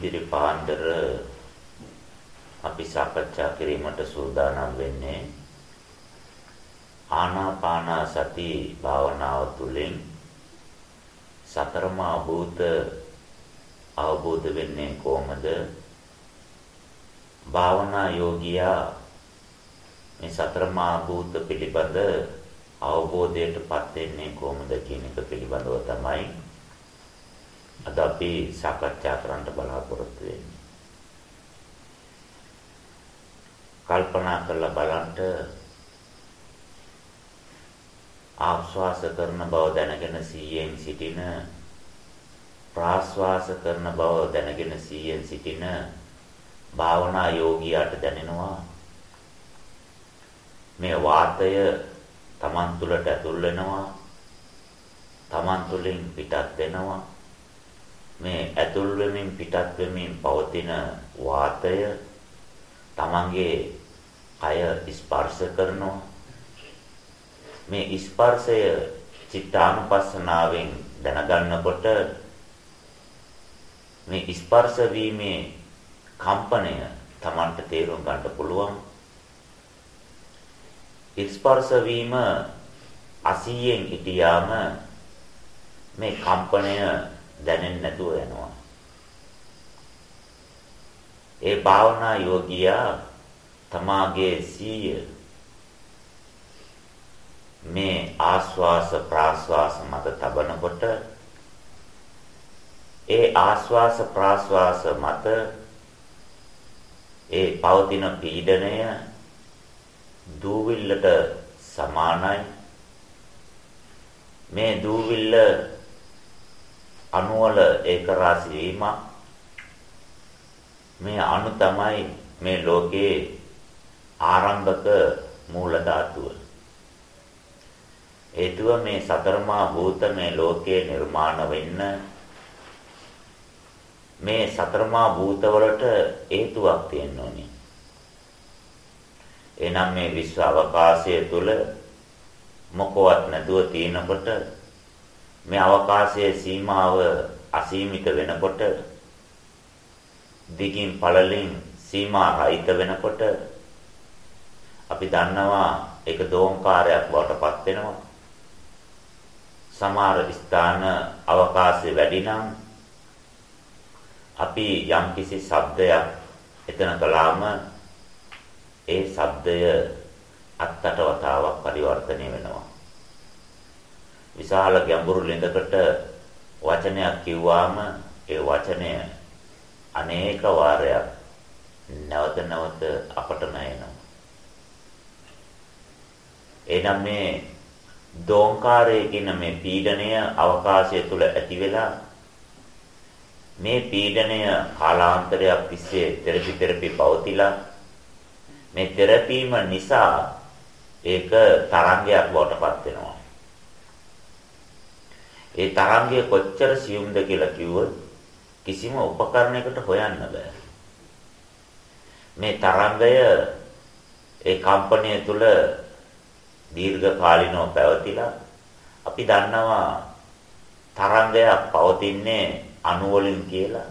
මේ මිදිරි පාන්දර අපි සාකච්ඡා කිරීමට සූදානම් වෙන්නේ ආනාපාන සති භාවනාව තුළින් සතරමා භූත අවබෝධ වෙන්නේ කොහොමද? භාවනා යෝගියා මේ සතරමා භූත පිළිබඳ අවබෝධයටපත් වෙන්නේ කොහොමද කියන එක පිළිබඳව තමයි අද අපි සාකච්ඡා කරන්න බලාපොරොත්තු වෙන්නේ. කල්පනා කරලා බලන්න ආශ්වාස කරන බව දැනගෙන සීයෙන් සිටින ප්‍රාශ්වාස කරන බව දැනගෙන සීයෙන් සිටින භාවනා යෝගියාට දැනෙනවා මේ වාතය Taman තුලට ඇතුල් වෙනවා Taman තුලින් පිටත් වෙනවා මේ ඇතුල් වෙමින් පිටත් වෙමින් පවතින වාතය තමන්ගේ කය ස්පර්ශ කරනවා. මේ ස්පර්ශය චිත්තානුපස්සනාවෙන් දැනගන්නකොට මේ ස්පර්ශ වීමේ කම්පනය තමන්ට තේරුම් ගන්න පුළුවන්. ස්පර්ශ වීම අසීයෙන් හිටියාම මේ කම්පනය දැනෙන්නේ නැතුව යනවා. ඒ භාවනා යෝගියා තමාගේ සීය මේ ආස්වාස ප්‍රාස්වාස මත තබනකොට ඒ ආස්වාස ප්‍රාස්වාස මත ඒ පවතින පීඩනය දූවිල්ලට සමානයි මේ දූවිල්ල අණුවල ඒක රාශි වීම මේ අණු තමයි මේ ලෝකයේ ආරම්භක මූල ධාතුව. හේතුව මේ සතරමා භූත මේ ලෝකයේ නිර්මාණ වෙන්න මේ සතරමා භූත වලට හේතුවක් තියෙන්න ඕනේ. එනම් මේ විශ්ව අවකාශය තුල මොකවත් නැතුව තියෙනකොට මේ අවකාශයේ සීමාව අසීමිත වෙනකොට දිගින් පළලින් සීමා රහිත වෙනකොට අපි දන්නවා ඒක දෝංකාරයක් බවට පත් වෙනවා. සමහර ස්ථාන අවකාශය වැඩි නම් අපි යම්කිසි ශබ්දයක් එතන කළාම ඒ ශබ්දය අත්තට වතාවක් පරිවර්තනය වෙනවා. විශාල ගැඹුරු ළිඳකට වචනයක් කිව්වාම ඒ වචනය අනේක වාරයක් නැවත නැවත අපටම එනවා. එනම් මේ දෝංකාරයේ කියන මේ පීඩණය අවකාශය තුල ඇති වෙලා මේ පීඩණය කාලාන්තරයක් තිස්සේ තෙරපි තෙරපි පවතිලා මේ තෙරපීම නිසා ඒක තරංගයක් බවට පත් වෙනවා. ඒ තරංගය කොච්චර සියුම්ද කියලා කිව්වොත් කිසිම උපකරණයකට හොයන්න බෑ. මේ තරංගය ඒ කම්පනය තුල දීර්ඝ කාලිනව පැවතිලා අපි දන්නවා තරංගයක් පවතින්නේ අණු වලින් කියලා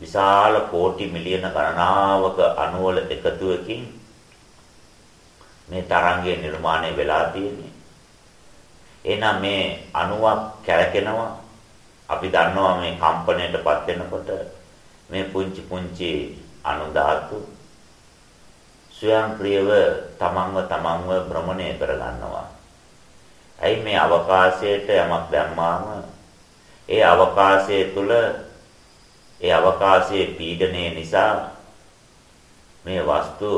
විශාල කෝටි මිලියන ගණනාවක අණු වල එකතුවකින් මේ තරංගය නිර්මාණය වෙලා තියෙන්නේ එහෙනම් මේ අණුවක් කැරකෙනවා. අපි දන්නවා මේ කම්පණයටපත් වෙනකොට මේ පුංචි පුංචි අණු ධාතු ස්වයංක්‍රීයව තමන්ව තමන්ව භ්‍රමණය කරගන්නවා. ඇයි මේ අවකාශයට යමක් දැම්මාම ඒ අවකාශය තුල ඒ අවකාශයේ පීඩනය නිසා මේ වස්තු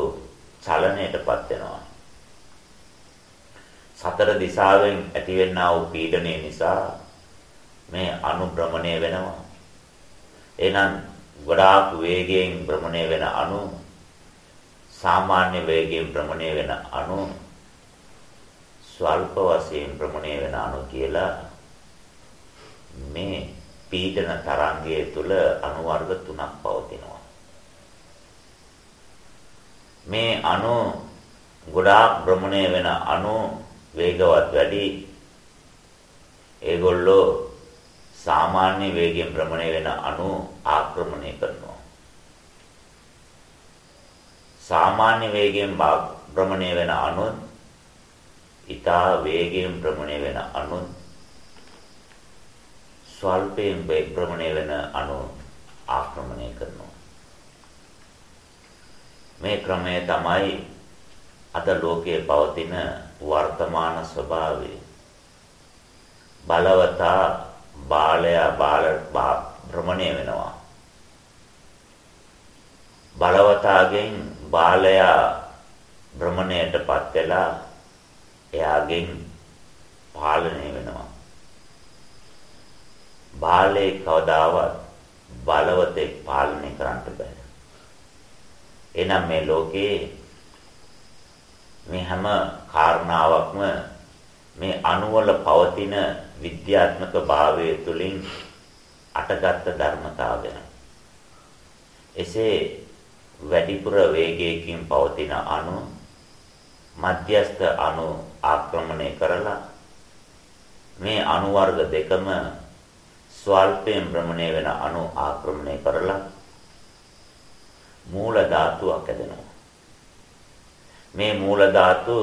චලනයටපත් වෙනවා. සතර දිශාවෙන් ඇතිවෙනා වූ පීඩනය නිසා මේ අණු භ්‍රමණය වෙනවා. එහෙනම් ගොඩාක් වේගයෙන් භ්‍රමණය වෙන අණු සාමාන්‍ය වේගයෙන් භ්‍රමණය වෙන අණු ස්වල්ප වශයෙන් භ්‍රමණය වෙන අණු කියලා මේ පීඩන තරංගය තුල අණු වර්ග තුනක් පවතිනවා. මේ අණු ගොඩාක් භ්‍රමණය වෙන අණු වේගවත් වැඩි ඒගොල්ලෝ සාමාන්‍ය වේගයෙන් භ්‍රමණය වෙන අණු ආක්‍රමණය කරනවා. සාමාන්‍ය වේගයෙන් භ්‍රමණය වෙන අණු ඊටා වේගයෙන් භ්‍රමණය වෙන අණු ස්වල්පයෙන් භ්‍රමණය වෙන අණු ආක්‍රමණය කරනවා. මේ ක්‍රමය තමයි අද ලෝකයේ පවතින වර්තමාන ස්වභාවය. බලවතා බාලයා බාල භ්‍රමණය වෙනවා. බලවතාගෙන් බාලයා භ්‍රමණයටපත් වෙලා එයාගෙන් පාලනය වෙනවා. බාලේ කවදාවත් බලවතෙක් පාලනය කරන්න බෑ. එනම් මේ ලෝකේ මේ හැම කාරණාවක්ම මේ අණුවල පවතින විද්‍යාත්මක භාවය තුළින් අටගත් ධර්මතාවය. එසේ වැඩිපුර වේගයකින් පවතින අණු මධ්‍යස්ථ අණු ආක්‍රමණය කරලා මේ අණු වර්ග දෙකම ස්වල්පයෙන් භ්‍රමණය වෙන අණු ආක්‍රමණය කරලා මූල ධාතුවක් ඇදෙනවා. මේ මූල ධාතු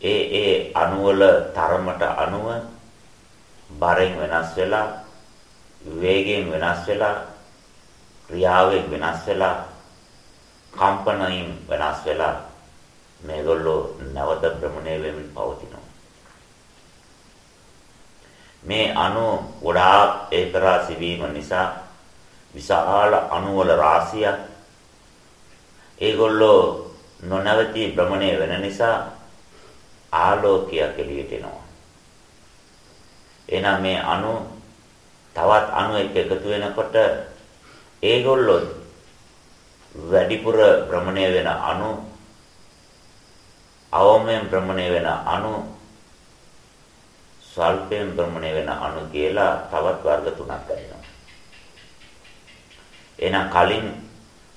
ඒ ඒ අණුවල තරමට අණුව බරෙන් වෙනස් වෙලා වේගයෙන් වෙනස් වෙලා ක්‍රියාවෙන් වෙනස් වෙලා කම්පනයෙන් වෙනස් වෙලා මේගොල්ලෝ නැවත භ්‍රමණය වෙමින් පවතිනවා. මේ අණු ගොඩාක් ඒකරාශි වීම නිසා විශාල අණුවල රාශියක් ඒගොල්ලෝ නොනවති භ්‍රමණය වෙන නිසා ආලෝකයක් එළියට එනවා. එහෙනම් මේ අණු තවත් අණු එක්ක එකතු වෙනකොට ඒගොල්ලෝ වැඩිපුර භ්‍රමණය වෙන අණු අවමයෙන් භ්‍රමණය වෙන අණු ස්වල්පයෙන් භ්‍රමණය වෙන අණු කියලා තවත් වර්ග තුනක් ගන්නවා. එහෙනම් කලින්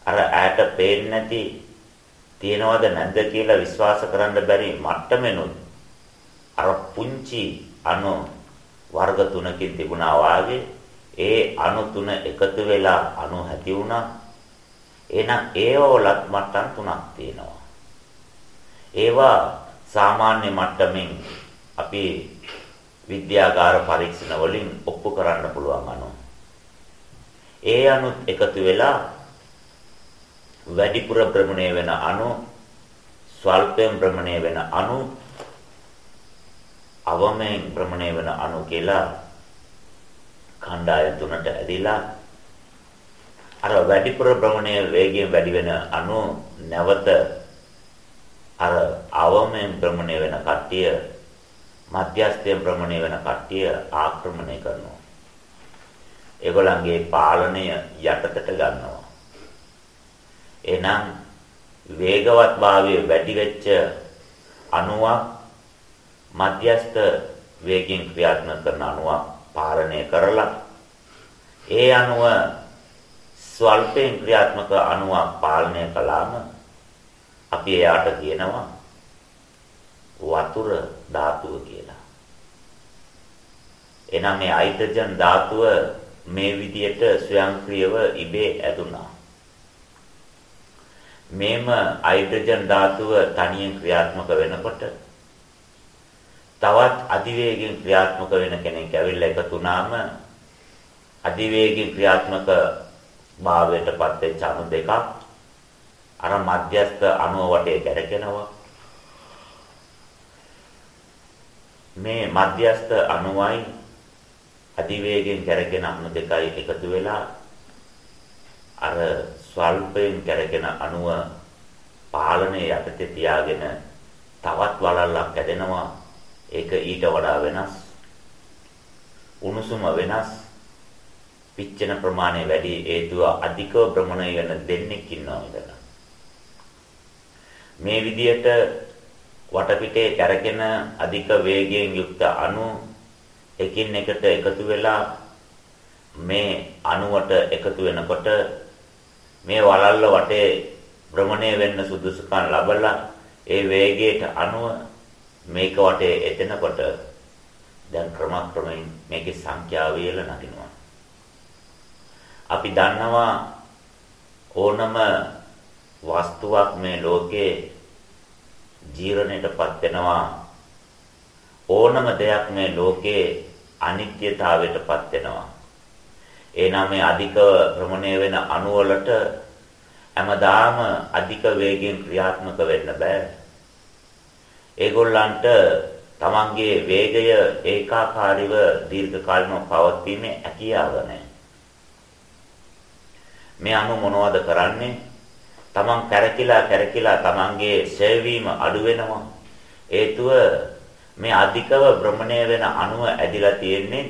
අර ඈට පේන්නේ නැති තියනවද නැද්ද කියලා විශ්වාස කරන්න බැරි මට්ටමෙනුත් අර පුංචි අණු වර්ග තුනකින් තිබුණා වාගේ ඒ අණු තුන එකතු වෙලා අණු ඇති වුණා. එහෙනම් ඒවලත් මට්ටම් තුනක් තියෙනවා. ඒවා සාමාන්‍ය මට්ටමින් අපි විද්‍යාගාර පරීක්ෂණ වලින් ඔප්පු කරන්න පුළුවන් අණු ඒ අණුත් එකතු වෙලා වැඩිපුර භ්‍රමණය වෙන අණු ස්වල්පයෙන් භ්‍රමණය වෙන අණු අවමයෙන් භ්‍රමණය වෙන අණු කියලා කණ්ඩායම් තුනට ඇදිලා අර වැඩිපුර භ්‍රමණය වේගයෙන් වැඩි වෙන අණු නැවත අර අවමයෙන් භ්‍රමණය වෙන කට්ටිය මධ්‍යස්ථයෙන් භ්‍රමණය වෙන කට්ටිය ආක්‍රමණය කරනවා. ඒගොල්ලන්ගේ පාලනය යටතට ගන්නවා. එහෙනම් වේගවත් භාවය වැඩි වෙච්ච අණුවක් මධ්‍යස්ථ වේගයෙන් ක්‍රියාත්මක කරන අණුවක් පාලනය කරලා ඒ අණුව ස්වල්පයෙන් ක්‍රියාත්මක අණුවක් පාලනය කළාම අපි එයාට කියනවා වතුර ධාතුව කියලා. එනම් මේ හයිඩ්‍රජන් ධාතුව මේ විදියට ස්වයංක්‍රීයව ඉබේ ඇදුනා. මේම හයිඩ්‍රජන් ධාතුව තනියෙන් ක්‍රියාත්මක වෙනකොට තවත් අධිවේගයෙන් ක්‍රියාත්මක වෙන කෙනෙක් ඇවිල්ලා එකතු වුණාම අධිවේගයෙන් ක්‍රියාත්මක භාවයටපත් වෙච්ච අණු දෙකක් අර මධ්‍යස්ථ අණුව වටේ කැරකෙනවා මේ මධ්‍යස්ථ අණුවයි අධිවේගයෙන් කැරකෙන අණු දෙකයි එකතු වෙලා අර ස්වල්පයෙන් කැරගෙන අණුව පාලනයේ යටතේ තියාගෙන තවත් වලල්ලක් ඇදෙනවා ඒක ඊට වඩා වෙනස්. උණුසුම වෙනස්. පිච්චෙන ප්‍රමාණය වැඩි හේතුව අධිකව භ්‍රමණය වෙන දෙන්නෙක් ඉන්නවා මෙතන. මේ විදියට වටපිටේ කැරකෙන අධික වේගයෙන් යුක්ත අණු එකින් එකට එකතු වෙලා මේ අණුවට එකතු වෙනකොට මේ වලල්ල වටේ භ්‍රමණය වෙන්න සුදුසුකම් ලැබලා ඒ වේගයට අනුව මේක වටේ එතෙනකොට දැන් ක්‍රමක්‍රමයෙන් මේකේ සංඛ්‍යාව වේල නගිනවා. අපි දන්නවා ඕනම වස්තුවක් මේ ලෝකේ ජීර්ණයටපත් වෙනවා ඕනම දෙයක් මේ ලෝකේ අනිත්‍යතාවයටපත් වෙනවා එනම් මේ අධික භ්‍රමණය වෙන අණු වලට හැමදාම අධික වේගයෙන් ක්‍රියාත්මක වෙන්න බෑ. ඒගොල්ලන්ට තමන්ගේ වේගය ඒකාකාරීව දීර්ඝ කාලිනව පවත්වීමේ හැකියාව නැහැ. මේ අණු මොනවද කරන්නේ? තමන් කැරකිලා කැරකිලා තමන්ගේ ශේවීම අඩු වෙනවා. හේතුව මේ අධිකව භ්‍රමණය වෙන අණුව ඇදිලා තියෙන්නේ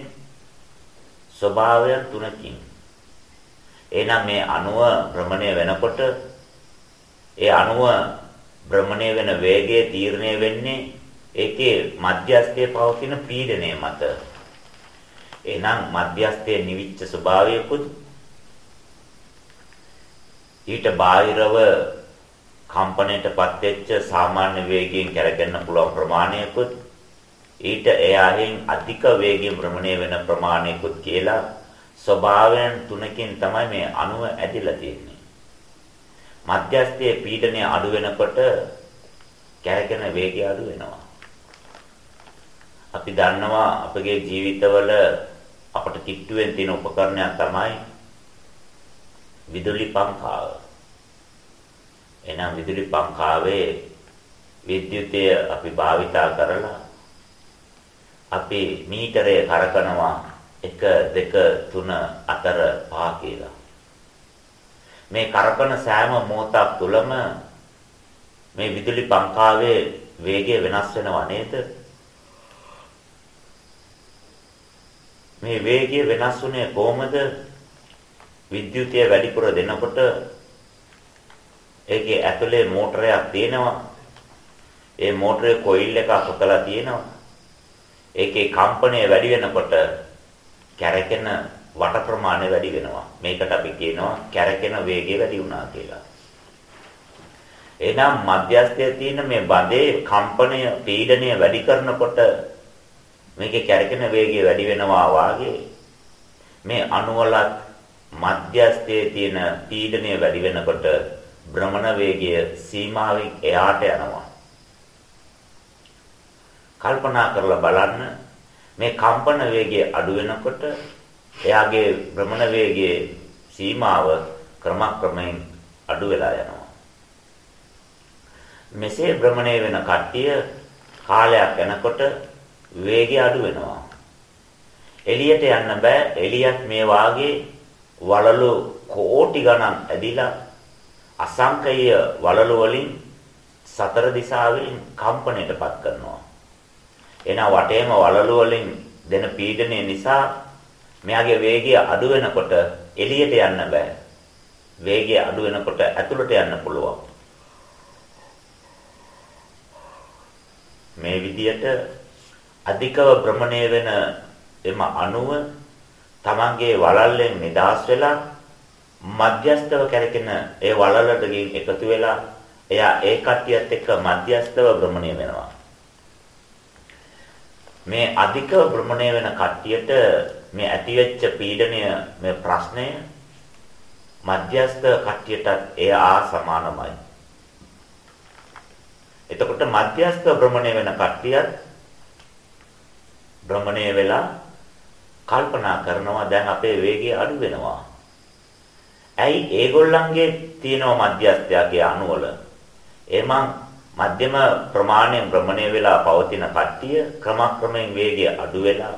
ස්වභාවයන් තුනකින්. එහෙනම් මේ අණුව භ්‍රමණය වෙනකොට ඒ අණුව භ්‍රමණය වෙන වේගය තීරණය වෙන්නේ ඒකේ මධ්‍යස්ථයේ පවතින පීඩනය මත. එහෙනම් මධ්‍යස්ථයේ නිවිච්ච ස්වභාවයකුත් ඊට බාහිරව කම්පණයටපත් වෙච්ච සාමාන්‍ය වේගයෙන් කැරකෙන්න පුළුවන් ප්‍රමාණයකුත් ඊට එයාගෙන් අධික වේගයෙන් භ්‍රමණය වෙන ප්‍රමාණයකුත් කියලා ස්වභාවයන් තුනකින් තමයි මේ අණුව ඇදිලා තියෙන්නේ. මධ්‍යස්ථයේ පීඩනය අඩු වෙනකොට කැරකෙන වේගය අඩු වෙනවා. අපි දන්නවා අපගේ ජීවිතවල අපට කිට්ටුවෙන් තියෙන උපකරණයක් තමයි විදුලි පංකාව. එහෙනම් විදුලි පංකාවේ විද්‍යුතය අපි භාවිතා කරලා අපි මීටරය කරකනවා 1 2 3 4 5 කියලා. මේ කරකන සෑම මොහොතක් තුළම මේ විදුලි පංකාවේ වේගය වෙනස් වෙනව නේද? මේ වේගය වෙනස් වුණේ කොහොමද? විද්‍යුතය වැඩිපුර දෙනකොට ඒකේ ඇතුලේ මෝටරයක් තියෙනවා. ඒ මෝටරේ කොයිල් එක අතලා තියෙනවා. ඒකේ කම්පණය වැඩි වෙනකොට කැරකෙන වට ප්‍රමාණය වැඩි වෙනවා. මේකට අපි කියනවා කැරකෙන වේගය වැඩි වුණා කියලා. එහෙනම් මධ්‍යස්ථයේ තියෙන මේ බඳේ කම්පණය පීඩනය වැඩි කරනකොට මේකේ කැරකෙන වේගය වැඩි වෙනවා වාගේ මේ අණුවලත් මධ්‍යස්ථයේ තියෙන පීඩනය වැඩි වෙනකොට භ්‍රමණ වේගය සීමාවෙන් එහාට යනවා. කල්පනා කරලා බලන්න මේ කම්පන වේගය අඩු වෙනකොට එයාගේ භ්‍රමණ වේගයේ සීමාව ක්‍රමක්‍රමයෙන් අඩු වෙලා යනවා. මෙසේ භ්‍රමණය වෙන කට්ටිය කාලයක් යනකොට වේගය අඩු වෙනවා. එළියට යන්න බෑ. එළියත් මේ වාගේ වලලු කෝටි ගණන් ඇදිලා අසංකේය වලලු වලින් සතර දිශාවෙන් කම්පණයටපත් කරනවා. එන වටේම වලලු වලින් දෙන පීඩනය නිසා මෙයාගේ වේගය අඩු වෙනකොට එළියට යන්න බෑ. වේගය අඩු වෙනකොට ඇතුළට යන්න පුළුවන්. මේ විදියට අධිකව භ්‍රමණය වෙන එම අණුව තමන්ගේ වලල්ලෙන් නිදාස් වෙලා මධ්‍යස්තව කැරකෙන ඒ වලලට එකතු වෙලා එයා ඒ කට්ටියත් එක්ක මධ්‍යස්තව භ්‍රමණය වෙනවා. මේ අධික භ්‍රමණය වෙන කට්ටියට මේ ඇතිවෙච්ච පීඩනය මේ ප්‍රශ්නය මධ්‍යස්ථ කට්ටියටත් එය ආ සමානමයි. එතකොට මධ්‍යස්ථ භ්‍රමණය වෙන කට්ටියත් භ්‍රමණය වෙලා කල්පනා කරනවා දැන් අපේ වේගය අඩු වෙනවා. ඇයි ඒගොල්ලන්ගේ තියෙනවා මධ්‍යස්ථයාගේ අණුවල. එමන් මධ්‍යම ප්‍රමාණයෙන් භ්‍රමණය වෙලා පවතින කට්ටිය ක්‍රමක්‍රමයෙන් වේගය අඩු වෙලා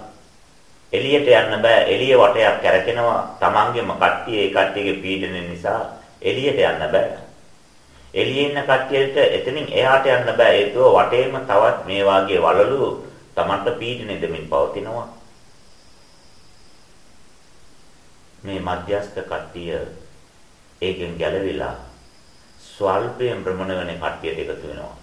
එළියට යන්න බෑ. එළිය වටයක් කැරකෙනවා. Tamanගෙම කට්ටිය ඒ කට්ටියගේ පීඩනය නිසා එළියට යන්න බෑ. එළියේ ඉන්න කට්ටියට එතනින් එහාට යන්න බෑ. ඒකව වටේම තවත් මේ වාගේ වලලු Tamanට පීඩනය දෙමින් පවතිනවා. මේ මධ්‍යස්ථ කට්ටිය ඒකෙන් ගැලවිලා ස්වල්පයෙන් භ්‍රමණ වෙන කට්ටියට එකතු වෙනවා.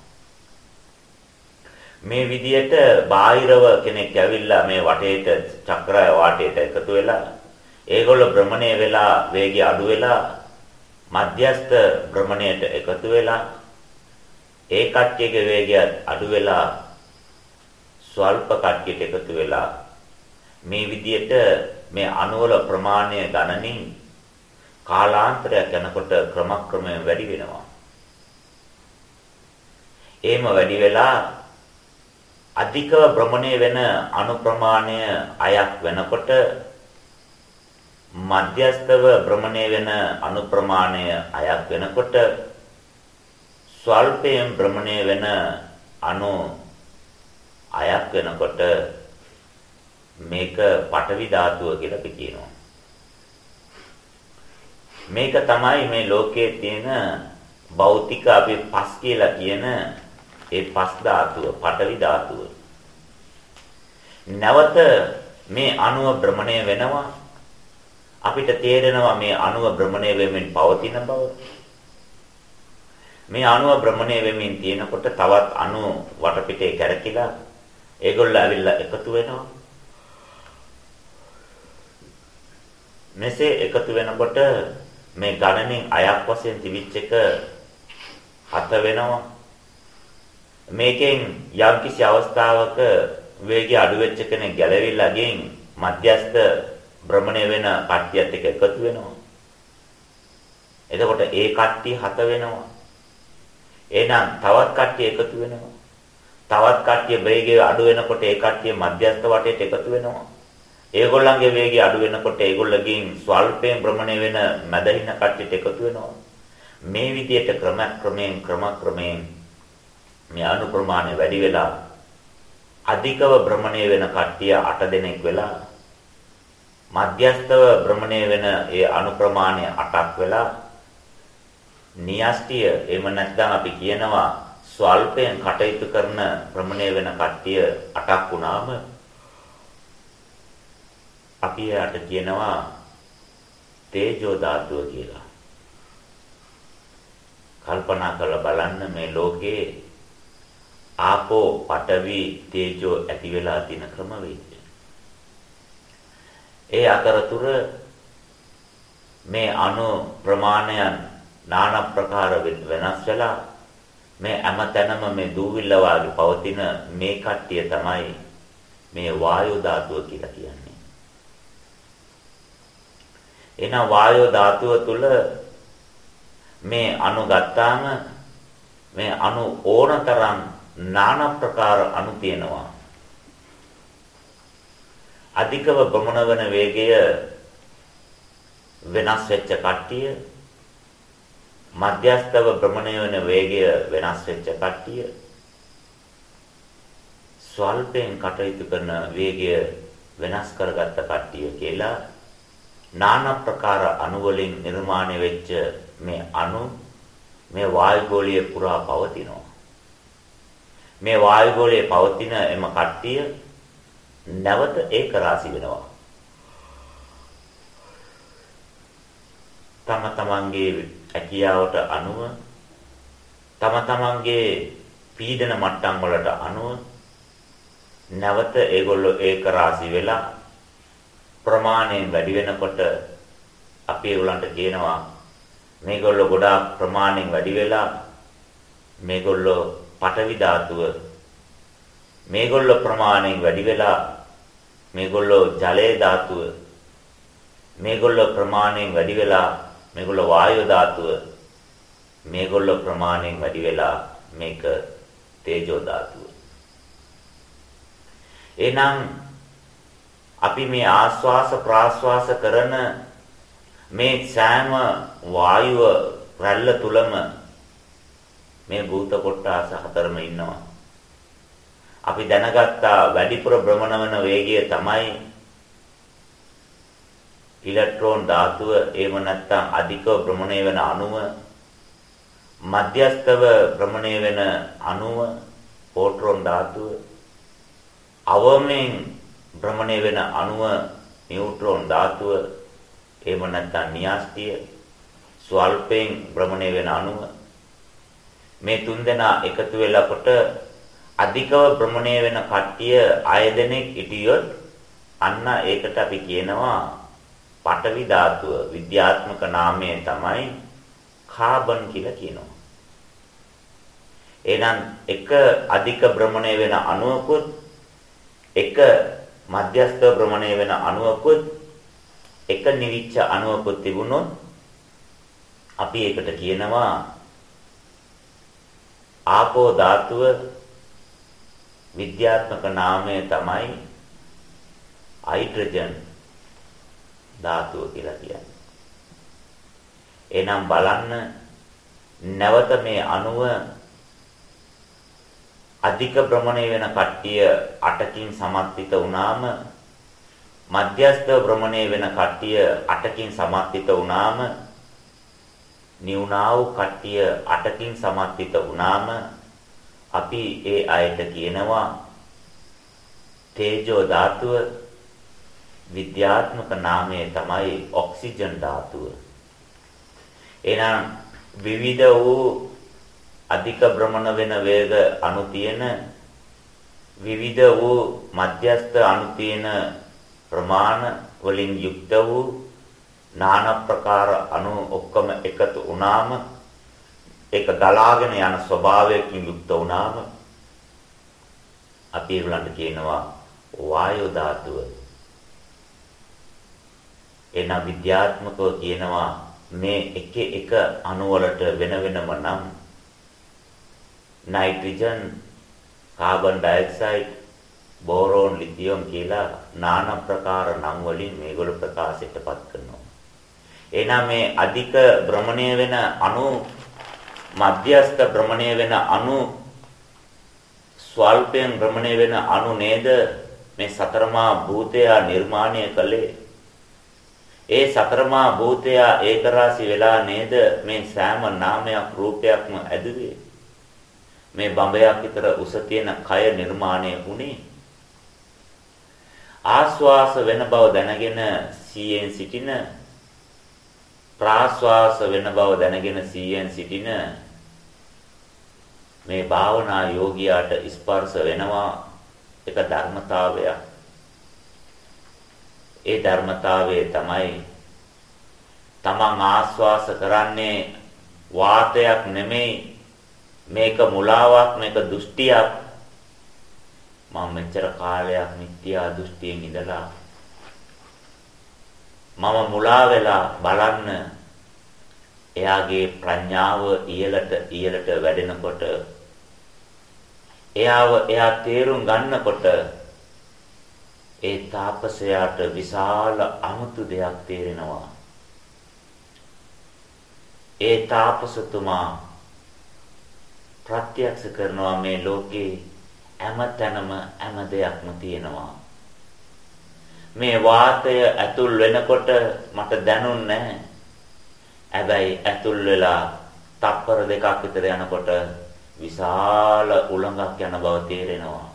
මේ විදියට බාහිරව කෙනෙක් ඇවිල්ලා මේ වටේට චක්‍රය වාටයට එකතු වෙලා ඒගොල්ලෝ භ්‍රමණය වෙලා වේගය අඩු වෙලා මධ්‍යස්ථ භ්‍රමණයට එකතු වෙලා ඒ කට්ටියගේ වේගය අඩු වෙලා ස්වල්ප කට්ටියට එකතු වෙලා මේ විදියට මේ අණුවල ප්‍රමාණය ගණනින් කාලාන්තරයක් යනකොට ක්‍රමක්‍රමයෙන් වැඩි වෙනවා. එහෙම වැඩි වෙලා අධිකව භ්‍රමණය වෙන අණු ප්‍රමාණය අයක් වෙනකොට මධ්‍යස්තව භ්‍රමණය වෙන අණු ප්‍රමාණය අයක් වෙනකොට ස්වල්පයෙන් භ්‍රමණය වෙන අණු අයක් වෙනකොට මේක පටවි ධාතුව කියලා අපි කියනවා. මේක තමයි මේ ලෝකයේ තියෙන භෞතික අපි පස් කියලා කියන ඒ පස් ධාතුව, පටවි ධාතුව. නැවත මේ අණුව භ්‍රමණය වෙනවා. අපිට තේරෙනවා මේ අණුව භ්‍රමණය වෙමින් පවතින බව. මේ අණුව භ්‍රමණය වෙමින් තියෙනකොට තවත් අණු වටපිටේ කැරකිලා ඒගොල්ලෝ ඇවිල්ලා එකතු වෙනවා. මෙසේ එකතු වෙනකොට මේ ගණනෙන් අයක් වශයෙන් තිබිච්ච එක හත වෙනවා. මේකෙන් යම්කිසි අවස්ථාවක වේගය අඩු වෙච්ච කෙනෙක් ගැලවිලා ගින් මධ්‍යස්ථ භ්‍රමණය වෙන කට්ටියත් එක්ක එකතු වෙනවා. එතකොට ඒ කට්ටිය හත වෙනවා. එහෙනම් තවත් කට්ටිය එකතු වෙනවා. තවත් කට්ටිය වේගය අඩු වෙනකොට ඒ කට්ටිය මධ්‍යස්ථ වටේට එකතු වෙනවා. ඒගොල්ලන්ගේ වේගය අඩු වෙනකොට ඒගොල්ලගෙන් ස්වල්පයෙන් භ්‍රමණය වෙන මැදින් කට්ටියට එකතු වෙනවා. මේ විදිහට ක්‍රම ක්‍රමයෙන් ක්‍රම ක්‍රමයෙන් මේ අණු ප්‍රමාණය වැඩි වෙලා අධිකව භ්‍රමණය වෙන කට්ටිය 8 දෙනෙක් වෙලා මධ්‍යස්තව භ්‍රමණය වෙන ඒ අණු ප්‍රමාණය 8ක් වෙලා නියස්ටිය එහෙම නැත්නම් අපි කියනවා ස්වල්පයෙන් කටයුතු කරන භ්‍රමණය වෙන කට්ටිය 8ක් වුණාම අපි යට කියනවා තේජෝ ධාතුව කියලා. කල්පනා කරලා බලන්න මේ ලෝකේ ආපෝ පඨවි තේජෝ ඇති වෙලා තියෙන ක්‍රමවේදය. ඒ අතරතුර මේ අණු ප්‍රමාණයන් নানা ප්‍රකාර වෙනස් වෙලා මේ හැමතැනම මේ දූවිල්ල වාගේ පවතින මේ කට්ටිය තමයි මේ වායු ධාතුව කියලා කියන්නේ. එහෙනම් වායෝ ධාතුව තුල මේ අණු ගත්තාම මේ අණු ඕනතරම් নানা ප්‍රකාර අණු තියෙනවා. අධිකව ගමන වන වේගය වෙනස් වෙච්ච කට්ටිය මධ්‍යස්තව භ්‍රමණය වෙන වේගය වෙනස් වෙච්ච කට්ටිය ස්වල්පයෙන් කටයුතු කරන වේගය වෙනස් කරගත්ත කට්ටිය කියලා নানা ප්‍රකාර අණු වලින් නිර්මාණය වෙච්ච මේ අණු මේ වායුගෝලයේ පුරා පවතිනවා. මේ වායුගෝලයේ පවතින එම කට්ටිය නැවත ඒක රාශි වෙනවා. තම තමන්ගේ හැකියාවට අනුව තම තමන්ගේ පීඩන මට්ටම් වලට අනුව නැවත ඒගොල්ලෝ ඒක රාශි වෙලා ප්‍රමාණයෙන් වැඩි වෙනකොට අපි ඒගොල්ලන්ට කියනවා මේගොල්ලෝ ගොඩාක් ප්‍රමාණයෙන් වැඩි වෙලා මේගොල්ලෝ පටවි ධාතුව. මේගොල්ලෝ ප්‍රමාණයෙන් වැඩි වෙලා මේගොල්ලෝ ජලයේ ධාතුව මේගොල්ලෝ ප්‍රමාණයෙන් වැඩි වෙලා මේගොල්ලෝ වායු ධාතුව මේගොල්ලෝ ප්‍රමාණයෙන් වැඩි වෙලා මේක තේජෝ ධාතුව. එහෙනම් අපි මේ ආස්වාස ප්‍රාස්වාස කරන මේ සෑම වායුව රැල්ල තුලම මේ භූත කොටස හතරම ඉන්නවා. අපි දැනගත්තා වැඩිපුර භ්‍රමණ වන වේගය තමයි ඉලෙක්ට්‍රෝන ධාතුව එහෙම නැත්නම් අධික භ්‍රමණය වෙන අණුව මධ්‍යස්තව භ්‍රමණය වෙන අණුව පෝට්‍රෝන ධාතුව අවමෙන් භ්‍රමණය වෙන අණුව නියුට්‍රෝන ධාතුව එහෙම නැත්නම් න්‍යාස්තිය ස්වල්පයෙන් භ්‍රමණය වෙන අණුව මේ තුන්දෙනා එකතු වෙලාකොට අධිකව භ්‍රමණය වෙන කට්ටිය අයදෙනෙක් ඉටියොත් අන්න ඒකට අපි කියනවා පඨවි ධාතුව විද්‍යාත්මක නාමය තමයි කාබන් කියලා කියනවා. එහෙනම් එක අධික භ්‍රමණය වෙන අණුවකුත් එක මධ්‍යස්ථ භ්‍රමණය වෙන අණුවකුත් එක නිවිච්ච අණුවකුත් තිබුණොත් අපි ඒකට කියනවා ආපෝ ධාතුව විද්‍යාත්මක නාමය තමයි හයිඩ්‍රජන් ධාතුව කියලා කියන්නේ. එහෙනම් බලන්න නැවත මේ අණුව අධික භ්‍රමණය වෙන කට්ටිය 8කින් සමත්ිත වුණාම මධ්‍යස්ථ භ්‍රමණය වෙන කට්ටිය 8කින් සමත්ිත වුණාම නිවුනා වූ කට්ටිය 8කින් සමත්ිත වුණාම අපි ඒ අයට කියනවා තේජෝ ධාතුව විද්‍යාත්මක නාමය තමයි ඔක්සිජන් ධාතුව. එහෙනම් විවිධ වූ අධික භ්‍රමණ වෙන වේග අණු තියෙන විවිධ වූ මධ්‍යස්ථ අණු තියෙන ප්‍රමාණ වලින් යුක්ත වූ নানা ප්‍රකාර අණු ඔක්කොම එකතු වුණාම ඒක ගලාගෙන යන ස්වභාවයකින් යුක්ත වුණාම අපි ඒගොල්ලන්ට කියනවා වායු ධාතුව. එන විද්‍යාත්මකව කියනවා මේ එක එක අණු වලට වෙන වෙනම නම් nitrogen carbon dioxide boron lithium කියලා নানা ප්‍රකාර නම් වලින් මේගොල්ලෝ ප්‍රකාශයටපත් කරනවා. එහෙනම් මේ අධික භ්‍රමණය වෙන අණු මධ්‍යස්ථ භ්‍රමණය වෙන අණු ස්වල්පයෙන් භ්‍රමණය වෙන අණු නේද මේ සතරමා භූතය නිර්මාණය කළේ? ඒ සතරමා භූතය ඒකරාශි වෙලා නේද මේ සෑම නාමයක් රූපයක්ම ඇදුවේ? මේ බඹයක් විතර උස තියෙන කය නිර්මාණය වුණේ? ආස්වාස වෙන බව දැනගෙන සීයෙන් සිටින ප්‍රාස්වාස වෙන බව දැනගෙන සීයෙන් සිටින මේ භාවනා යෝගියාට ස්පර්ශ වෙනවා එක ධර්මතාවයක්. ඒ ධර්මතාවය තමයි තමන් ආස්වාස කරන්නේ වාතයක් නෙමෙයි මේක මුලාවක් මේක දෘෂ්ටියක්. මම මෙච්චර කාලයක් මිත්‍යා දෘෂ්ටියෙන් ඉඳලා මම මුලා වෙලා බලන්න එයාගේ ප්‍රඥාව ඉහළට ඉහළට වැඩෙනකොට එයාව එයා තේරුම් ගන්නකොට ඒ තාපසයාට විශාල අමුතු දෙයක් තේරෙනවා ඒ තාපසතුමා ප්‍රත්‍යක්ෂ කරනවා මේ ලෝකේ හැම තැනම හැම දෙයක්ම තියෙනවා. මේ වාතය ඇතුල් වෙනකොට මට දැනුන්නේ හැබැයි ඇතුල් වෙලා තප්පර දෙකක් විතර යනකොට විශාල උලඟක් යන බව තේරෙනවා.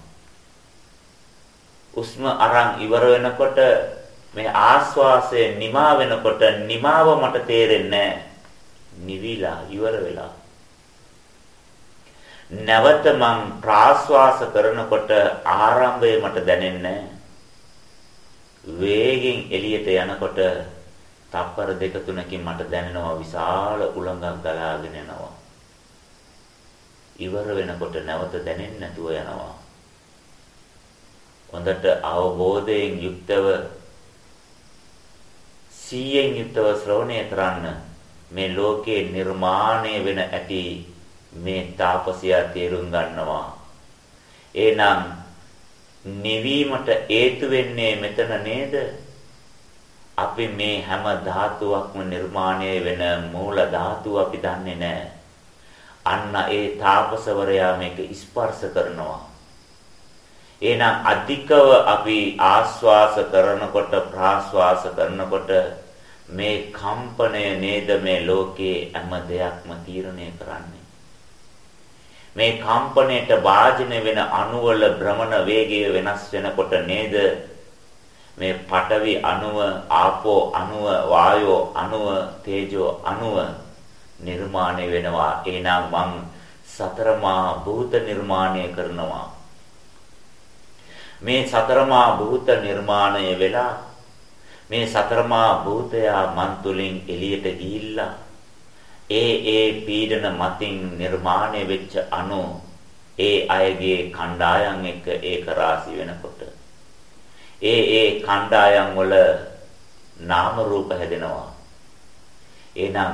උස්ම අරන් ඉවර වෙනකොට මේ ආස්වාසය නිමා වෙනකොට නිමාව මට තේරෙන්නේ නිවිලා ඉවර වෙලා. නැවත මං ප්‍රාශ්වාස කරනකොට ආරම්භය මට දැනෙන්නේ වේගෙන් එළියට යනකොට තප්පර දෙක තුනකින් මට දැනෙනවා විශාල උලංගක් ගලාගෙන යනවා ඉවර වෙනකොට නැවත දැනෙන්නේ නැතුව යනවා හොඳට අවබෝධයෙන් යුක්තව සීයෙන් යුක්තව ශ්‍රවණය කරන්න මේ ලෝකේ නිර්මාණය වෙන ඇති මේ තාපසයා තේරුම් ගන්නවා. එහෙනම් නිවීමට හේතු වෙන්නේ මෙතන නේද? අපි මේ හැම ධාතුවක්ම නිර්මාණය වෙන මූල ධාතුව අපි දන්නේ නැහැ. අන්න ඒ තාපසවරයා මේක ස්පර්ශ කරනවා. එහෙනම් අධිකව අපි ආස්වාස කරනකොට ප්‍රාස්වාස කරනකොට මේ කම්පණය නේද මේ ලෝකේ හැම දෙයක්ම තීරණය කරන්නේ. මේ කම්පණයට වාජන වෙන අණුවල භ්‍රමණ වේගය වෙනස් වෙනකොට නේද මේ පඨවි අණුව, ආපෝ අණුව, වායෝ අණුව, තේජෝ අණුව නිර්මාණය වෙනවා. එහෙනම් මං සතරමා භූත නිර්මාණය කරනවා. මේ සතරමා භූත නිර්මාණය වෙලා මේ සතරමා භූතයා මන් තුලින් එළියට ගිහිල්ලා ඒ ඒ පීඩන මතින් නිර්මාණය වෙච්ච අණු ඒ අයගේ කණ්ඩායම් එක්ක ඒක රාශි වෙනකොට. ඒ ඒ කණ්ඩායම් වල නාම රූප හැදෙනවා. එහෙනම්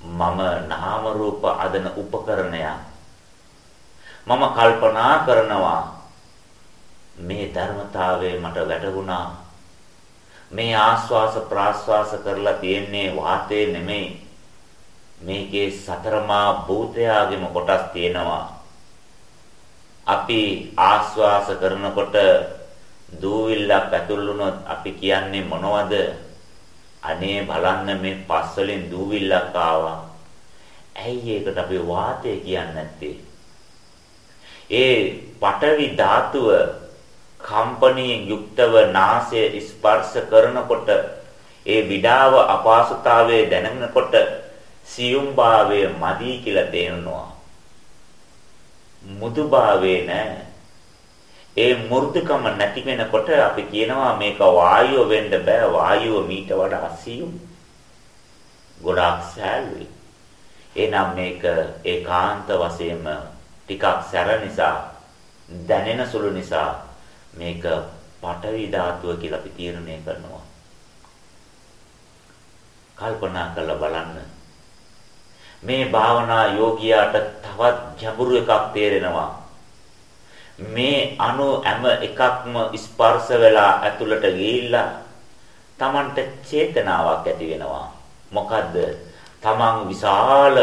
මම නාම රූප අදන උපකරණයක්. මම කල්පනා කරනවා මේ ධර්මතාවය මට වැටහුණා. මේ ආස්වාස ප්‍රාස්වාස කරලා තියෙන්නේ වාතේ නෙමෙයි. මේකේ සතරමා භූතයාගෙම කොටස් තියෙනවා. අපි ආස්වාස කරනකොට දූවිල්ලක් ඇතුල් වුණොත් අපි කියන්නේ මොනවද? අනේ බලන්න මේ පස් වලින් දූවිල්ලක් ආවා. ඇයි ඒකට අපි වාතය කියන්නේ නැත්තේ? ඒ පටවි ධාතුව කම්පණියෙන් යුක්තව නාසය ස්පර්ශ කරනකොට ඒ විඩාව අපහසුතාවයේ දැනෙනකොට සියුම්භාවය මදි කියලා තේරෙනවා. මුදුභාවේ නැහැ. ඒ මෘදුකම නැති වෙනකොට අපි කියනවා මේක වායුව වෙන්න බෑ වායුව මීට වඩා සියුම්. ගොඩාක් සෑල්ුයි. එනම් මේක ඒකාන්ත වශයෙන්ම ටිකක් සැර නිසා දැනෙන සුළු නිසා මේක පටවි ධාතුව කියලා අපි තීරණය කරනවා. කල්පනා කරලා බලන්න. මේ භාවනා යෝගියාට තවත් ගැඹුරු එකක් තේරෙනවා. මේ අණු හැම එකක්ම ස්පර්ශ වෙලා ඇතුළට ගිහිල්ලා Tamanට චේතනාවක් ඇති වෙනවා. මොකද්ද? Taman විශාල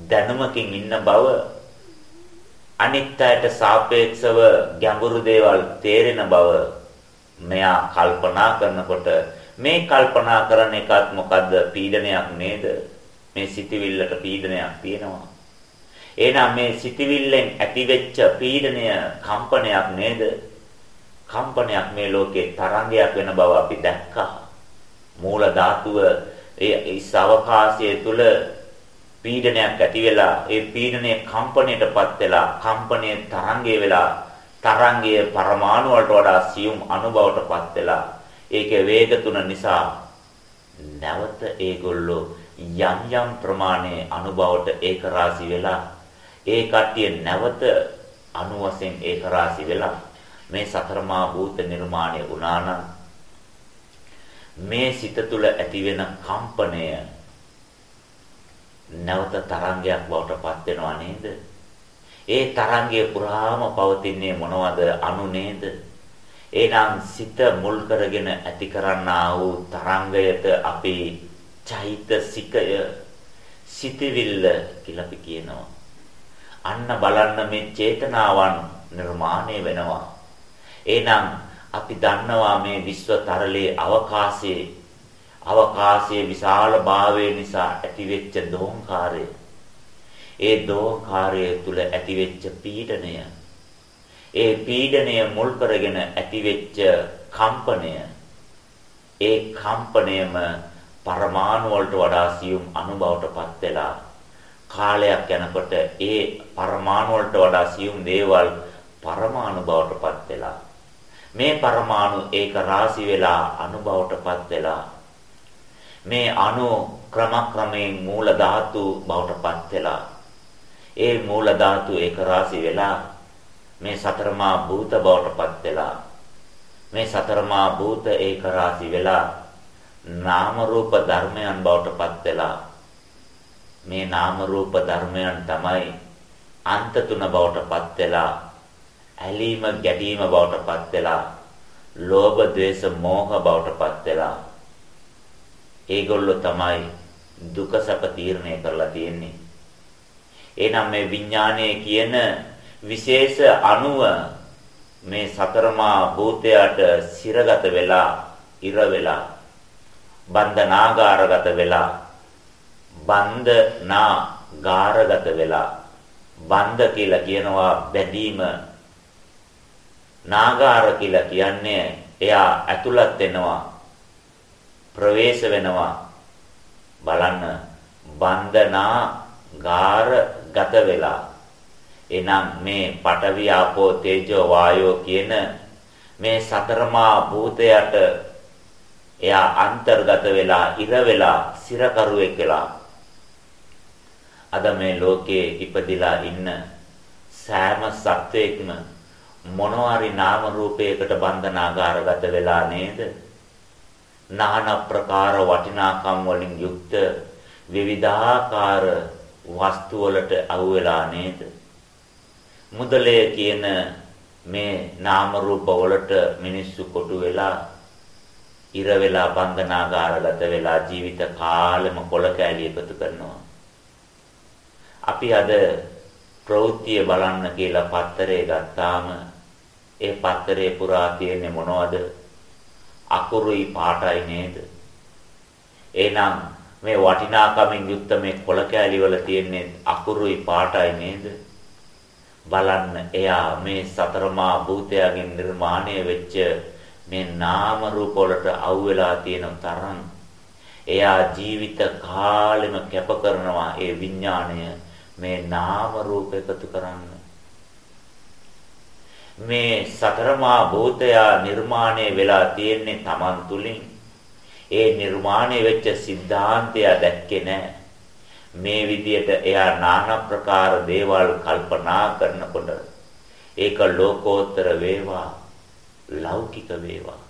දැනුමකින් ඉන්න බව අනිත් අයට සාපේක්ෂව ගැඹුරු දේවල් තේරෙන බව මෙයා කල්පනා කරනකොට මේ කල්පනා කරන එකත් මොකද්ද පීඩනයක් නේද මේ සිතවිල්ලට පීඩනයක් තියෙනවා. එහෙනම් මේ සිතවිල්ලෙන් ඇතිවෙච්ච පීඩනය කම්පනයක් නේද? කම්පනයක් මේ ලෝකේ තරංගයක් වෙන බව අපි දැක්කා. මූල ධාතුව ඒ ඉස් අවකාශය තුල පීඩනයක් ඇති වෙලා ඒ පීඩනයේ කම්පණයටපත් වෙලා කම්පණයේ තරංගය වෙලා තරංගය පරමාණු වලට වඩා සියුම් අණුබවටපත් වෙලා ඒකේ වේග තුන නිසා නැවත ඒගොල්ලෝ යම් යම් ප්‍රමාණයේ අණුබවට ඒක රාශි වෙලා ඒ කට්ටිය නැවත අණු වශයෙන් ඒක රාශි වෙලා මේ සතරමා භූත නිර්මාණය වුණා නම් මේ සිත තුළ ඇතිවෙන කම්පණය නැවත තරංගයක් බවට පත් වෙනවා නේද? ඒ තරංගය පුරාම පවතින්නේ මොනවද? අණු නේද? එහෙනම් සිත මුල් කරගෙන ඇති කරන්නා වූ තරංගයට අපි චෛතසිකය සිතවිල්ල කියලා අපි කියනවා. අන්න බලන්න මේ චේතනාවන් නිර්මාණය වෙනවා. එහෙනම් අපි දන්නවා මේ විශ්ව තරලේ අවකාශයේ අවකාශයේ විශාල භාවය නිසා ඇතිවෙච්ච දෝංකාරය ඒ දෝංකාරය තුල ඇතිවෙච්ච පීඩනය ඒ පීඩනය මුල් කරගෙන ඇතිවෙච්ච කම්පනය ඒ කම්පනයම පරමාණු වලට වඩා සියුම් අණුබවටපත් වෙලා කාලයක් යනකොට ඒ පරමාණු වලට වඩා සියුම් දේවල් පරමාණු බවටපත් වෙලා මේ පරමාණු ඒක රාශි වෙලා අණුබවටපත් වෙලා මේ අණු ක්‍රමක්‍රමයෙන් මූල ධාතු බවට පත් වෙලා ඒ මූල ධාතු එක රාශි වෙලා මේ සතරමා භූත බවට පත් වෙලා මේ සතරමා භූත ඒක රාශි වෙලා නාම රූප ධර්මයන් බවට පත් වෙලා මේ නාම රූප ධර්මයන් තමයි අන්ත තුන බවට පත් වෙලා ඇලීම ගැටීම බවට පත් වෙලා ලෝභ ද්වේෂ මෝහ බවට පත් වෙලා ඒගොල්ලෝ තමයි දුක සැප තීරණය කරලා තියෙන්නේ. එහෙනම් මේ විඥානය කියන විශේෂ අණුව මේ සතරමා භූතයට සිරගත වෙලා ඉර වෙලා බන්ධනාගාරගත වෙලා බන්ධනාගාරගත වෙලා බන්ධ කියලා කියනවා බැඳීම. නාගාර කියලා කියන්නේ එයා ඇතුළත් වෙනවා ප්‍රවේශ වෙනවා. බලන්න බන්ධනා ගාර ගත වෙලා. එනම් මේ පඨවි ආපෝ තේජෝ වායෝ කියන මේ සතරමා භූතයට එයා අන්තර්ගත වෙලා ඉර වෙලා සිරකරුවෙක් වෙලා අද මේ ලෝකේ ඉපදිලා ඉන්න සෑම සත්වයක්ම මොනවාරි නාම රූපයකට බන්ධනාගාරගත වෙලා නේද? নানা ප්‍රකාර වටිනාකම් වලින් යුක්ත විවිධාකාර වස්තු වලට අහු වෙලා නේද? මුදලේ කියන මේ නාම රූප වලට මිනිස්සු කොටු වෙලා ඉර වෙලා බන්ධනාගාරගත වෙලා ජීවිත කාලෙම කොල කැලිය එකතු කරනවා. අපි අද ප්‍රවෘත්තිය බලන්න කියලා පත්තරේ ගත්තාම ඒ පත්තරේ පුරා තියෙන්නේ මොනවද? අකුරුයි පාටයි නේද? එහෙනම් මේ වටිනාකමින් යුක්ත මේ කොල කෑලි වල තියෙන්නේ අකුරුයි පාටයි නේද? බලන්න එයා මේ සතරමා භූතයන්ගෙන් නිර්මාණය වෙච්ච මේ නාම රූප වලට අවු වෙලා තියෙන තරම් එයා ජීවිත කාලෙම කැප කරනවා ඒ විඥාණය මේ නාම රූප එකතු කරන්න. මේ සතරමා භූතය නිර්මාණය වෙලා තියෙන්නේ Taman තුලින්. ඒ නිර්මාණය වෙච්ච સિદ્ધාන්තය දැක්කේ නැහැ මේ විදියට එයා নানা ප්‍රකාර දේවල් කල්පනා කරනකොට ඒක ලෝකෝත්තර වේවා. ලෞකික වේවා.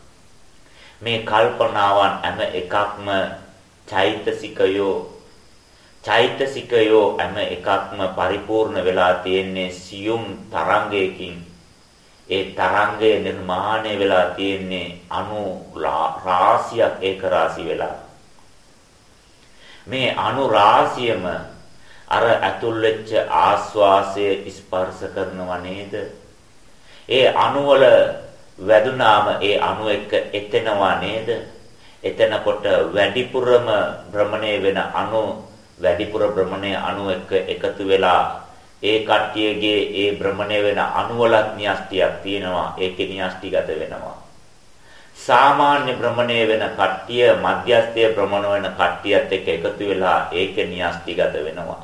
මේ කල්පනාවන් හැම එකක්ම චෛතසිකයෝ චෛතසිකයෝ හැම එකක්ම පරිපූර්ණ වෙලා තියෙන්නේ සියුම් තරංගයකින්. ඒ තරංගය නිර්මාණය වෙලා තියෙන්නේ අණු රාශියක් ඒක රාශි වෙලා. මේ අණු රාශියම අර ඇතුල් වෙච්ච ආස්වාසය ස්පර්ශ කරනව නේද? ඒ අණු වල වැදුනාම ඒ අණු එක්ක එතෙනවා නේද? එතනකොට වැඩිපුරම භ්‍රමණය වෙන අණු වැඩිපුර භ්‍රමණය අණු එක්ක එකතු වෙලා ඒ කට්ටියගේ ඒ භ්‍රමණය වෙන අණුවලත් න්‍යෂ්ටියක් තියෙනවා ඒකේ න්‍යෂ්ටිගත වෙනවා. සාමාන්‍ය භ්‍රමණය වෙන කට්ටිය මධ්‍යස්ථයේ භ්‍රමණ වෙන කට්ටියත් එක්ක එකතු වෙලා ඒකේ න්‍යෂ්ටිගත වෙනවා.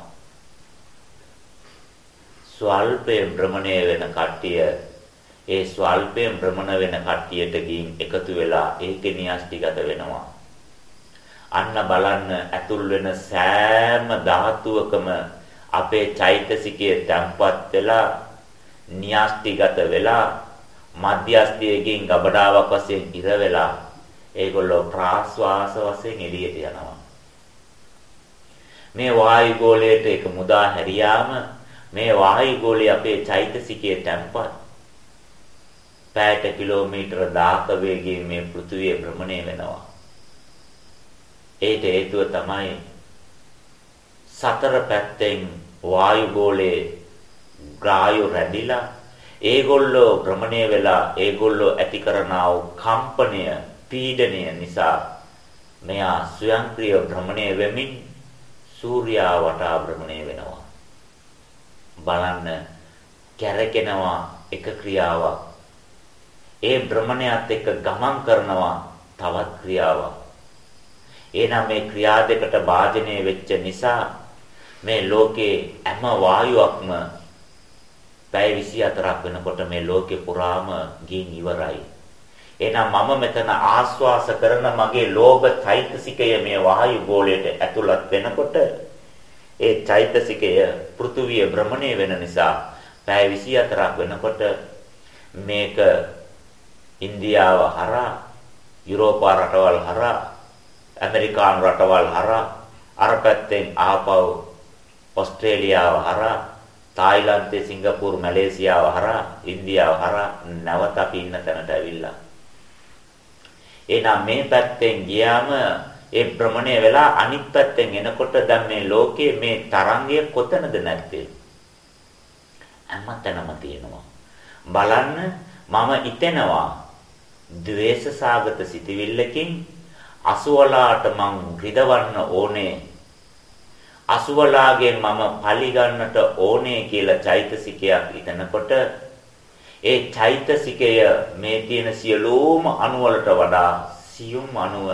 ස්වල්පයෙන් භ්‍රමණය වෙන කට්ටිය ඒ ස්වල්පයෙන් භ්‍රමණ වෙන කට්ටියට ගින් එකතු වෙලා ඒකේ න්‍යෂ්ටිගත වෙනවා. අන්න බලන්න ඇතුල් වෙන සෑම ධාතුවකම අපේ චෛතසිකයේ තැම්පත් වෙලා න්‍යාස්තිගත වෙලා මධ්‍යස්තියකින් ගබඩාවක් වශයෙන් ඉර වෙලා ඒගොල්ලෝ ප්‍රාශ්වාස වශයෙන් එළියට යනවා. මේ වායු ගෝලයට එක මුදා හැරියාම මේ වායු ගෝලය අපේ චෛතසිකයේ තැම්පත් පැයට කිලෝමීටර 1000ක වේගයෙන් මේ පෘථිවිය භ්‍රමණය වෙනවා. ඒට හේතුව තමයි සතර පැත්තෙන් වායු ගෝලයේ ග්‍රායු රැඳිලා ඒගොල්ලෝ භ්‍රමණය වෙලා ඒගොල්ලෝ ඇති කරනා වූ කම්පනය පීඩනය නිසා මෙයා ස්වයංක්‍රීය භ්‍රමණය වෙමින් සූර්යා වටා භ්‍රමණය වෙනවා. බලන්න කැරකෙනවා එක ක්‍රියාවක්. ඒ භ්‍රමණයත් එක්ක ගමන් කරනවා තවත් ක්‍රියාවක් එහෙනම් මේ ක්‍රියා දෙකට භාජනය වෙච්ච නිසා මේ ලෝකේ හැම වායුවක්ම පැය 24ක් වෙනකොට මේ ලෝකේ පුරාම ගින් ඉවරයි. එහෙනම් මම මෙතන ආස්වාස කරන මගේ ලෝභ චෛතසිකය මේ වායු ගෝලයට ඇතුළත් වෙනකොට ඒ චෛතසිකය පෘථුවිය භ්‍රමණය වෙන නිසා පැය 24ක් වෙනකොට මේක ඉන්දියාව හරහා යුරෝපා රටවල් හරහා ඇමරිකානු රටවල් හරහා අර පැත්තෙන් ආපහු ඕස්ට්‍රේලියාව හරහා තායිලන්තේ සිංගප්පූරු මැලේසියාව හරහා ඉන්දියාව හරහා නැවත අපි ඉන්න තැනට ඇවිල්ලා. එහෙනම් මේ පැත්තෙන් ගියාම ඒ භ්‍රමණය වෙලා අනිත් පැත්තෙන් එනකොට දැන් මේ ලෝකයේ මේ තරංගය කොතනද නැත්තේ? හැමතැනම තියෙනවා. බලන්න මම ඉතෙනවා ද්වේෂසාගත සිටිවිල්ලකින් අසුවලාට මං රිදවන්න ඕනේ. අසුවලාගෙන් මම පලි ගන්නට ඕනේ කියලා චෛතසිකයක් හිතනකොට ඒ චෛතසිකය මේ තියෙන සියලුම අණු වලට වඩා සියුම් අණුව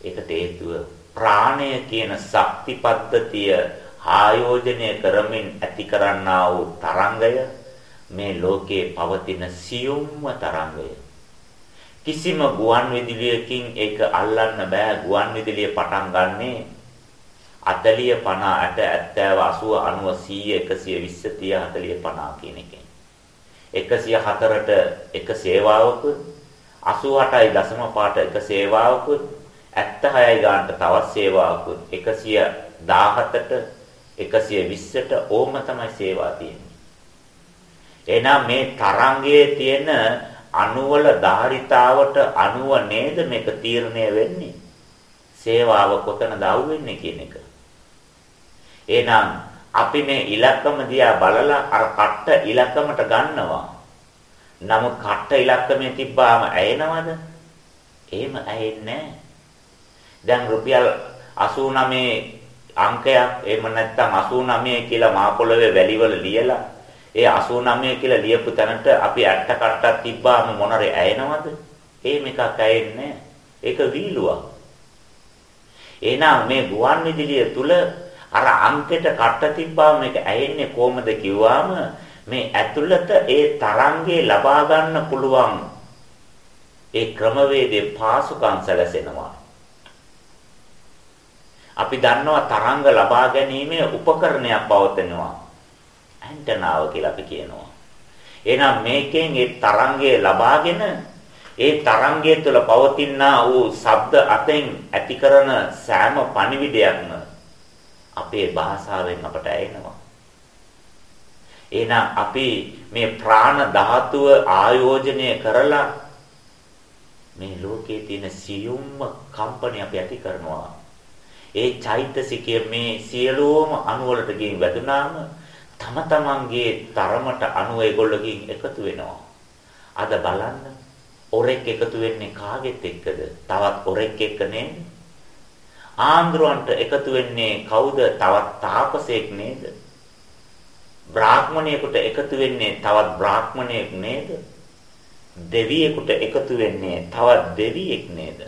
ඒකට හේතුව ප්‍රාණය කියන ශක්ති පද්ධතිය ආයෝජනය කරමින් ඇති කරන්නා වූ තරංගය මේ ලෝකේ පවතින සියුම්ම තරංගය. කිසිම ගුවන් විදුලියකින් ඒක අල්ලන්න බෑ. ගුවන් විදුලිය පටන් ගන්නේ 40 50 80 90 80 100 120 30 40 50 කියන එකෙන්. 104ට එක සේවාවකුත් 88යි දශම පාට එක සේවාවකුත් 76යි ගානට තවත් සේවාවකුත් 117ට 120ට ඕම තමයි සේවා තියෙන්නේ. එහෙනම් මේ තරංගයේ තියෙන අණුවල ධාරිතාවට අණුව නේද මේක තීරණය වෙන්නේ. සේවාව කොතනද අහුවෙන්නේ කියන එක. එහෙනම් අපි මේ ඉලක්කම දිහා බලලා අර කට්ට ඉලක්කමට ගන්නවා. නමුත් කට්ට ඉලක්කමේ තිබ්බාම ඇයෙනවද? එහෙම ඇයෙන්නේ දැන් රුපියල් 89 අංකයක් එහෙම නැත්නම් 89 කියලා මා පොළවේ වැලිවල ලියලා ඒ 89 කියලා ලියපු තැනට අපි ඇට්ට කට්ටක් තිබ්බාම මොනරේ ඇයෙනවද? එහෙම එකක් ඇයෙන්නේ ඒක වීලුවක්. එහෙනම් මේ ගුවන් විදුලිය තුල අර අංකෙට කට්ට තිබ්බාම මේක ඇයෙන්නේ කොහමද කිව්වාම මේ ඇතුළත ඒ තරංගේ ලබා ගන්න පුළුවන් ඒ ක්‍රමවේදයේ පාසුකම් සැලසෙනවා. අපි දන්නවා තරංග ලබා ගැනීමේ උපකරණයක් පවතිනවා. ඇන්ටනාව කියලා අපි කියනවා. එහෙනම් මේකෙන් ඒ තරංගය ලබාගෙන ඒ තරංගය තුළ පවතිනා වූ ශබ්ද අතෙන් ඇති කරන සෑම පණිවිඩයක්ම අපේ භාෂාවෙන් අපට ඇහෙනවා. එහෙනම් අපි මේ ප්‍රාණ ධාතුව ආයෝජනය කරලා මේ ලෝකයේ තියෙන සියුම්ම කම්පණය අපි ඇති කරනවා. ඒ චෛතසිකය මේ සියලුම අණු වලට ගින් වැදුනාම තම තමන්ගේ තරමට අණු ඒගොල්ලකින් එකතු වෙනවා. අද බලන්න ඔරෙක් එකතු වෙන්නේ කාගෙත් එක්කද? තවත් ඔරෙක් එක්ක නේද? ආන්දරවන්ට එකතු වෙන්නේ කවුද? තවත් තාපසයෙක් නේද? බ්‍රාහ්මණයෙකුට එකතු වෙන්නේ තවත් බ්‍රාහ්මණයෙක් නේද? දෙවියෙකුට එකතු වෙන්නේ තවත් දෙවියෙක් නේද?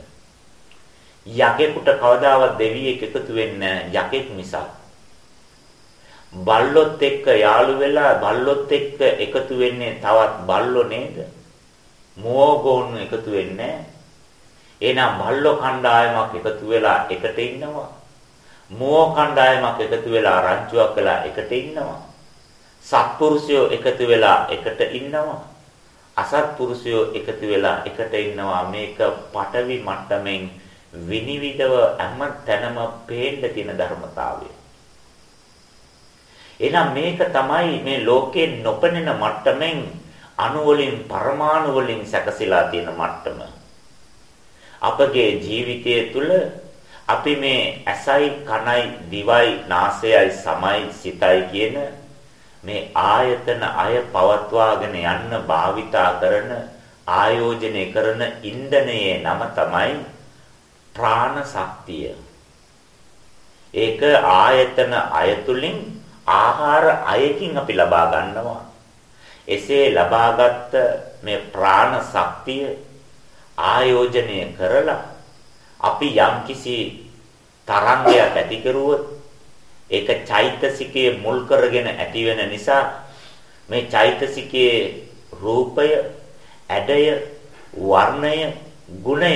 යකෙකුට කවදාවත් දෙවියෙක් එකතු වෙන්නේ යකෙක් මිසක්. බල්ලොත් එක්ක යාළු වෙලා බල්ලොත් එක්ක එකතු වෙන්නේ තවත් බල්ලෝ නේද? මෝගෝන් එකතු වෙන්නේ එහෙනම් බල්ලෝ කණ්ඩායමක් එකතු වෙලා එකට ඉන්නවා. මෝ කණ්ඩායමක් එකතු වෙලා රංචුවක් වෙලා එකට ඉන්නවා. සත්පුරුෂයෝ එකතු වෙලා එකට ඉන්නවා. අසත්පුරුෂයෝ එකතු වෙලා එකට ඉන්නවා. මේක පටවි මට්ටමින් විනිවිදව හැම තැනම පේන්න තියෙන ධර්මතාවය. එහෙනම් මේක තමයි මේ ලෝකේ නොපෙනෙන මට්ටමින් අණු වලින් පරමාණු වලින් සැකසීලා තියෙන මට්ටම. අපගේ ජීවිතය තුළ අපි මේ ඇසයි කනයි දිවයි නාසයයි සමයි සිතයි කියන මේ ආයතන අය පවත්වාගෙන යන්න භාවිතා කරන ආයෝජනය කරන ඉන්ධනයේ නම තමයි ප්‍රාණ ශක්තිය. ඒක ආයතන අයතුලින් ආහාර අයකින් අපි ලබා ගන්නවා. එසේ ලබාගත් මේ ප්‍රාණ ශක්තිය ආයෝජනය කරලා අපි යම්කිසි තරංගයක් ඇති කරුවොත් ඒක චෛතසිකයේ මුල් කරගෙන ඇති වෙන නිසා මේ චෛතසිකයේ රූපය, ඇඩය, වර්ණය, ගුණය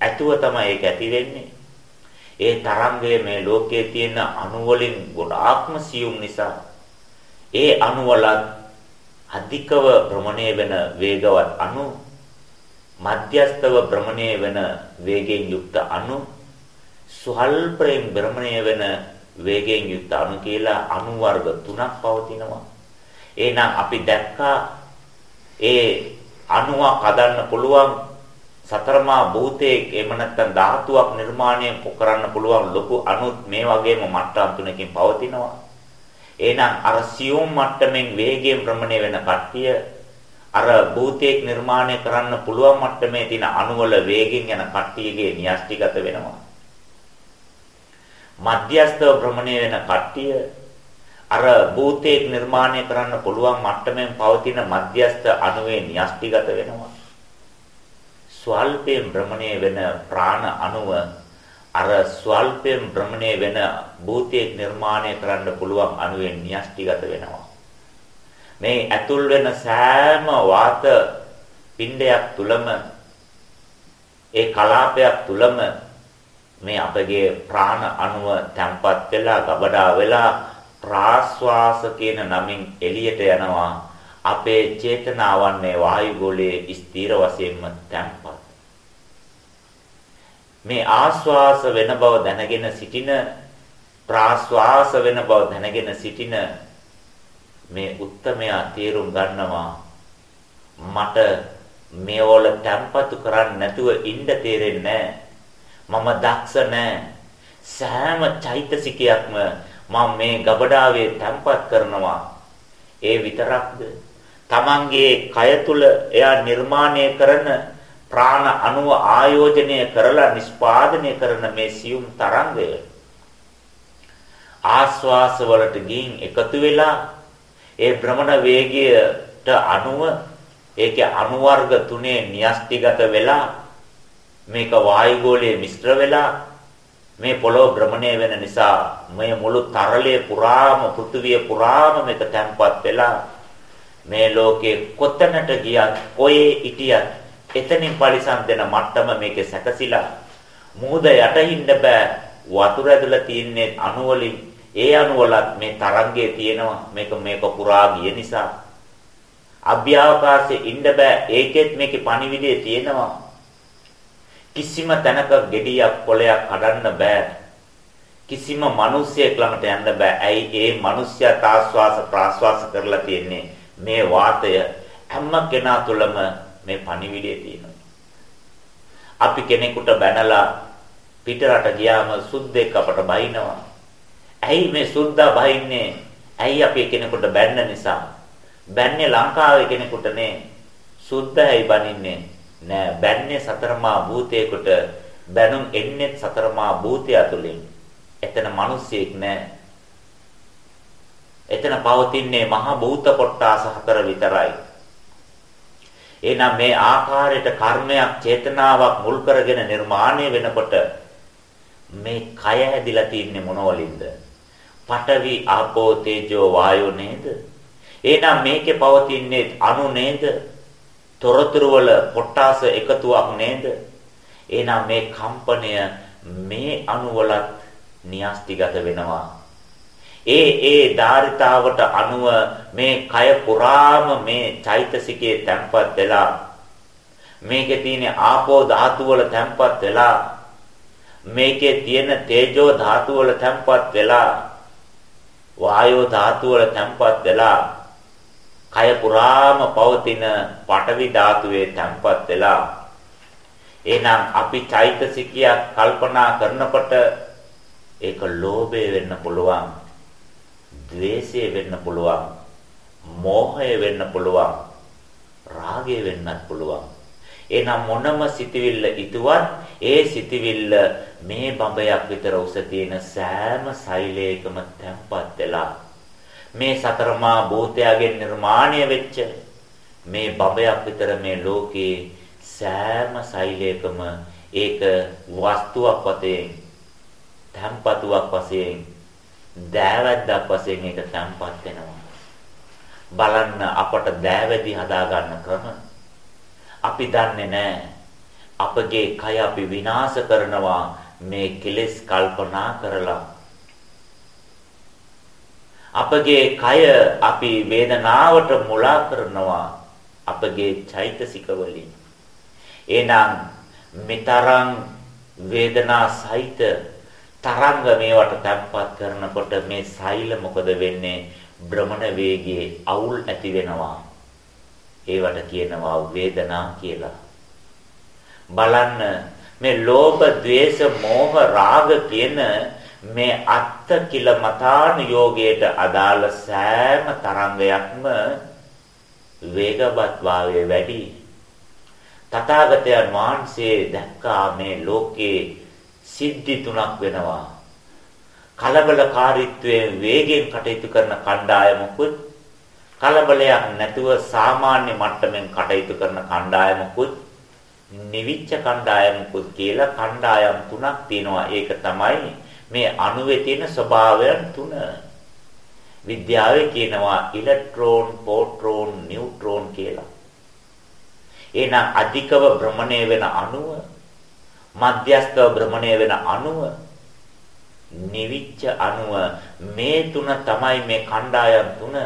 ඇතුව තමයි ඒක ඇති වෙන්නේ. ඒ තරංගය මේ ලෝකයේ තියෙන අණු වලින් ගොඩාක්ම සියුම් නිසා ඒ අණු වලත් අධිකව භ්‍රමණය වෙන වේගවත් අණු මධ්‍යස්තව භ්‍රමණය වෙන වේගයෙන් යුක්ත අණු සුහල්පයෙන් භ්‍රමණය වෙන වේගයෙන් යුක්ත අණු කියලා අණු වර්ග තුනක් පවතිනවා. එහෙනම් අපි දැක්කා ඒ අණුවක් හදන්න පුළුවන් සතරමා භූතයේ එහෙම නැත්නම් ධාතුවක් නිර්මාණය කරන්න පුළුවන් ලොකු අණුත් මේ වගේම මට්ටම් තුනකින් පවතිනවා. එහෙනම් අර සියුම් මට්ටමින් වේගයෙන් භ්‍රමණය වෙන කට්ටිය අර භූතයක් නිර්මාණය කරන්න පුළුවන් මට්ටමේ තියෙන අණුවල වේගෙන් යන කට්ටියගේ න්‍යෂ්ටිගත වෙනවා. මධ්‍යස්ථව භ්‍රමණය වෙන කට්ටිය අර භූතේ නිර්මාණය කරන්න පුළුවන් මට්ටමෙන් පවතින මධ්‍යස්ථ අණුවේ න්‍යෂ්ටිගත වෙනවා. ස්වල්පයෙන් භ්‍රමණය වෙන ප්‍රාණ අණුව අර ස්වල්පයෙන් භ්‍රමණය වෙන භූතේ නිර්මාණය කරන්න පුළුවන් අණුවේ න්‍යෂ්ටිගත වෙනවා. මේ ඇතුල් වෙන සෑම වාත පිණ්ඩයක් තුලම ඒ කලාපයක් තුලම මේ අපගේ ප්‍රාණ අණුව තැම්පත් වෙලා ගබඩා වෙලා ප්‍රාශ්වාස කියන නමින් එළියට යනවා අපේ චේතනාවන්නේ වායුගෝලයේ ස්ථිර වශයෙන්ම තැම්පත් මේ ආශ්වාස වෙන බව දැනගෙන සිටින ප්‍රාශ්වාස වෙන බව දැනගෙන සිටින මේ උත්තමයා තේරුම් ගන්නවා මට මේවල තැම්පතු කරන්නේ නැතුව ඉන්න තේරෙන්නේ මම දක්ෂ නැහැ. සෑම චෛතසිකයක්ම මම මේ ගබඩාවේ තැම්පත් කරනවා. ඒ විතරක්ද? තමන්ගේ කය තුල එයා නිර්මාණය කරන ප්‍රාණ අණුව ආයෝජනය කරලා නිස්පාදනය කරන මේ සියුම් තරංගය ආස්වාස වලට ගින් එකතු වෙලා ඒ භ්‍රමණ වේගයට අණුව ඒකේ අණු වර්ග තුනේ න්‍යෂ්ටිගත වෙලා මේක වායුගෝලයේ මිශ්‍ර වෙලා මේ පොළොව භ්‍රමණය වෙන නිසා මේ මුළු තරලයේ පුරාම පෘථිවිය පුරාම මේක තැම්පත් වෙලා මේ ලෝකේ කොතැනට ගියත් කොයේ හිටියත් එතනින් පරිසම් දෙන මට්ටම මේකේ සැකසিলা මූද යටින් බෑ. වතුර ඇදලා තියන්නේ අණු වලින්. ඒ අණුවලත් මේ තරංගයේ තියෙනවා. මේක මේක පුරා ගිය නිසා. අභ්‍යවකාශයේ ඉන්න බෑ. ඒකෙත් මේකේ පණිවිඩය තියෙනවා. කිසිම තැනක gediyak කොලයක් කඩන්න බෑ. කිසිම මිනිසියෙක් ළඟට යන්න බෑ. ඇයි? ඒ මිනිස්යා ආස්වාස ප්‍රාස්වාස කරලා තියෙන්නේ මේ වාතය හැම කෙනා තුළම මේ පණිවිඩය තියෙනවා අපි කෙනෙකුට බැනලා පිටරට ගියාම සුද්දෙක් අපට බයිනවා ඇයි මේ සුද්දා බහින්නේ? ඇයි අපි කෙනෙකුට බැන්න නිසා? බැන්නේ ලංකාවේ කෙනෙකුට නේ. සුද්දායි බනින්නේ නෑ. බැන්නේ සතරමා භූතයකට බැනුම් එන්නේ සතරමා භූතය තුලින්. එතන මිනිස්සෙක් නෑ. එතන පවතින්නේ මහ භූත කොට්ටාස හතර විතරයි. එහෙනම් මේ ආකාරයට කර්මයක් චේතනාවක් මුල් කරගෙන නිර්මාණය වෙනකොට මේ කය ඇදිලා තින්නේ මොනවලින්ද? පඨවි ආපෝ තේජෝ වායෝ නේද? එහෙනම් මේකේ පවතින්නේ අණු නේද? තොරතුරු වල කොටාස එකතුවක් නේද? එහෙනම් මේ කම්පනය මේ අණු වලත් න්‍යාස්තිගත වෙනවා. ඒ ඒ ධාරිතාවට අනුව මේ කය පුරාම මේ චෛතසිකයේ තැම්පත් වෙලා මේකේ තියෙන ආපෝ ධාතු වල තැම්පත් වෙලා මේකේ තියෙන තේජෝ ධාතු වල තැම්පත් වෙලා වායෝ ධාතු වල තැම්පත් වෙලා කය පුරාම පවතින පඨවි ධාතුවේ තැම්පත් වෙලා එහෙනම් අපි චෛතසිකයක් කල්පනා කරනකොට ඒක ලෝභය වෙන්න පුළුවන්. ද්වේෂය වෙන්න පුළුවන් මෝහය වෙන්න පුළුවන් රාගය වෙන්නත් පුළුවන් එහෙනම් මොනම සිතවිල්ල ඉදුවත් ඒ සිතවිල්ල මේ බඹයක් විතර උස තියෙන සෑම සෛලයකම තැම්පත් වෙලා මේ සතරමා භූතයාගෙන් නිර්මාණය වෙච්ච මේ බඹයක් විතර මේ ලෝකේ සෑම සෛලයකම ඒක වස්තුවක් වශයෙන් තැම්පතුවක් වශයෙන් දෑවැද්දක් වශයෙන් ඒක තැම්පත් වෙනවා බලන්න අපට දෑවැදි හදා ගන්න ක්‍රම අපි දන්නේ නැහැ. අපගේ කය අපි විනාශ කරනවා මේ කෙලෙස් කල්පනා කරලා. අපගේ කය අපි වේදනාවට මුලා කරනවා අපගේ චෛතසික වලින්. එහෙනම් මෙතරම් වේදනා සහිත තරංග මේවට තැම්පත් කරනකොට මේ සෛල මොකද වෙන්නේ? භ්‍රමණ වේගයේ අවුල් ඇති වෙනවා. ඒවට කියනවා වේදනා කියලා. බලන්න මේ ලෝභ, ද්වේෂ, මෝහ, රාග කියන මේ අත්ත කිල මතාන යෝගයට අදාළ සෑම තරංගයක්ම වේගවත් වාවේ වැඩි. තථාගතයන් වහන්සේ දැක්කා මේ ලෝකේ සිද්ධි තුනක් වෙනවා. කලබලකාරීත්වයෙන් වේගයෙන් කටයුතු කරන කණ්ඩායමකුත් කලබලයක් නැතුව සාමාන්‍ය මට්ටමින් කටයුතු කරන කණ්ඩායමකුත් නිවිච්ච කණ්ඩායමකුත් කියලා කණ්ඩායම් තුනක් තියෙනවා. ඒක තමයි මේ අණුවේ තියෙන ස්වභාවයන් තුන. විද්‍යාවේ කියනවා ඉලෙක්ට්‍රෝන, පොට්‍රෝන, නියුට්‍රෝන කියලා. එහෙනම් අධිකව භ්‍රමණය වෙන අණුව, මධ්‍යස්ථව භ්‍රමණය වෙන අණුව, නිවිච්ච අණුව මේ තුන තමයි මේ කණ්ඩායම් තුන.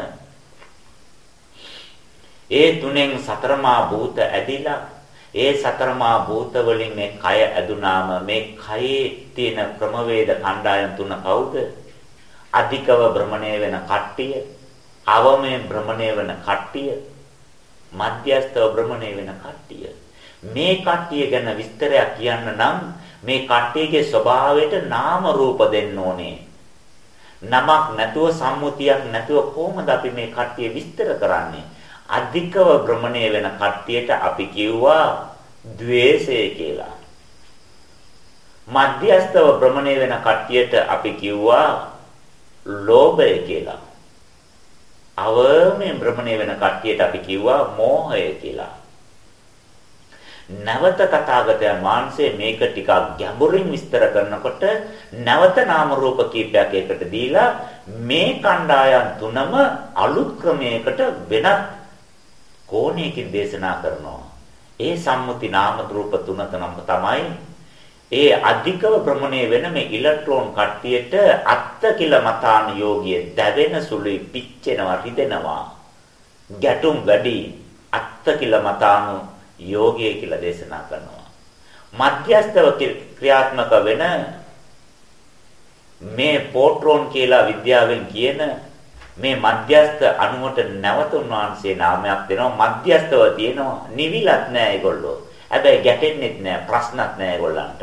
ඒ තුනෙන් සතරමා භූත ඇදිලා ඒ සතරමා භූත වලින් මේ කය ඇදුනාම මේ කයේ තියෙන ක්‍රමවේද කණ්ඩායම් තුන කවුද? අධිකව භ්‍රමණය වෙන කට්ටිය, අවමේ භ්‍රමණය වෙන කට්ටිය, මධ්‍යස්ථව භ්‍රමණය වෙන කට්ටිය. මේ කට්ටිය ගැන විස්තරයක් කියන්න නම් මේ කට්ටියගේ ස්වභාවයට නාම රූප දෙන්න ඕනේ. නමක් නැතුව සම්මුතියක් නැතුව කොහොමද අපි මේ කට්ටිය විස්තර කරන්නේ? අධිකව භ්‍රමණය වෙන කට්ටියට අපි කිව්වා द्वේෂය කියලා. මධ්‍යස්තව භ්‍රමණය වෙන කට්ටියට අපි කිව්වා ලෝභය කියලා. අවමෙන් භ්‍රමණය වෙන කට්ටියට අපි කිව්වා මෝහය කියලා. නැවත තථාගතයන් වහන්සේ මේක ටිකක් ගැඹුරින් විස්තර කරනකොට නැවත නාම රූප කීපයක් එකට දීලා මේ කණ්ඩායම් තුනම අලුත් ක්‍රමයකට වෙනත් කෝණයකින් දේශනා කරනවා. ඒ සම්මුති නාම රූප තුන තමයි ඒ අධිකව භ්‍රමණය වෙන මේ ඉලෙක්ට්‍රෝන කට්ටියට අත්ත කියලා මතාන යෝගිය දැවෙන සුළුයි පිච්චෙනවා රිදෙනවා ගැටුම් වැඩි අත්ත කියලා මතාන යෝගිය කියලා දේශනා කරනවා. මධ්‍යස්තව ක්‍රියාත්මක වෙන මේ පොට්‍රෝන් කියලා විද්‍යාවෙන් කියන මේ මධ්‍යස්ත අණුවට නැවත උන්වහන්සේ නාමයක් දෙනවා. මධ්‍යස්තව තියෙනවා නිවිලත් නෑ ඒගොල්ලෝ. හැබැයි ගැටෙන්නෙත් නෑ ප්‍රශ්නත් නෑ ඒගොල්ලන්ට.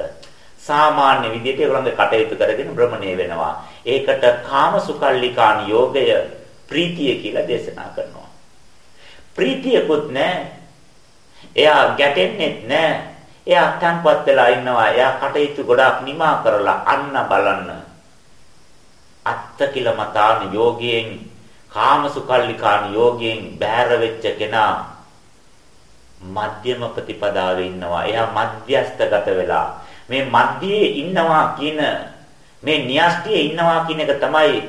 සාමාන්‍ය විදිහට ඒගොල්ලන්ගේ කටයුතු කරගෙන භ්‍රමණය වෙනවා. ඒකට කාමසුකල්ලිකාන යෝගය ප්‍රීතිය කියලා දේශනා කරනවා. ප්‍රීතියකුත් නෑ එයා ගැටෙන්නෙත් නෑ එයා තැම්පත් වෙලා ඉන්නවා එයා කටයුතු ගොඩාක් නිමා කරලා අන්න බලන්න අත්තකිලමතාන යෝගයෙන් කාමසුකල්ලිකාන යෝගයෙන් බෑර වෙච්ච කෙනා මධ්‍යම ප්‍රතිපදාවේ ඉන්නවා. එයා මධ්‍යස්තගත වෙලා මේ මධ්‍යයේ ඉන්නවා කියන මේ න්‍යාස්තියේ ඉන්නවා කියන එක තමයි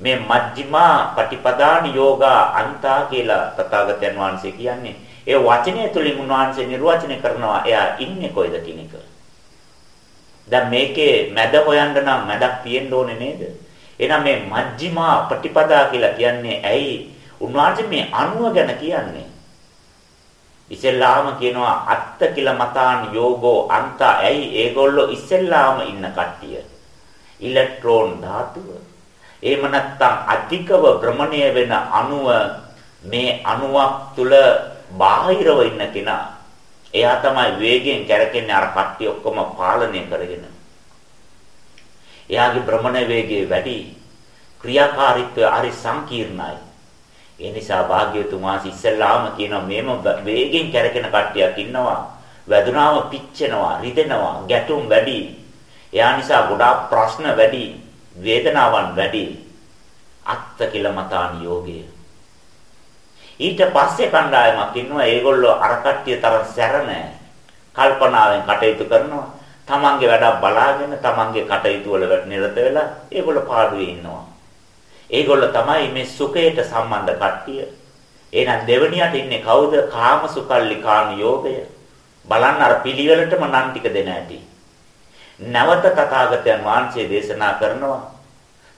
මේ මජ්ක්‍ධිමා පටිපදාන යෝගා අන්තා කියලා තථාගතයන් වහන්සේ කියන්නේ. ඒ වචනය තුලින් උන්වහන්සේ නිර්වචනය කරනවා එයා ඉන්නේ කොයිද කියන එක. දැන් මේකේ මැද හොයන්න නම් මැදක් තියෙන්න ඕනේ නේද? එහෙනම් මේ මජ්ක්‍ධිමා ප්‍රතිපදා කියලා කියන්නේ ඇයි? උන්වහන්සේ මේ අණුව ගැන කියන්නේ. ඉස්සෙල්ලාම කියනවා අත්ත කියලා මතාන් යෝගෝ අන්ත ඇයි ඒගොල්ලෝ ඉස්සෙල්ලාම ඉන්න කට්ටිය. ඉලෙක්ට්‍රෝන ධාතුව. එහෙම නැත්නම් අධිකව භ්‍රමණය වෙන අණුව මේ අණුවක් තුල බාහිරව ඉන්න කෙනා. එයා තමයි වේගයෙන් කැරකෙන්නේ අර කට්ටිය ඔක්කොම පාලනය කරගෙන. එයාගේ භ්‍රමණ වේගය වැඩි. ක්‍රියාකාරීත්වය හරි සංකීර්ණයි. ඒ නිසා භාග්‍යවතුන් වහන්සේ ඉස්සෙල්ලාම කියනවා මේම වේගෙන් කැරකෙන කට්ටියක් ඉන්නවා. වැදුනාම පිච්චෙනවා, රිදෙනවා, ගැටුම් වැඩි. එයා නිසා ගොඩාක් ප්‍රශ්න වැඩි, වේදනාවන් වැඩි. අත්ත කියලා මතාන යෝගය. ඊට පස්සේ කණ්ඩායමක් ඉන්නවා ඒගොල්ලෝ අර කට්ටිය තරම් සැර නැහැ. කල්පනාවෙන් කටයුතු කරනවා. තමන්ගේ වැඩක් බලාගෙන තමන්ගේ කටයුතු වල නිරත වෙලා ඒගොල්ලෝ පාඩුවේ ඉන්නවා. ඒගොල්ලෝ තමයි මේ සුඛයට සම්බන්ධ කට්ටිය. එහෙනම් දෙවණියට ඉන්නේ කවුද? කාම සුකල්ලි කාම යෝගය. බලන්න අර පිළිවෙලටම නම් ටික දෙන ඇති. නැවත තථාගතයන් වහන්සේ දේශනා කරනවා.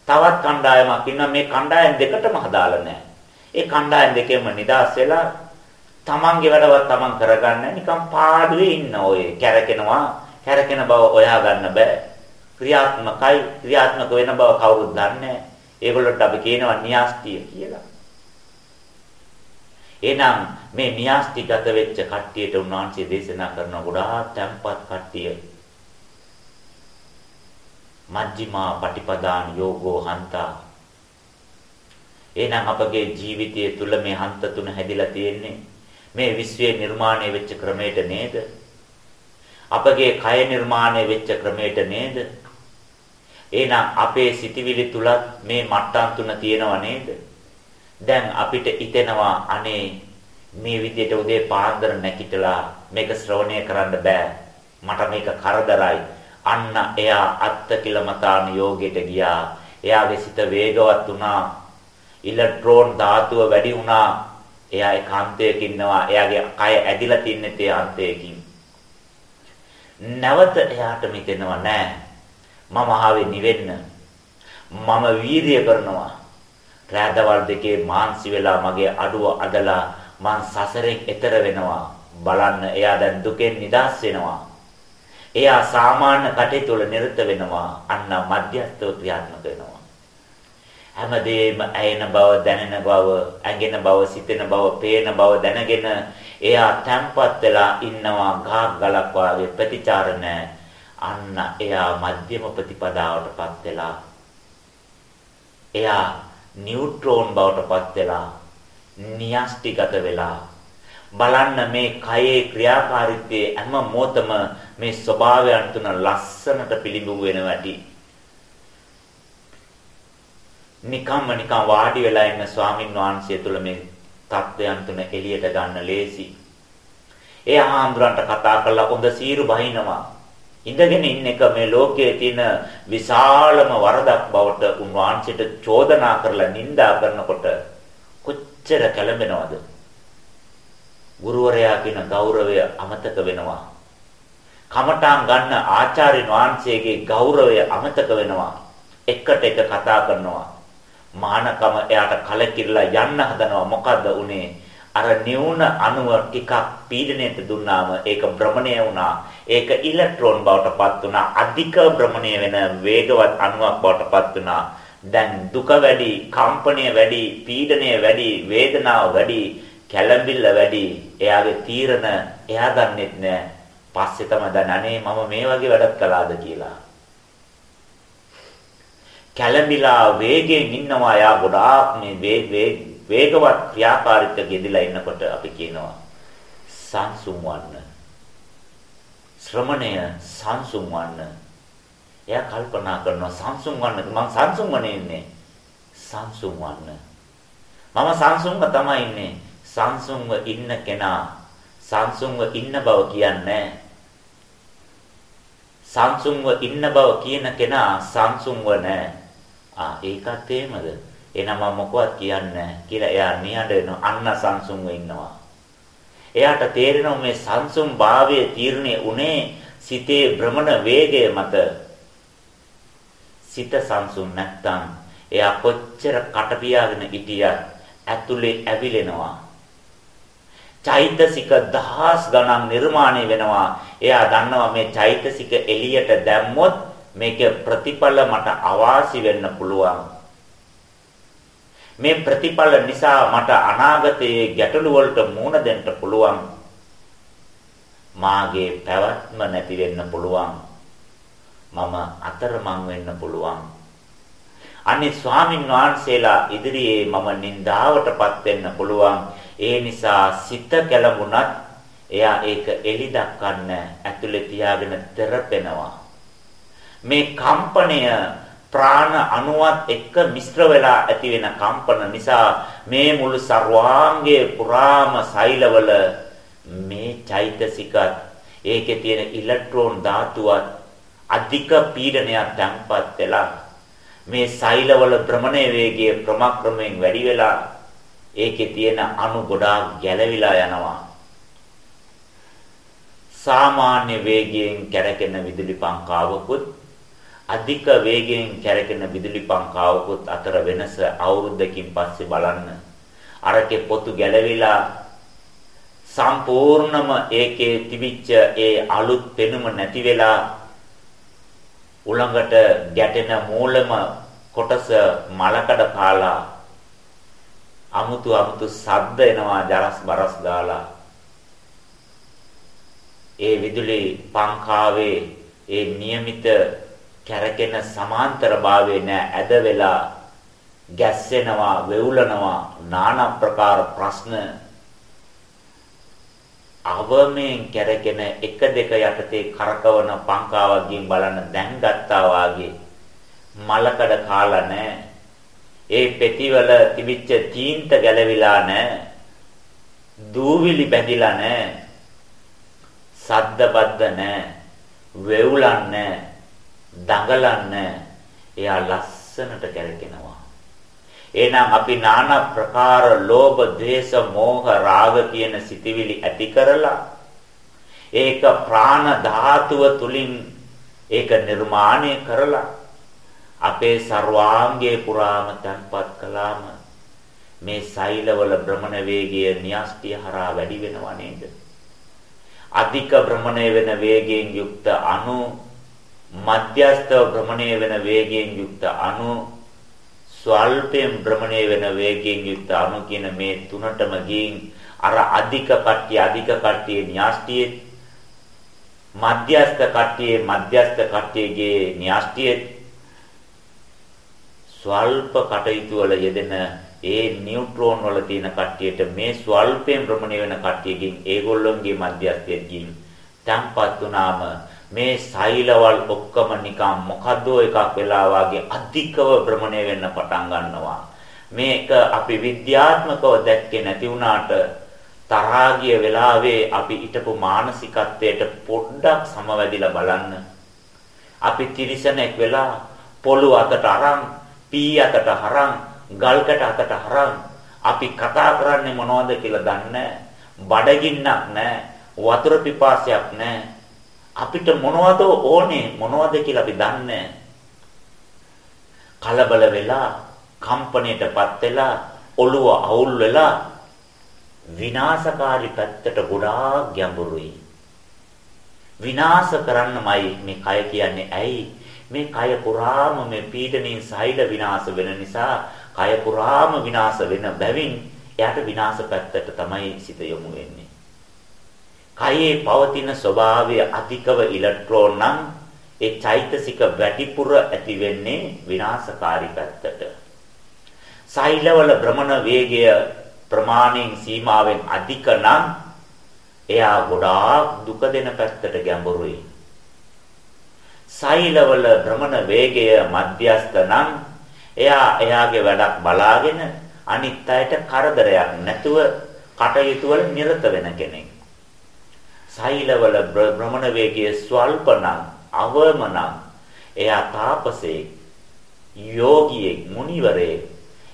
තවත් කණ්ඩායමක් ඉන්නවා මේ කණ්ඩායම් දෙකටම හදාලා නැහැ. ඒ කණ්ඩායම් දෙකෙන්ම නිදාස් වෙලා තමන්ගේ වැඩවත් තමන් කරගන්න නිකන් පාඩුවේ ඉන්න ඔය කැරකෙනවා කැරකෙන බව හොයා ගන්න බෑ. ක්‍රියාත්මකයි ක්‍රියාත්මක වෙන බව කවුරුත් දන්නේ නැහැ. ඒගොල්ලන්ට අපි කියනවා න්‍යාස්තිය කියලා. එහෙනම් මේ න්‍යාස්තිගත වෙච්ච කට්ටියට උන්වහන්සේ දේශනා කරන ගොඩාක් තැම්පත් කට්ටිය මජ්ක්‍ධිමා පටිපදාන යෝගෝ හන්තා එහෙනම් අපගේ ජීවිතය තුළ මේ හන්ත තුන හැදිලා තියෙන්නේ මේ විශ්වයේ නිර්මාණය වෙච්ච ක්‍රමයට නේද? අපගේ කය නිර්මාණය වෙච්ච ක්‍රමයට නේද? එහෙනම් අපේ සිටිවිලි තුලත් මේ මට්ටම් තුන තියෙනව නේද? දැන් අපිට හිතෙනවා අනේ මේ විදිහට උදේ පාන්දර නැගිටලා මේක ශ්‍රවණය කරන්න බෑ. මට මේක කරදරයි. අන්න එයා අත්ති කිලමතාන යෝගයට ගියා. එයාගේ සිත වේගවත් වුණා. ඉලෙක්ට්‍රෝන ධාතුව වැඩි වුණා. එයා ඒකාන්තයක ඉන්නවා. එයාගේ කය ඇදිලා තින්නේ තේ අන්තයකින්. නැවත එයාට මිදෙනව නෑ. මම ආවේ නිවෙන්න. මම වීරිය කරනවා. රාදවල් දෙකේ මාන්සි වෙලා මගේ අඩුව අදලා මං සසරෙන් එතර වෙනවා. බලන්න එයා දැන් දුකෙන් නිදහස් වෙනවා. එයා සාමාන්‍ය කටයුතු වල නිරත වෙනවා. අන්න මධ්‍යස්ථව ක්‍රියාත්මක වෙනවා. හැමදේම ඇයෙන බව, දැනෙන බව, ඇඟෙන බව, සිතෙන බව, පේන බව දැනගෙන එයා තැම්පත් වෙලා ඉන්නවා ගහක් ගලක් වාගේ ප්‍රතිචාර නැහැ. අන්න එයා මධ්‍යම ප්‍රතිපදාවටපත් වෙලා එයා නියුට්‍රෝන් බවටපත් වෙලා න්‍යෂ්ටිගත වෙලා බලන්න මේ කයේ ක්‍රියාකාරීත්වයේ හැම මොහොතම මේ ස්වභාවයන් තුන ලස්සනට පිළිඹු වෙනවා ඇති. නිකම්ම නිකම් වාඩි වෙලා ඉන්න ස්වාමින් වහන්සේ තුල මේ தත්වයන් තුන එළියට ගන්න ලේසි. ඒ ආහඳුරන්ට කතා කරලා හොඳ සීරු බහිනවා. ඉඳගෙන ඉන්න එක මේ ලෝකයේ තියෙන විශාලම වරදක් බවට උන්වහන්සේට චෝදනා කරලා නිඳා කරනකොට කොච්චර කැළඹෙනවද? ගුරුවරයා කියන ගෞරවය අමතක වෙනවා. කමඨාන් ගන්න ආචාර්ය වහන්සේගේ ගෞරවය අමතක වෙනවා. එකට එක කතා කරනවා. මානකම එයාට කලකිරලා යන්න හදනවා. මොකද්ද උනේ? අර නිවුන අණුව ටිකක් පීඩණයට දුන්නාම ඒක භ්‍රමණය වුණා. ඒක ඉලෙක්ට්‍රෝන බවට පත් වුණා. අධික භ්‍රමණය වෙන වේගවත් අණුවක් බවට පත් වුණා. දැන් දුක වැඩි, කම්පණය වැඩි, පීඩණය වැඩි, වේදනාව වැඩි, කැළඹිල්ල වැඩි. එයාගේ තීරණ එයා දන්නෙත් නෑ. පස්සේ තමයි දැන් අනේ මම මේ වගේ වැඩක් කළාද කියලා. කැළඹිලා වේගයෙන් ඉන්නවා යා ගොඩාක් මේ වේගවත් ක්‍රියාකාරීත්වයක යෙදලා ඉන්නකොට අපි කියනවා සංසුම් වන්න ශ්‍රමණය සංසුම් වන්න එයා කල්පනා කරනවා සංසුම් වන්න මම සංසුම් වනේ ඉන්නේ. සංසුම් වන්න මම සංසුම්ව තමයි ඉන්නේ. සංසුම්ව ඉන්න කෙනා. සංසුම්ව ඉන්න බව කියන්නේ. සංසුම්ව ඉන්න බව කියන කෙනා සංසුම්ව නැහැ ආ ඒකත් එහෙමද එහෙනම් මම මොකවත් කියන්නේ කියලා එයා නියඬ අන්න සංසුම්ව ඉන්නවා එයාට තේරෙනවා මේ සංසුම් භාවයේ තීරණය උනේ සිතේ භ්‍රමණ වේගය මත සිත සංසුන් නැත්තම් එයා කොච්චර කට පියාගෙන හිටියත් ඇතුලේ ඇවිලෙනවා. චෛතසික දහස් ගණන් නිර්මාණය වෙනවා. එයා දන්නවා මේ චෛතසික එළියට දැම්මොත් මේක ප්‍රතිඵල මට අවාසි වෙන්න පුළුවන්. මේ ප්‍රතිඵල නිසා මට අනාගතයේ ගැටලු වලට මුහුණ දෙන්න පුළුවන්. මාගේ පැවැත්ම නැති වෙන්න පුළුවන්. මම අතරමං වෙන්න පුළුවන්. අනේ ස්වාමින් වහන්සේලා ඉදිරියේ මම නින්දාවටපත් වෙන්න පුළුවන්. ඒ නිසා සිත කැළඹුණත් එයා ඒක එලි දක්වන්න ඇතුලේ තියාගෙන තෙරපෙනවා. මේ කම්පණය ප්‍රාණ අණුවත් එක්ක මිශ්‍ර වෙලා ඇති වෙන කම්පන නිසා මේ මුළු ਸਰවාංගයේ පුරාම සෛලවල මේ චෛතසිකත් ඒකේ තියෙන ඉලෙක්ට්‍රෝන ධාතුවත් අධික පීඩනයක් තැම්පත් වෙලා මේ සෛලවල භ්‍රමණය වේගය ක්‍රමක්‍රමයෙන් වැඩි වෙලා ඒකේ තියෙන අණු ගොඩාක් ගැලවිලා යනවා. සාමාන්‍ය වේගයෙන් කැරකෙන විදුලි පංකාවකුත් අධික වේගයෙන් කැරකෙන විදුලි පංකාවකුත් අතර වෙනස අවුරුද්දකින් පස්සේ බලන්න අරකේ පොතු ගැලවිලා සම්පූර්ණම ඒකේ තිබිච්ච ඒ අලුත් පෙනුම නැති වෙලා උලඟට ගැටෙන මූලම කොටස මලකඩ කාලා අමුතු අමුතු ශබ්ද එනවා ජරස් බරස් දාලා ඒ විදුලි පංකාවේ ඒ નિયમિત කැරකෙන සමාන්තර භාවයේ නැ ඇද වෙලා ගැස්සෙනවා වෙවුලනවා নানা ප්‍රකාර ප්‍රශ්න අවමෙන් කැරකෙන එක දෙක යටතේ කරකවන පංකාවකින් බලන්න දැන් ගත්තා වාගේ මලකඩ කාලා නැහැ. ඒ පෙතිවල තිබිච්ච තීන්ත ගැලවිලා නැහැ. දූවිලි බැඳිලා නැහැ. සද්ද බද්ද නැහැ. වෙවුලන්නේ දඟලන්නේ එයා ලස්සනට කැරකෙනවා. එහෙනම් අපි নানা ප්‍රකාර ලෝභ, ද්වේෂ, මෝහ, රාග කියන සිතිවිලි ඇති කරලා ඒක ප්‍රාණ ධාතුව තුලින් ඒක නිර්මාණය කරලා අපේ ਸਰවාංගයේ පුරාම තන්පත් කළාම මේ සෛලවල භ්‍රමණ වේගය න්‍යෂ්ටි හරහා වැඩි වෙනව නේද? අධික භ්‍රමණය වෙන වේගයෙන් යුක්ත අණු මධ්‍යස්ථ භ්‍රමණය වෙන වේගයෙන් යුක්ත අණු ස්වල්පයෙන් භ්‍රමණය වෙන වේගයෙන් යුක්ත අණු කියන මේ තුනටම ගින් අර අධික කට්ටිය අධික කට්ටිය න්‍යෂ්ටියේ මධ්‍යස්ථ කට්ටියේ මධ්‍යස්ථ කට්ටියගේ න්‍යෂ්ටියේ ස්වල්ප කටයුතු වල යෙදෙන ඒ නියුට්‍රෝන වල තියෙන කට්ටියට මේ ස්වල්පයෙන් භ්‍රමණය වෙන කට්ටියකින් ඒගොල්ලොන්ගේ මධ්‍යස්ථයෙන් තැම්පත් වුණාම මේ සෛලවල් ඔක්කොම නිකන් මොකද්දෝ එකක් වෙලා වගේ අධිකව භ්‍රමණය වෙන්න පටන් ගන්නවා. මේක අපි විද්‍යාත්මකව දැක්කේ නැති වුණාට තරහාගිය වෙලාවේ අපි ඊටපු මානසිකත්වයට පොඩ්ඩක් සමවැදිලා බලන්න. අපි තිරිසනෙක් වෙලා පොළු අතට අරන් පී අතට හරන් ගල්කට අතට හරන් අපි කතා කරන්නේ මොනවද කියලා දන්නේ බඩගින්නක් නැහැ. වතුර පිපාසයක් නැහැ. අපිට මොනවද ඕනේ? මොනවද කියලා අපි දන්නේ කලබල වෙලා කම්පණයටපත් වෙලා ඔළුව අවුල් වෙලා විනාශකාරී පැත්තට ගොඩාක් ගැඹුරුයි. විනාශ කරන්නමයි මේ කය කියන්නේ. ඇයි? මේ කය පුරාම මේ පීඩණින් සෛල විනාශ වෙන නිසා කය පුරාම විනාශ වෙන බැවින් එයාට විනාශ පැත්තට තමයි සිත යොමු වෙන්නේ. කයේ පවතින ස්වභාවය අධිකව ඉලෙක්ට්‍රෝන නම් ඒ චෛතසික වැඩිපුර ඇති වෙන්නේ විනාශකාරී පැත්තට. සෛලවල භ්‍රමණ වේගය ප්‍රමාණයෙන් සීමාවෙන් අධික නම් එයා ගොඩාක් දුක දෙන පැත්තට ගැඹුරුයි. සෛලවල භ්‍රමණ වේගය මධ්‍යස්ත නම් එයා එයාගේ වැඩක් බලාගෙන අනිත් අයට කරදරයක් නැතුව කටයුතු වල නිරත වෙන කෙනෙක්. සෛලවල භ්‍රමණ වේගය ස්වල්ප නම් අවම නම් එයා තාපසේ යෝගියෙක් මුනිවරයෙක්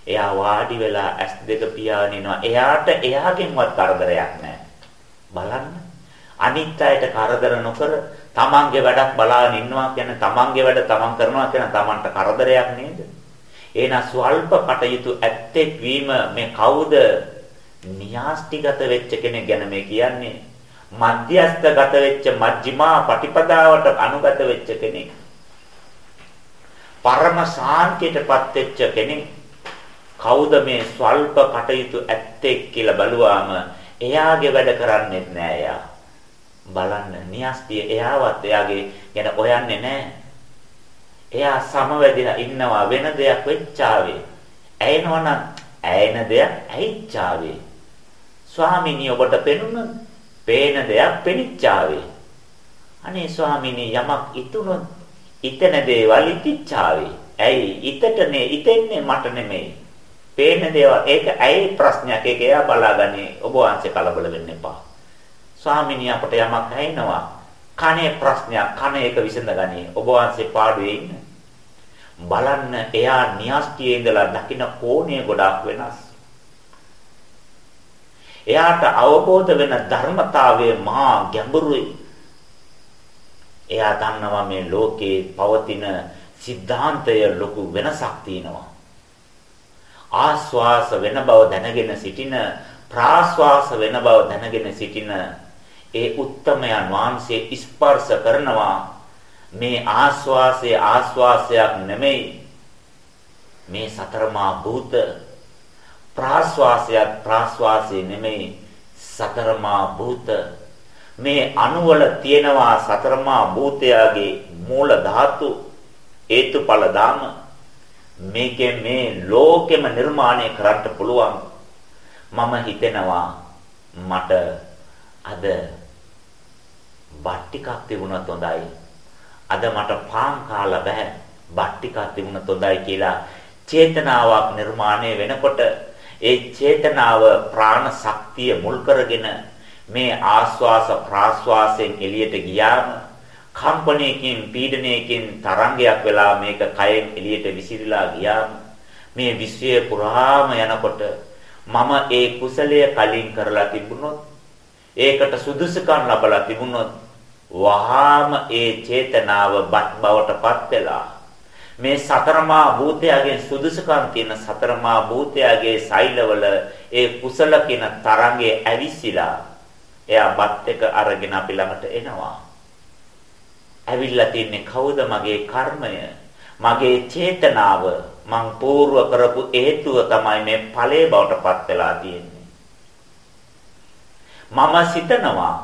එයා වාඩි වෙලා ඇස් දෙක පියානිනවා එයාට එයාගෙන්වත් කරදරයක් නැහැ බලන්න අනිත් අයට කරදර නොකර තමන්ගේ වැඩක් බලාගෙන ඉන්නවා කියන්නේ තමන්ගේ වැඩ තමන් කරනවා කියන තමන්ට කරදරයක් නේද? එහෙනම් ස්වල්ප කටයුතු ඇත්තෙක් වීම මේ කවුද? න්‍යාස්ටිගත වෙච්ච කෙනෙක් ගැන මේ කියන්නේ. මධ්‍යස්ථගත වෙච්ච මජ්ක්‍ධිමා පටිපදාවට අනුගත වෙච්ච කෙනෙක්. පරම ශාන්තියටපත් වෙච්ච කෙනෙක්. කවුද මේ ස්වල්ප කටයුතු ඇත්තෙක් කියලා බලුවාම එයාගේ වැඩ කරන්නේත් නෑ එයා. බලන්න නියස්තිය එයාවත් එයාගේ ගැන හොයන්නේ නැහැ. එයා සමවැදිලා ඉන්නවා වෙන දෙයක් වෙච්චාවේ. ඇයෙනවනම් ඇයෙන දෙයක් ඇහිච්චාවේ. ස්වාමිනිය ඔබට පෙනුන පේන දෙයක් පෙනිච්චාවේ. අනේ ස්වාමිනී යමක් ඉතුනොත් ඉතන දේවල් ඉතිච්චාවේ. ඇයි ඉතටනේ ඉතෙන්නේ මට නෙමෙයි. පේන දේවල් ඒක ඇයි ප්‍රශ්නයක් ඒක එයා බලාගන්නේ ඔබ වහන්සේ කලබල වෙන්න එපා. ස්වාමිනිය අපට යමක් ඇහෙනවා. කනේ ප්‍රශ්නයක් කන එක විසඳගනි. ඔබ වහන්සේ පාඩුවේ ඉන්න. බලන්න එයා න්‍යාස්තියේ ඉඳලා දකින්න කෝණය ගොඩාක් වෙනස්. එයාට අවබෝධ වෙන ධර්මතාවය මහා ගැඹුරුයි. එයා දන්නවා මේ ලෝකේ පවතින සිද්ධාන්තය ලොකු වෙනසක් තියෙනවා. ආස්වාස වෙන බව දැනගෙන සිටින ප්‍රාස්වාස වෙන බව දැනගෙන සිටින ඒ උත්තමයන් වහන්සේ ස්පර්ශ කරනවා මේ ආස්වාසයේ ආස්වාසයක් නෙමෙයි මේ සතරමා භූත ප්‍රාස්වාසයක් ප්‍රාස්වාසයේ නෙමෙයි සතරමා භූත මේ අණුවල තියෙනවා සතරමා භූතයාගේ මූල ධාතු හේතුඵල දාම මේකෙන් මේ ලෝකෙම නිර්මාණය කරන්න පුළුවන් මම හිතෙනවා මට අද බත් ටිකක් තිබුණත් හොඳයි. අද මට පාන් කාලා බෑ. බත් ටිකක් තිබුණත් හොඳයි කියලා චේතනාවක් නිර්මාණය වෙනකොට ඒ චේතනාව ප්‍රාණ ශක්තිය මුල් කරගෙන මේ ආස්වාස ප්‍රාස්වාසයෙන් එළියට ගියාම කම්පණයකින් පීඩනයකින් තරංගයක් වෙලා මේක කයෙන් එළියට විසිරීලා ගියාම මේ විශ්වය පුරාම යනකොට මම ඒ කුසලය කලින් කරලා තිබුණොත් ඒකට සුදුසුකම් ලැබලා තිබුණොත් වහාම ඒ චේතනාව බත් බවටපත් වෙලා මේ සතරමා භූතයාගේ සුදුසුකම් තියෙන සතරමා භූතයාගේ සෛලවල ඒ කුසල කියන තරංගේ ඇවිසිලා එයා බත් එක අරගෙන අපි ළඟට එනවා. ඇවිල්ලා තින්නේ කවුද මගේ කර්මය? මගේ චේතනාව මං පූර්ව කරපු හේතුව තමයි මේ ඵලයේ බවට පත් වෙලා තියෙන්නේ. මම සිතනවා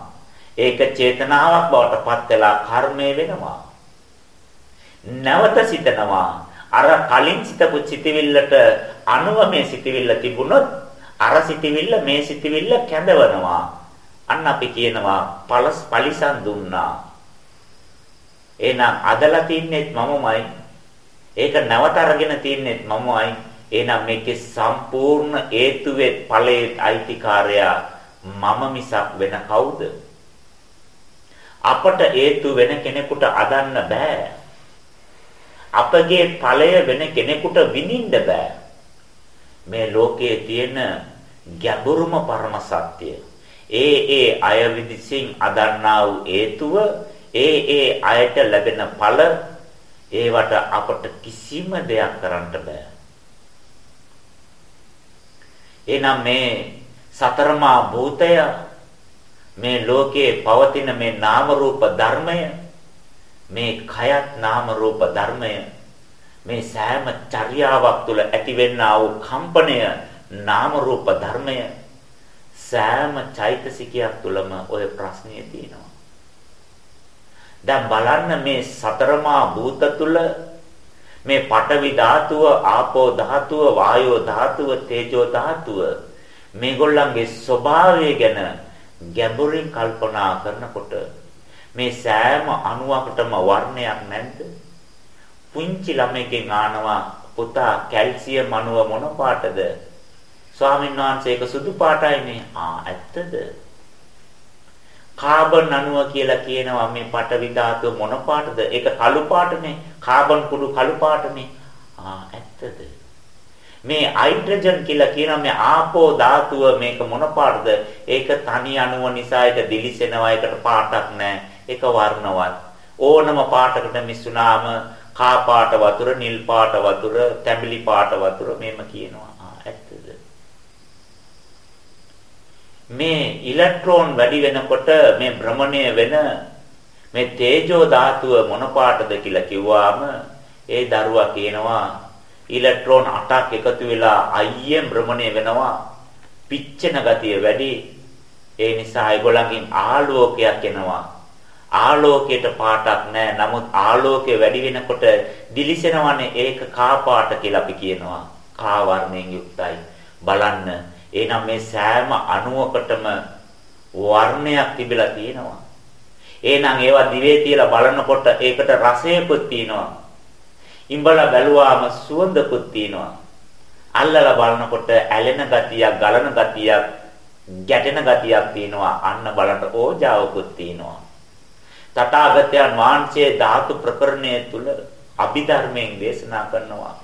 ඒක චේතනාවක් බවට පත් වෙලා කර්මය වෙනවා. නැවත සිතනවා අර කලින් සිතපු සිතවිල්ලට අනුව මේ සිතවිල්ල තිබුණොත් අර සිතවිල්ල මේ සිතවිල්ල කැඳවනවා අන්න අපි කියනවා පලස් පලිසන් දුන්නා එහෙනම් අදලා තින්නෙත් මමමයි. ඒක නැවත අරගෙන තින්නෙත් මමමයි. එහෙනම් මේකේ සම්පූර්ණ හේතුවේ ඵලයේ අයිතිකාරයා මම මිසක් වෙන කවුද? අපට හේතු වෙන කෙනෙකුට අදන්න බෑ. අපගේ ඵලය වෙන කෙනෙකුට විඳින්න බෑ. මේ ලෝකයේ තියෙන ගැඹුරුම පරම සත්‍ය. ඒ ඒ අය විදිසින් අදන්නා වූ හේතුව ඒ ඒ අයට ලැබෙන ඵල ඒවට අපට කිසිම දෙයක් කරන්න බෑ. එනම් මේ සතරමා භූතය මේ ලෝකයේ පවතින මේ නාම රූප ධර්මය මේ කයත් නාම රූප ධර්මය මේ සෑම චර්යාවක් තුළ ඇතිවෙනා වූ කම්පණය නාම රූප ධර්මය සෑම චෛතසිකයක් තුළම ওই ප්‍රශ්නේ තියෙනවා. දැන් බලන්න මේ සතරමා භූත තුල මේ පඨවි ධාතුව, ආපෝ ධාතුව, වායෝ ධාතුව, තේජෝ ධාතුව මේගොල්ලන්ගේ ස්වභාවය ගැන ගැඹුරින් කල්පනා කරනකොට මේ සෑම අණුවකටම වර්ණයක් නැද්ද? පුංචි ළමයෙක්ගෙන් ආනවා පුතා කැල්සියම් අණුව මොන පාටද? ස්වාමීන් වහන්සේ ඒක සුදු පාටයිනේ. ආ ඇත්තද? කාබන් අණුව කියලා කියනවා මේ පටවි ධාතුව මොන පාටද? ඒක කළු පාටනේ. කාබන් කුඩු කළු පාටනේ. ආ ඇත්තද? මේ හයිඩ්‍රජන් කියලා කියනවා මේ ආපෝ ධාතුව මේක මොන පාටද? ඒක තනි අණුව නිසා ඒක දිලිසෙනවා. ඒකට පාටක් නැහැ. ඒක වර්ණවත්. ඕනම පාටකට මිස්සුනාම කා පාට වතුර, නිල් පාට වතුර, තැඹිලි පාට වතුර මේම කියනවා. මේ ඉලෙක්ට්‍රෝන වැඩි වෙනකොට මේ භ්‍රමණය වෙන මේ තේජෝ ධාතුව මොන පාටද කියලා කිව්වාම ඒ දරුවා කියනවා ඉලෙක්ට්‍රෝන 8ක් එකතු වෙලා අයියෙන් භ්‍රමණය වෙනවා පිච්චෙන ගතිය වැඩි ඒ නිසා ඒගොල්ලන්ගෙන් ආලෝකයක් එනවා ආලෝකයට පාටක් නැහැ නමුත් ආලෝකය වැඩි වෙනකොට දිලිසෙනවනේ ඒක කා පාට කියලා අපි කියනවා කා වර්ණයෙන් යුක්තයි බලන්න එහෙනම් මේ සෑම අණුවකටම වර්ණයක් තිබිලා තියෙනවා. එහෙනම් ඒවා දිවේ තියලා බලනකොට ඒකට රසයකුත් තියෙනවා. ඉඹලා බැලුවාම සුවඳකුත් තියෙනවා. අල්ලලා බලනකොට ඇලෙන ගතියක්, ගලන ගතියක්, ගැටෙන ගතියක් තියෙනවා. අන්න බලන්න ඕජාවකුත් තියෙනවා. තථාගතයන් වහන්සේ ධාතු ප්‍රකරණය තුල අභිධර්මයෙන් දේශනා කරනවා.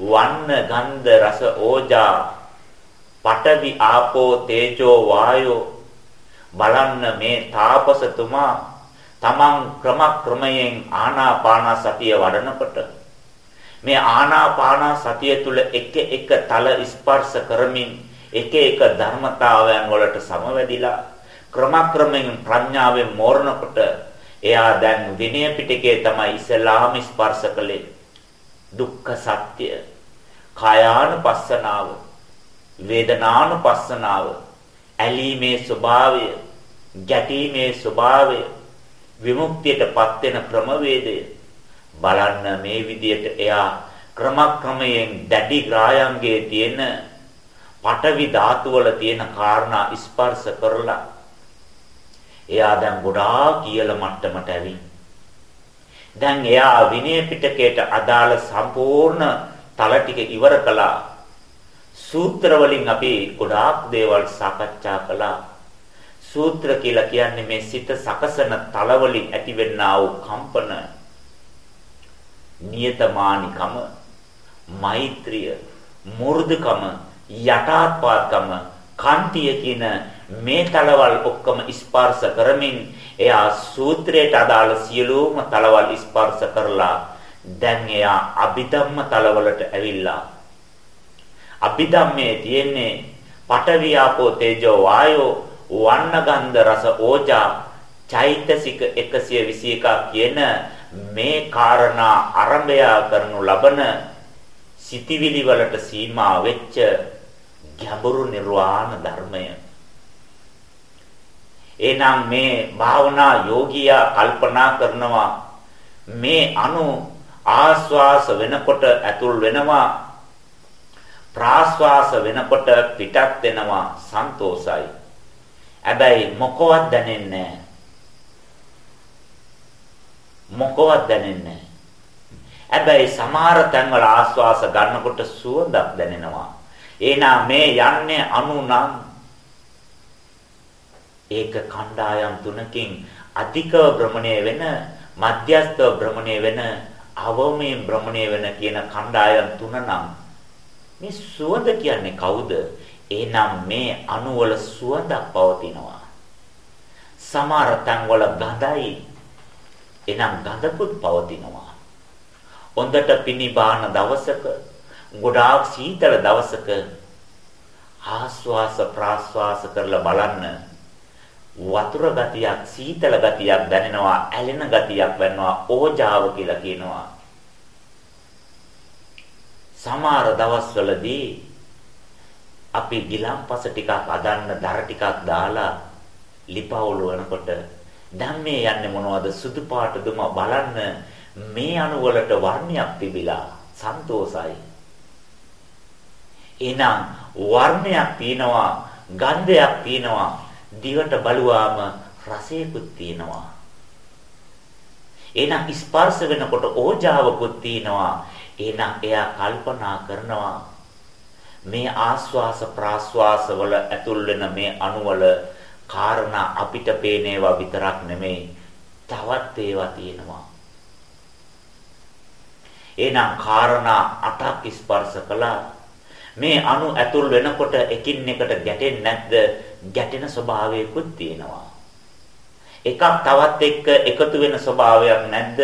වන්න ගන්ධ රස ඕජා පඨවි ආපෝ තේජෝ වායෝ බලන්න මේ තාපසතුමා තමන් ක්‍රමක්‍රමයෙන් ආනාපාන සතිය වඩනකොට මේ ආනාපාන සතිය තුල එක එක තල ස්පර්ශ කරමින් එක එක ධර්මතාවයන් වලට සමවැදිලා ක්‍රමක්‍රමයෙන් ප්‍රඥාවෙන් මෝරනකොට එයා දැන් විනය පිටකේ තමයි ඉස්ලාම ස්පර්ශ කළේ. දුක්ඛ සත්‍ය කායානුපස්සනාව වේදනානුපස්සනාව ඇලීමේ ස්වභාවය ගැටීමේ ස්වභාවය විමුක්තියටපත් වෙන ක්‍රමවේදය. බලන්න මේ විදියට එයා ක්‍රමක්‍රමයෙන් දැඩි ග්‍රායන්ගේ තියෙන පටවි ධාතු වල තියෙන කාරණා ස්පර්ශ කරලා එයා දැන් ගොඩාක් ඉහළ මට්ටමට ඇවිත් දැන් එයා විනය පිටකයට අදාළ සම්පූර්ණ තල ටික ඉවර කළා. සූත්‍ර වලින් අපි ගොඩාක් දේවල් සාකච්ඡා කළා. සූත්‍ර කියලා කියන්නේ මේ සිත සකසන තල වලින් ඇතිවෙනා වූ කම්පන නියතමානිකම මෛත්‍රිය මු르දුකම යටාත්පාත්කම කාන්තිය කියන මේ තලවල් ඔක්කොම ස්පර්ශ කරමින් එයා සූත්‍රයට අදාළ සියලුම තලවල් ස්පර්ශ කරලා දැන් එයා අභිධම්ම තලවලට ඇවිල්ලා. අභිධම්මේ තියෙන්නේ පඨවියාපෝ තේජෝ වායෝ වන්න ගන්ධ රස ඕජා චෛතසික 121 කියන මේ කාරණා ආරම්භය කරනු ලබන සිටිවිලි වලට සීමා වෙච්ච ගැඹුරු නිර්වාණ ධර්මය. එනම් මේ භාවනා යෝගියා කල්පනා කරනවා මේ අනු ආස්වාස වෙනකොට ඇතුල් වෙනවා ප්‍රාස්වාස වෙනකොට පිටත් වෙනවා සන්තෝසයි හැබැයි මොකවත් දැනෙන්නේ මොකවත් දැනෙන්නේ හැබැයි සමහර තැන්වල ආස්වාස ගන්නකොට සුවඳක් දැනෙනවා. එහෙනම් මේ යන්නේ අනුනම් ඒක කණ්ඩායම් තුනකින් අධික භ්‍රමණය වෙන මධ්‍යස්ථ භ්‍රමණය වෙන අවමයෙන් භ්‍රමණය වෙන කියන කණ්ඩායම් තුන නම් මේ සුවඳ කියන්නේ කවුද? එහෙනම් මේ අණුවල සුවඳක් පවතිනවා. සමහර තැන්වල ගඳයි. එනම් ගඳකුත් පවතිනවා. හොඳට පිනිබාන දවසක ගොඩාක් සීතල දවසක ආස්වාස ප්‍රාස්වාස කරලා බලන්න වතුර ගතියක් සීතල ගතියක් දැනෙනවා ඇලෙන ගතියක් වෙනවා ඕජාව කියලා කියනවා. සමහර දවස්වලදී අපි ගිලම්පස ටිකක් අදන්න දර ටිකක් දාලා ලිපවුල වෙනකොට දැන් මේ යන්නේ මොනවද? සුදු පාට දුම බලන්න මේ අණු වලට වර්ණයක් තිබිලා සන්තෝසයි එහෙනම් වර්ණයක් තියෙනවා ගන්ධයක් තියෙනවා. දිවට බලුවාම රසයකුත් තියෙනවා. එහෙනම් ස්පර්ශ වෙනකොට ඕජාවකුත් තියෙනවා. එහෙනම් එයා කල්පනා කරනවා මේ ආස්වාස ප්‍රාස්වාස වල ඇතුල් වෙන මේ අණුවල කාරණා අපිට පේන ඒවා විතරක් නෙමෙයි තවත් ඒවා තියෙනවා. එහෙනම් කාරණා අටක් ස්පර්ශ කළා. මේ අණු ඇතුල් වෙනකොට එකින් එකට ගැටෙන්නේ නැද්ද ගැටෙන ස්වභාවයකුත් තියෙනවා එකක් තවත් එක්ක එකතු වෙන ස්වභාවයක් නැද්ද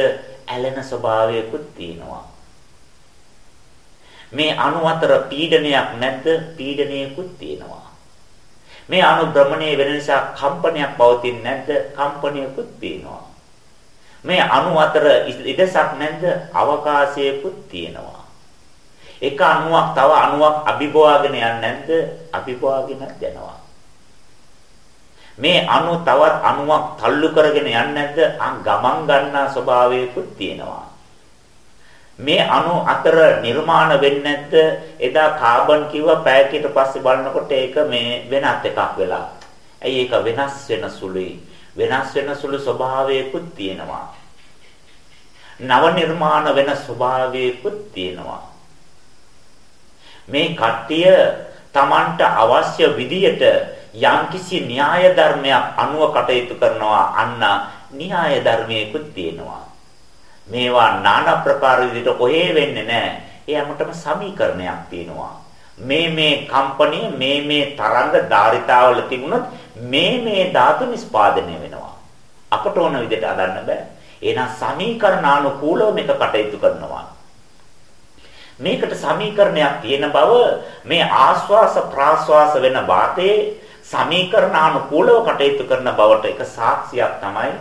ඇලෙන ස්වභාවයකුත් තියෙනවා මේ අණු අතර පීඩනයක් නැද්ද? පීඩනයකුත් තියෙනවා. මේ අණු භ්‍රමණය වෙන නිසා කම්පනයක් පවතින්නේ නැද්ද? කම්පනයකුත් තියෙනවා. මේ අණු අතර ඉඩසක් නැද්ද? අවකාශයකුත් තියෙනවා. එක අණුවක් තව අණුවක් අභිභවාගෙන යන්නේ නැද්ද? අභිභවාගෙන යනවා. මේ අණු තවත් අණුවක් තල්ලු කරගෙන යන්නේ නැද්ද? ගමන් ගන්නා ස්වභාවයකුත් තියෙනවා. මේ අණු අතර නිර්මාණ වෙන්නේ නැද්ද? එදා කාබන් කිව්වා පැයකට පස්සේ බලනකොට ඒක මේ වෙනත් එකක් වෙලා. ඇයි ඒක වෙනස් වෙන සුළුයි. වෙනස් වෙන සුළු ස්වභාවයකුත් තියෙනවා. නව නිර්මාණ වෙන ස්වභාවයකුත් තියෙනවා. මේ කට්ටිය Tamanට අවශ්‍ය විදියට යම්කිසි න්‍යාය ධර්මයක් අනුව කටයුතු කරනවා අන්න න්‍යාය ධර්මයකුත් තියෙනවා. මේවා নানা ප්‍රකාර විදිහට කොහේ වෙන්නේ නැහැ. ඒ හැමතෙම සමීකරණයක් තියෙනවා. මේ මේ කම්පණය මේ මේ තරංග ධාරිතාවල තිබුණොත් මේ මේ ධාතු නිස්පාදනය වෙනවා. අපට ඕන විදිහට අදන්න බෑ. එහෙනම් සමීකරණානුකූලව මේක කටයුතු කරනවා. මේකට සමීකරණයක් තියෙන බව මේ ආස්වාස ප්‍රාස්වාස වෙන වාතයේ සමීකරණානුකූලව කටයුතු කරන බවට එක සාක්ෂියක් තමයි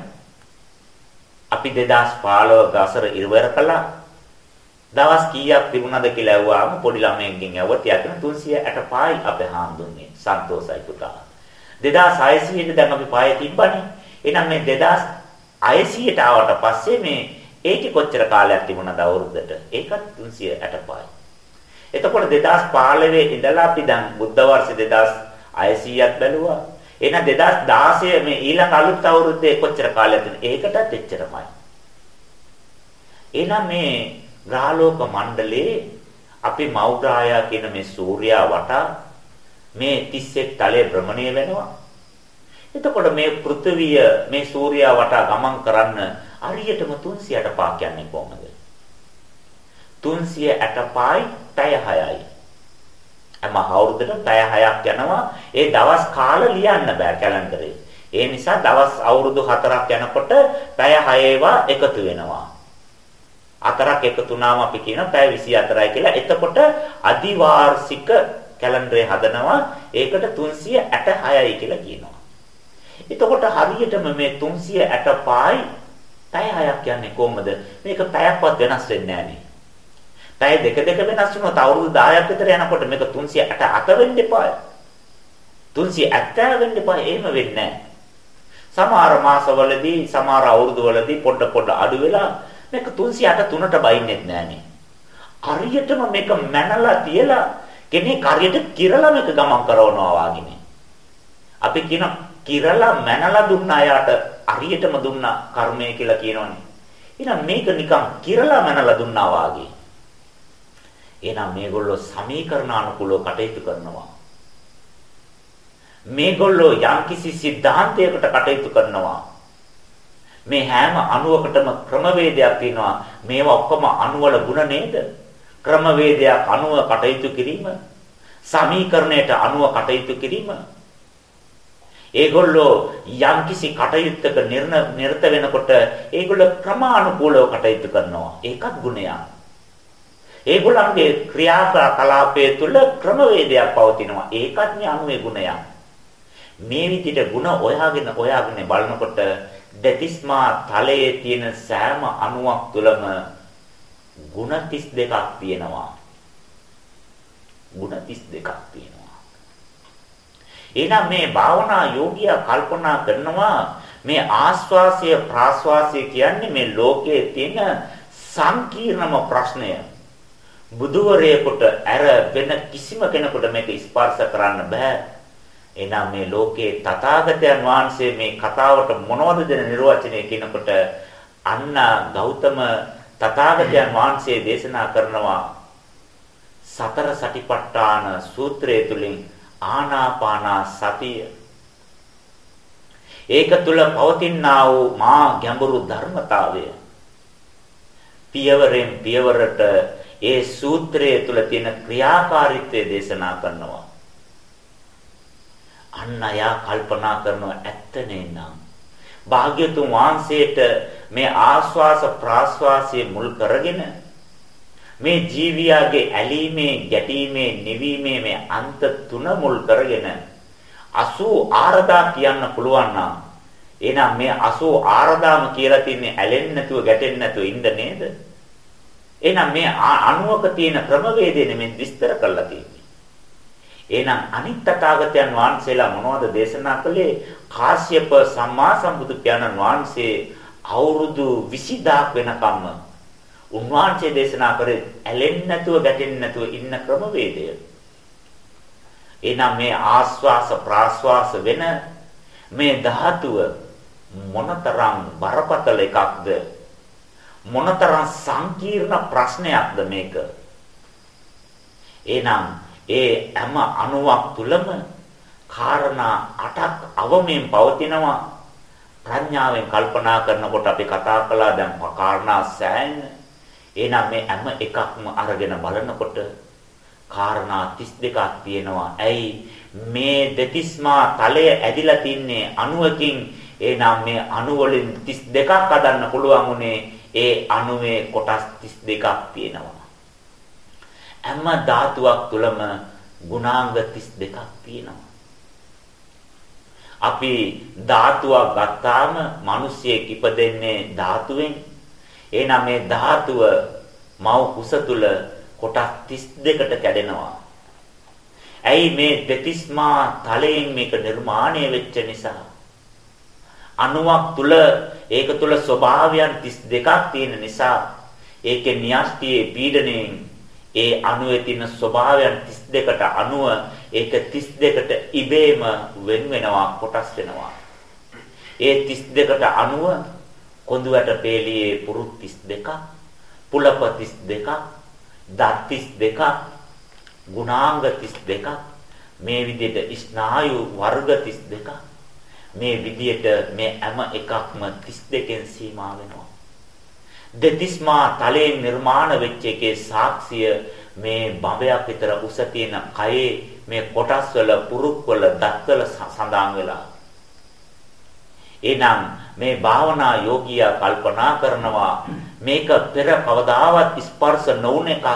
අපි 2015 ගසර ඉවර කළා. දවස් කීයක් තිබුණාද කියලා ඇහුවාම පොඩි ළමයෙක්ගෙන් ඇහුවත් යකින 365යි අපේ හාමුදුරනේ සන්තෝසයි පුතා. 2600ට දැන් අපි පායේ තිබ්බනේ. එහෙනම් මේ 2600ට ආවට පස්සේ මේ ඒකේ කොච්චර කාලයක් තිබුණාද අවුරුද්දට? ඒකත් 365යි. එතකොට 2015 ඉඳලා අපි දැන් බුද්ධ වර්ෂ 2600ක් බැලුවා. එහෙනම් 2016 මේ ඊළඟ අලුත් අවුරුද්දේ කොච්චර කාලයක්ද? ඒකටත් එච්චරමයි. එහෙනම් මේ ග්‍රහලෝක මණ්ඩලයේ අපි මෞග්‍රායා කියන මේ සූර්යයා වටා මේ 31 තලයේ භ්‍රමණය වෙනවා. එතකොට මේ පෘථිවිය මේ සූර්යයා වටා ගමන් කරන්න හරියටම 360 පා කියන්නේ කොහොමද? 365යි පැය 6යි. හැම අවුරුද්දටම පැය 6ක් යනවා. ඒ දවස් කාල ලියන්න බෑ කැලෙන්ඩරේ. ඒ නිසා දවස් අවුරුදු 4ක් යනකොට පැය 6 ඒවා එකතු වෙනවා. හතරක් එකතු වුණාම අපි කියන පැය 24යි කියලා. එතකොට අදිවාර්ෂික කැලෙන්ඩරේ හදනවා. ඒකට 386යි කියලා කියනවා. එතකොට හරියටම මේ 385යි පැය 6ක් කියන්නේ කොහොමද? මේක පැයක්වත් වෙනස් වෙන්නේ නැහැ පැය දෙක දෙක වෙනස් වුණොත් අවුරුදු 10ක් විතර යනකොට මේක 388 වෙන්න එපා. 370 වෙන්න එපා. එහෙම වෙන්නේ නැහැ. සමහර මාසවලදී සමහර අවුරුදුවලදී පොඩ පොඩ අඩු වෙලා මේක 383ට බයින්නෙත් නෑනේ. හරියටම මේක මැනලා තියලා කෙනෙක් හරියට කිරලා මේක ගමන් කරනවා වාගේනේ. අපි කියන කිරලා මැනලා දුන්න අයට අරියටම දුන්නා කර්මය කියලා කියනවනේ. එහෙනම් මේක නිකන් කිරලා මනලා දුන්නා වාගේ. එහෙනම් මේගොල්ලෝ සමීකරණ අනුකූලව කටයුතු කරනවා. මේගොල්ලෝ යම්කිසි સિદ્ધාන්තයකට කටයුතු කරනවා. මේ හැම අණුවකටම ක්‍රමවේදයක් තියෙනවා. මේවා ඔක්කොම අණුවල ಗುಣ නේද? ක්‍රමවේදයක් අණුව කටයුතු කිරීම, සමීකරණයට අණුව කටයුතු කිරීම ඒගොල්ලෝ යම්කිසි කටයුත්තක නිරත වෙනකොට ඒගොල්ලෝ ක්‍රමානුකූලව කටයුතු කරනවා. ඒකත් ගුණයක්. ඒගොල්ලන්ගේ ක්‍රියාකලාපය තුළ ක්‍රමවේදයක් පවතිනවා. ඒකත් මේ අනුවේ ගුණයක්. මේ විදිහට ಗುಣ හොයාගෙන හොයාගෙන බලනකොට දෙතිස්මා තලයේ තියෙන සෑම අණුවක් තුළම ಗುಣ 32ක් තියෙනවා. ಗುಣ 32ක් තියෙනවා. එහෙනම් මේ භාවනා යෝගියා කල්පනා කරනවා මේ ආස්වාසය ප්‍රාස්වාසය කියන්නේ මේ ලෝකයේ තියෙන සංකීර්ණම ප්‍රශ්නය. බුදුවරයෙකුට ඇර වෙන කිසිම කෙනෙකුට මේක ස්පර්ශ කරන්න බෑ. එහෙනම් මේ ලෝකේ තථාගතයන් වහන්සේ මේ කතාවට මොනවද දෙන නිර්වචනය කියනකොට අන්න ගෞතම තථාගතයන් වහන්සේ දේශනා කරනවා සතර සටිපට්ඨාන සූත්‍රය තුලින් ආනාපාන සතිය ඒක තුල පවතිනා වූ මා ගැඹුරු ධර්මතාවය පියවරෙන් පියවරට ඒ සූත්‍රය තුල තියෙන ක්‍රියාකාරීත්වය දේශනා කරනවා. අන්න යා කල්පනා කරනවා ඇත්ත නේනම්. භාග්‍යතුන් වහන්සේට මේ ආස්වාස ප්‍රාස්වාසයේ මුල් කරගෙන මේ ජීවියාගේ ඇලීමේ ගැටීමේ නිවීමේ මේ අන්ත තුන මුල් කරගෙන 84000 කියන්න පුළුවන් නම් එහෙනම් මේ 84000ම කියලා තින්නේ ඇලෙන්නේ නැතුව ගැටෙන්නේ නැතුව ඉන්න නේද? එහෙනම් මේ අණුවක තියෙන ක්‍රමවේදය නෙමෙයි විස්තර කරලා තියෙන්නේ. එහෙනම් අනිත් තථාගතයන් වහන්සේලා මොනවද දේශනා කළේ? කාශ්‍යප සම්මා සම්බුදු පියාණන් වහන්සේ අවුරුදු 20000ක් වෙනකම්ම උන්වහන්සේ දේශනා කරේ ඇලෙන්නේ නැතුව ගැටෙන්නේ නැතුව ඉන්න ක්‍රමවේදය. එහෙනම් මේ ආස්වාස ප්‍රාස්වාස වෙන මේ ධාතුව මොනතරම් බරපතල එකක්ද මොනතරම් සංකීර්ණ ප්‍රශ්නයක්ද මේක? එහෙනම් ඒ හැම අණුවක් තුලම කාරණා 8ක් අවමෙන් පවතිනවා. ප්‍රඥාවෙන් කල්පනා කරනකොට අපි කතා කළා දැන් කාරණා සෑහෙන. එහෙනම් මේ හැම එකක්ම අරගෙන බලනකොට කාරණා 32ක් තියෙනවා. ඇයි මේ දෙතිස්මා තලය ඇදිලා තින්නේ අණුවකින් එහෙනම් මේ අණු වලින් 32ක් හදන්න පුළුවන් උනේ ඒ අණුවේ කොටස් 32ක් තියෙනවා. හැම ධාතුවක් තුළම ගුණාංග 32ක් තියෙනවා. අපි ධාතුවක් ගත්තාම මිනිසියෙක් ඉපදෙන්නේ ධාතුවෙන්. එහෙනම් මේ ධාතුව මව් කුස තුල කොටස් 32කට කැඩෙනවා. ඇයි මේ දෙතිස්මා තලයෙන් මේක නිර්මාණය වෙච්ච නිසා අණුවක් තුල ඒක තුල ස්වභාවයන් 32ක් තියෙන නිසා ඒකේ න්‍යෂ්ටියේ පීඩණයෙන් ඒ අණුවේ තියෙන ස්වභාවයන් 32කට අණුව ඒක 32කට ඉබේම වෙන් වෙනවා කොටස් වෙනවා. ඒ 32කට අණුව කොඳුයට පෙළියේ පුරුත් 32ක් පුලප 32ක්, දත් 32ක්, ගුණාංග 32ක් මේ විදිහට ස්නායු වර්ග 32ක් මේ විදිහට මේ හැම එකක්ම 32කින් සීමා වෙනවා. දෙතිස්මා තලයෙන් නිර්මාණ වෙච්ච එකේ සාක්ෂිය මේ බඹයක් විතර උස තියෙන කයේ මේ කොටස් වල පුරුක් වල දත් වල සඳහන් වෙලා. එනම් මේ භාවනා යෝගියා කල්පනා කරනවා මේක පෙර කවදාවත් ස්පර්ශ නොවුන එකක්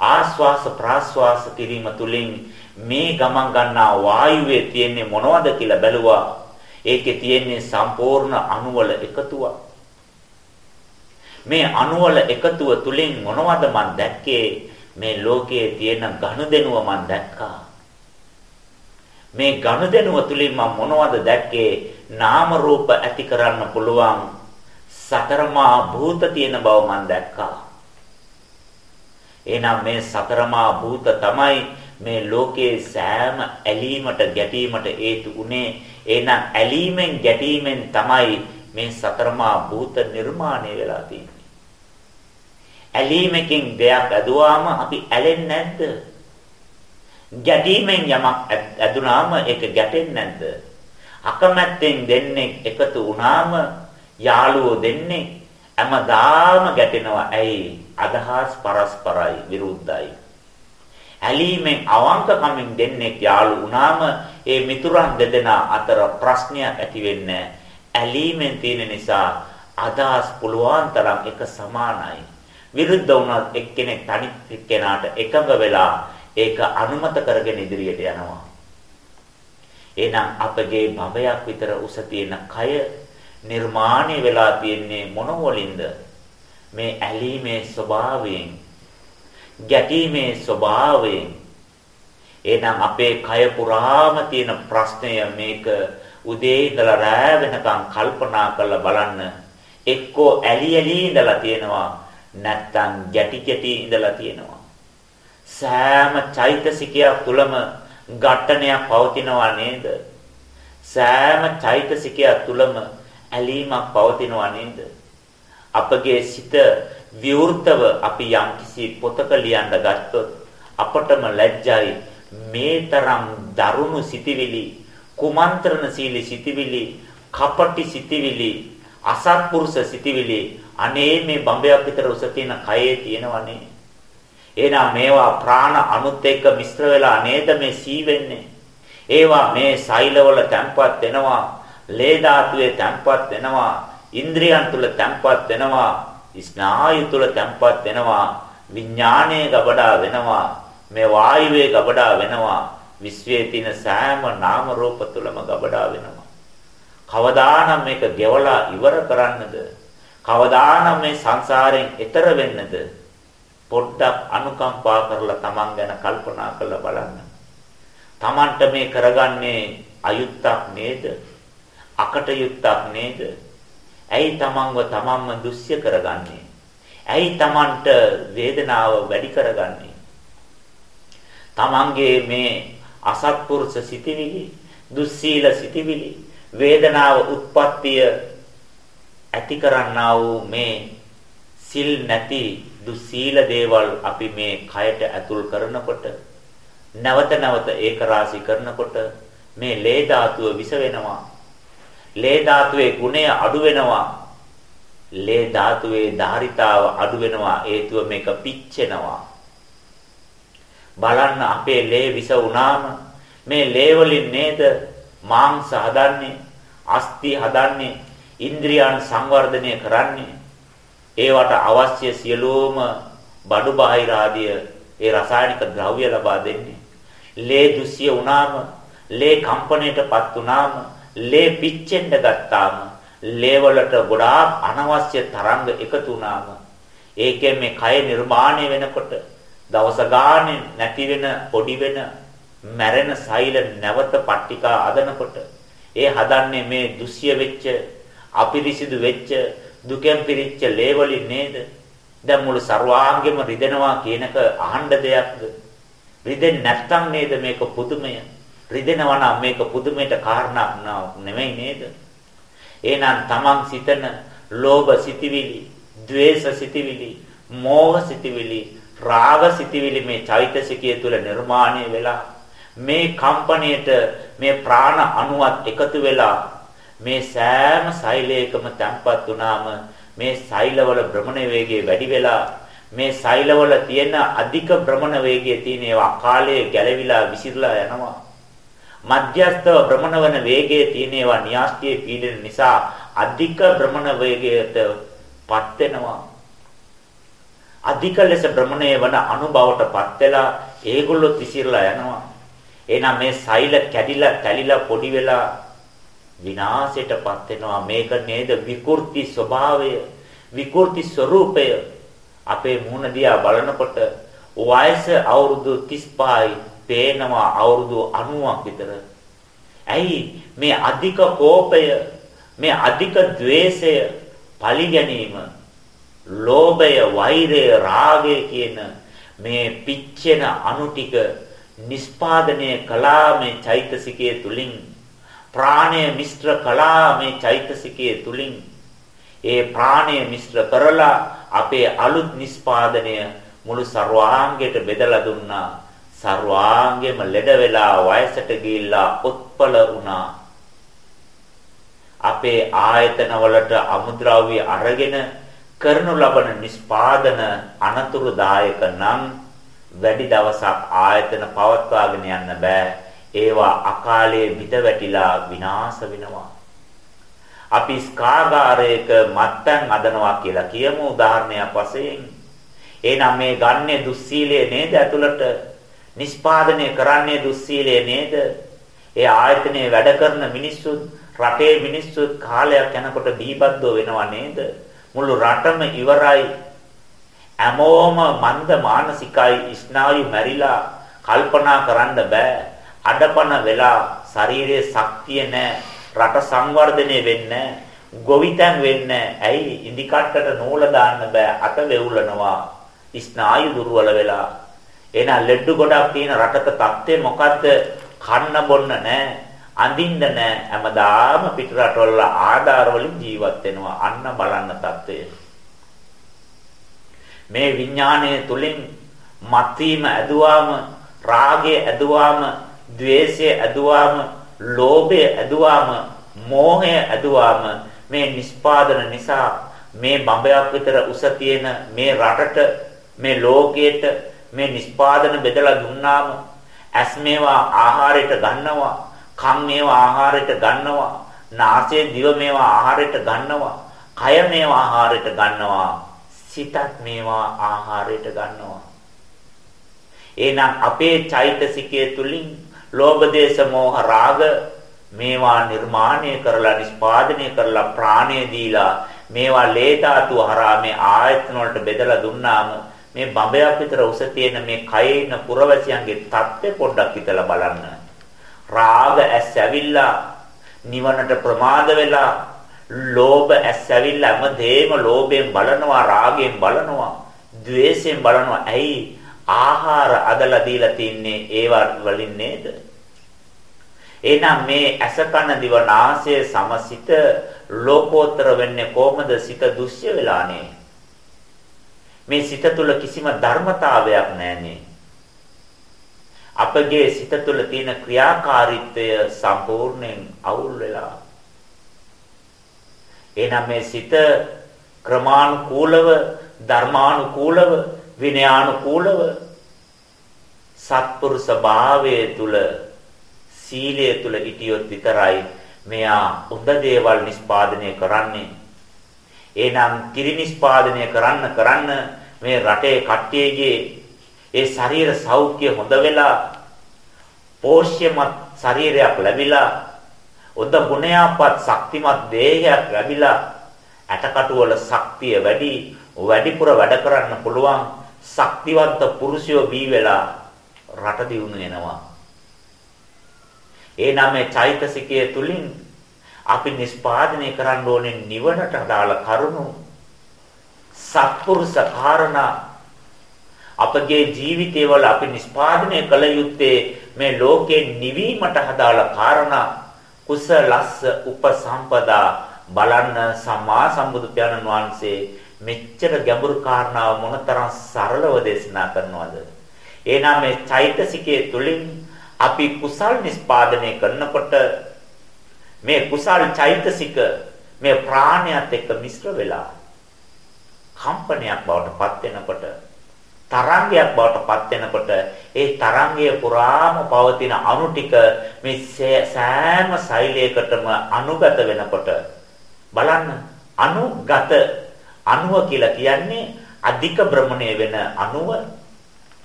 ආස්වාස ප්‍රාස්වාස කිරීම තුලින් මේ ගමන් ගන්නා වායුවේ තියෙන්නේ මොනවද කියලා බැලුවා. ඒකේ තියෙන්නේ සම්පූර්ණ අණුවල එකතුවක්. මේ අණුවල එකතුව තුලින් මොනවද මන් දැක්කේ? මේ ලෝකයේ තියෙන ඝනදෙනුව මන් දැක්කා. මේ ඝනදෙනුව තුලින් මම මොනවද දැක්කේ? නාම රූප ඇති කරන්න පුළුවන් සතරමා භූත තියෙන බව මන් දැක්කා. එහෙනම් මේ සතරමා භූත තමයි මේ ලෝකයේ සෑම ඇලීමට ගැටීමට හේතු උනේ එහෙනම් ඇලීමෙන් ගැටීමෙන් තමයි මේ සතරමා භූත නිර්මාණය වෙලා තියෙන්නේ. ඇලීමකින් දෙයක් ඇදුවාම අපි ඇලෙන්නේ නැද්ද? ගැටීමෙන් යමක් ඇදුනාම ඒක ගැටෙන්නේ නැද්ද? අකමැත්තෙන් දෙන්නේ එකතු වුණාම යාළුවෝ දෙන්නේ හැමදාම ගැටෙනවා. ඇයි? අදහස් පරස්පරයි විරුද්ධයි. ඇලීමෙන් අවංකකමින් දෙන්නේ යාළු වුණාම ඒ මිතුරන් දෙදෙනා අතර ප්‍රශ්නයක් ඇති වෙන්නේ ඇලීමෙන් තියෙන නිසා අදහස් පුළුවන් තරම් එක සමානයි. විරුද්ධ වුණත් එක්කෙනෙක් තනිත් එක්කෙනාට එකඟ වෙලා ඒක අනුමත කරගෙන ඉදිරියට යනවා. එහෙනම් අපගේ භවයක් විතර උස තියෙන කය නිර්මාණය වෙලා තියෙන්නේ මොන වලින්ද? මේ ඇලීමේ ස්වභාවයෙන් ගැටීමේ ස්වභාවයෙන්. එහෙනම් අපේ කය පුරාම තියෙන ප්‍රශ්නය මේක උදේ ඉඳලා රෑ වෙනකම් කල්පනා කරලා බලන්න. එක්කෝ ඇලි ඇලි ඉඳලා තියෙනවා නැත්තම් ගැටි ගැටි ඉඳලා තියෙනවා. සෑම චෛතසිකයක් තුලම ඝට්ටනයක් පවතිනවා නේද? සෑම චෛතසිකයක් තුලම ඇලීමක් පවතිනවා නේද? අපගේ සිත විවෘතව අපි යම්කිසි පොතක ලියන්න ගත්තොත් අපටම ලැජ්ජයි. මේ තරම් දරුණු සිටිවිලි කුමන්ත්‍රණශීලී සිටිවිලි කපටි සිටිවිලි අසත්පුරුෂ සිටිවිලි අනේ මේ බඹයක් විතර උස තියෙන කයේ තියෙනවනේ. එහෙනම් මේවා ප්‍රාණ අනුත් එක්ක මිශ්‍ර වෙලා නේද මේ සී වෙන්නේ ඒවා මේ සෛලවල තැම්පත් වෙනවා ලේ ධාතුවේ තැම්පත් වෙනවා ඉන්ද්‍රියන් තුල තැම්පත් වෙනවා ස්නායු තුල තැම්පත් වෙනවා විඥානයේ ගබඩා වෙනවා මේ වායුවේ ගබඩා වෙනවා විශ්වයේ තියෙන සෑම නාම රූප තුලම ගබඩා වෙනවා. කවදානම් මේක ගෙවලා ඉවර කරන්නද? කවදානම් මේ සංසාරයෙන් එතර වෙන්නද? පොඩ්ඩක් අනුකම්පා කරලා Taman ගැන කල්පනා කරලා බලන්න Tamanට මේ කරගන්නේ අයුත්තක් නේද අකටයුත්තක් නේද ඇයි තමන්ව තමන්ම දුස්්‍ය කරගන්නේ? ඇයි තමන්ට වේදනාව වැඩි කරගන්නේ? තමන්ගේ මේ අසත්පුරුෂ සිටිවිලි, දුස්සීල සිටිවිලි, වේදනාව උත්පත්තිය ඇති කරන්නා වූ මේ සිල් නැති දුස්සීල දේවල් අපි මේ කයට ඇතුල් කරනකොට නැවත නැවත ඒක රාශි කරනකොට මේ ලේ ධාතුව විස වෙනවා ලේ ධාතුවේ ගුණය අඩු වෙනවා. ලේ ධාතුවේ ධාරිතාව අඩු වෙනවා. හේතුව මේක පිච්චෙනවා. බලන්න අපේ ලේ විස වුණාම මේ ලේ වලින් නේද මාංශ හදන්නේ, අස්ථි හදන්නේ, ඉන්ද්‍රියන් සංවර්ධනය කරන්නේ. ඒවට අවශ්‍ය සියලුම බඩු බාහිර ආදිය ඒ රසායනික ද්‍රව්‍ය ලබා දෙන්නේ. ලේ දුසිය වුණාම, ලේ කම්පණයටපත් වුණාම ලේ පිච්චෙන්න ගත්තාම ලේ වලට ගොඩාක් අනවශ්‍ය තරංග එකතු වුණාම ඒකෙන් මේ කය නිර්මාණය වෙනකොට දවස ගානේ නැති වෙන පොඩි වෙන මැරෙන සෛල නැවත පට්ටිකා අදනකොට ඒ හදන්නේ මේ දුසිය වෙච්ච අපිරිසිදු වෙච්ච දුකෙන් පිරිච්ච ලේ වලින් නේද? දැන් මුළු ਸਰවාංගෙම රිදෙනවා කියනක අහන්න දෙයක්ද? රිදෙන්නේ නැත්නම් නේද මේක පුදුමය? රිදෙනවා නම් මේක පුදුමයට කාරණාවක් නෙමෙයි නේද? එහෙනම් Taman සිතන ලෝභ සිතිවිලි, ద్వේෂ සිතිවිලි, මෝහ සිතිවිලි, රාග සිතිවිලි මේ චෛතසිකය තුල නිර්මාණය වෙලා මේ කම්පණයට මේ ප්‍රාණ අණුවත් එකතු වෙලා මේ සෑම සෛලයකම තැම්පත් වුණාම මේ සෛලවල භ්‍රමණ වේගය වැඩි වෙලා මේ සෛලවල තියෙන අධික භ්‍රමණ වේගය තියෙන ඒවා අකාලයේ ගැලවිලා විසිරලා යනවා. මධ්‍යස්ථව භ්‍රමණ වන වේගයේ තියෙන ඒවා න්‍යාස්තියේ පීඩන නිසා අධික භ්‍රමණ වේගයට පත් වෙනවා. අධික ලෙස භ්‍රමණය වන අනුභවයට පත් වෙලා ඒගොල්ලෝ තිසිරලා යනවා. එහෙනම් මේ සෛල කැඩිලා තැලිලා පොඩි වෙලා විනාශයටපත් වෙනවා. මේක නේද? විකෘති ස්වභාවය විකෘති ස්වરૂපය. අපේ මුහුණ දිහා බලනකොට වයස අවුරුදු 35යි පේනවා අවුරුදු 90ක් විතර. ඇයි? මේ අධික කෝපය මේ අධික ద్వේෂය පලි ගැනීම ලෝභය වෛරය රාගය කියන මේ පිච්චෙන අණු ටික නිස්පාදනය කළා මේ චෛතසිකයේ තුලින්. ප්‍රාණය මිශ්‍ර කළා මේ චෛතසිකයේ තුලින් ඒ ප්‍රාණය මිශ්‍ර කරලා අපේ අලුත් නිස්පාදනය මුළු ਸਰවාංගයට බෙදලා දුන්නා ਸਰවාංගෙම ලෙඩ වෙලා වයසට ගිහිල්ලා උත්පල වුණා අපේ ආයතන වලට අමුද්‍රව්‍ය අරගෙන කරනු ලබන නිස්පාදන අනතුරුදායක නම් වැඩි දවසක් ආයතන පවත්වාගෙන යන්න බෑ ඒවා අකාලයේ පිට වැටිලා විනාශ වෙනවා අපි ස්කාගාරයක මත්පැන් අදනවා කියලා කියමු උදාහරණයක් වශයෙන්. එහෙනම් මේ ගන්නේ දුස්සීලයේ නේද ඇතුළට නිෂ්පාදනය කරන්නේ දුස්සීලයේ නේද? ඒ ආයතනයේ වැඩ කරන මිනිස්සුත් රටේ මිනිස්සුත් කාලයක් යනකොට දීබද්දෝ වෙනවා නේද? මුළු රටම ඉවරයි. හැමෝම මන්ද මානසිකයි ස්නායු මැරිලා කල්පනා කරන්න බෑ. අඩපණ වෙලා ශරීරයේ ශක්තිය නැහැ. රට සංවර්ධනය වෙන්නේ ගොවිතැන් වෙන්නේ ඇයි ඉදි කට්ටට නූල දාන්න බෑ අත වෙවුලනවා ස්නායු දුර්වල වෙලා එහෙනම් ලෙඩ ගොඩක් තියෙන රටක තත්ත්වය මොකද්ද කන්න බොන්න නැහැ අඳින්න නැහැ හැමදාම පිට රටවල ආධාර වලින් ජීවත් වෙනවා අන්න බලන්න தත්ත්වය මේ විඥාණය තුලින් මත්වීම ඇදුවාම රාගය ඇදුවාම ద్వේෂය ඇදුවාම ලෝභය ඇදුවාම මෝහය ඇදුවාම මේ නිස්පාදන නිසා මේ බඹයක් විතර උස තියෙන මේ රටට මේ ලෝකයට මේ නිස්පාදන බෙදලා දුන්නාම ඇස් මේවා ආහාරයට ගන්නවා කන් මේවා ආහාරයට ගන්නවා නාසය දිව මේවා ආහාරයට ගන්නවා කය මේවා ආහාරයට ගන්නවා සිතත් මේවා ආහාරයට ගන්නවා. එහෙනම් අපේ චෛතසිකයේ තුලින් ලෝභ දේශ මොහ රාග මේවා නිර්මාණය කරලා නිස්පාදනය කරලා ප්‍රාණය දීලා මේවා ලේ ධාතු හරහා මේ ආයතන වලට බෙදලා දුන්නාම මේ බඹයක් විතර උස තියෙන මේ කයේ ඉන්න පුරවැසියන්ගේ தත්ත්වය පොඩ්ඩක් හිතලා බලන්න. රාග ඇස් ඇවිල්ලා නිවනට ප්‍රමාද වෙලා ලෝභ ඇස් ඇවිල්ලා හැමදේම ලෝභයෙන් බලනවා රාගයෙන් බලනවා ද්වේෂයෙන් බලනවා ඇයි ආහාර අදලා දීලා තින්නේ ඒවා වලින් නේද? එහෙනම් මේ ඇස කන දිව නාසය සමසිත ලෝකෝත්තර වෙන්නේ කොහමද සිත දුස්ය වෙලානේ? මේ සිත තුල කිසිම ධර්මතාවයක් නැහනේ. අපගේ සිත තුළ තියෙන ක්‍රියාකාරීත්වය සම්පූර්ණයෙන් අවුල් වෙලා එහෙනම් මේ සිත ක්‍රමානුකූලව ධර්මානුකූලව විනයානුකූලව සත්පුරුෂ භාවයේ තුල සීලය තුල හිටියොත් විතරයි මෙයා උද දේවල් නිස්පාදනය කරන්නේ. එහෙනම් කිරි නිස්පාදනය කරන්න කරන්න මේ රටේ කට්ටියගේ ඒ ශරීර සෞඛ්‍ය හොඳ වෙලා පෝෂ්‍යමත් ශරීරයක් ලැබිලා උද ගුණයාපත් ශක්තිමත් දේහයක් ලැබිලා ඇටකටු වල ශක්තිය වැඩි වැඩිපුර වැඩ කරන්න පුළුවන් ශක්තිවන්ත පුරුෂයෝ බී වෙලා රට දියුණු වෙනවා. ඒ නමේ චෛතසිකයේ තුලින් අපි නිස්පාදනය කරන්න ඕනේ නිවනට අදාළ කරුණු සත්පුරුෂ කාරණා අපගේ ජීවිතේවල අපි නිස්පාදනය කළ යුත්තේ මේ ලෝකේ නිවීමට හදාළ කාරණා කුසලස්ස උපසම්පදා බලන්න සම්මා සම්බුදු පියාණන් වහන්සේ මෙච්චර ගැඹුරු කාරණාව මොනතරම් සරලව දේශනා කරනවද? එහෙනම් මේ චෛතසිකයේ තුලින් අපි කුසල් නිස්පාදනය කරනකොට මේ කුසල් චෛතසික මේ ප්‍රාණයත් එක්ක මිශ්‍ර වෙලා කම්පනයක් බවට පත් වෙනකොට තරංගයක් බවට පත් වෙනකොට ඒ තරංගය පුරාම පවතින අණු ටික මේ සෑම සෛලයකටම අනුගත වෙනකොට බලන්න අනුගත අණුව කියලා කියන්නේ අධික භ්‍රමණය වෙන අණුව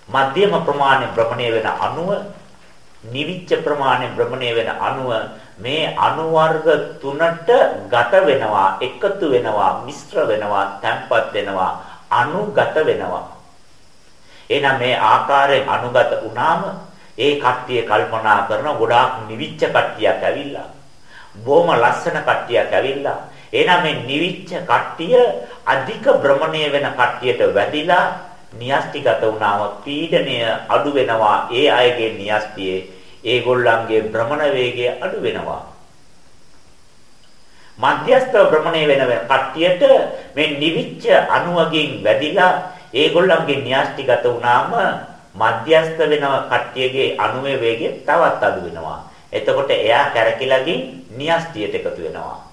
මධ්‍යම ප්‍රමාණය භ්‍රමණය වෙන අණුව නිවිච්ච ප්‍රමාණය භ්‍රමණය වෙන අණුව මේ අණු වර්ග තුනට ගත වෙනවා එකතු වෙනවා මිශ්‍ර වෙනවා තැම්පත් වෙනවා අනුගත වෙනවා. එහෙනම් මේ ආකාරයෙන් අනුගත වුණාම ඒ කට්ටිය කල්පනා කරන ගොඩාක් නිවිච්ච කට්ටියක් ඇවිල්ලා බොහොම ලස්සන කට්ටියක් ඇවිල්ලා එහෙනම් මේ නිවිච්ච කට්ටිය අධික භ්‍රමණය වෙන කට්ටියට වැඩිලා න්‍යෂ්ටිගත වුණාම පීඩනය අඩු වෙනවා. ඒ අයගේ න්‍යෂ්ටියේ ඒගොල්ලන්ගේ භ්‍රමණ වේගය අඩු වෙනවා. මධ්‍යස්ථ භ්‍රමණය වෙන කට්ටියට මේ නිවිච්ච අණුවකින් වැඩිලා ඒගොල්ලන්ගේ න්‍යෂ්ටිගත වුණාම මධ්‍යස්ථ වෙන කට්ටියගේ අණුවේ වේගය තවත් අඩු වෙනවා. එතකොට එයා කැරකිලා ගින් න්‍යෂ්ටියට එකතු වෙනවා.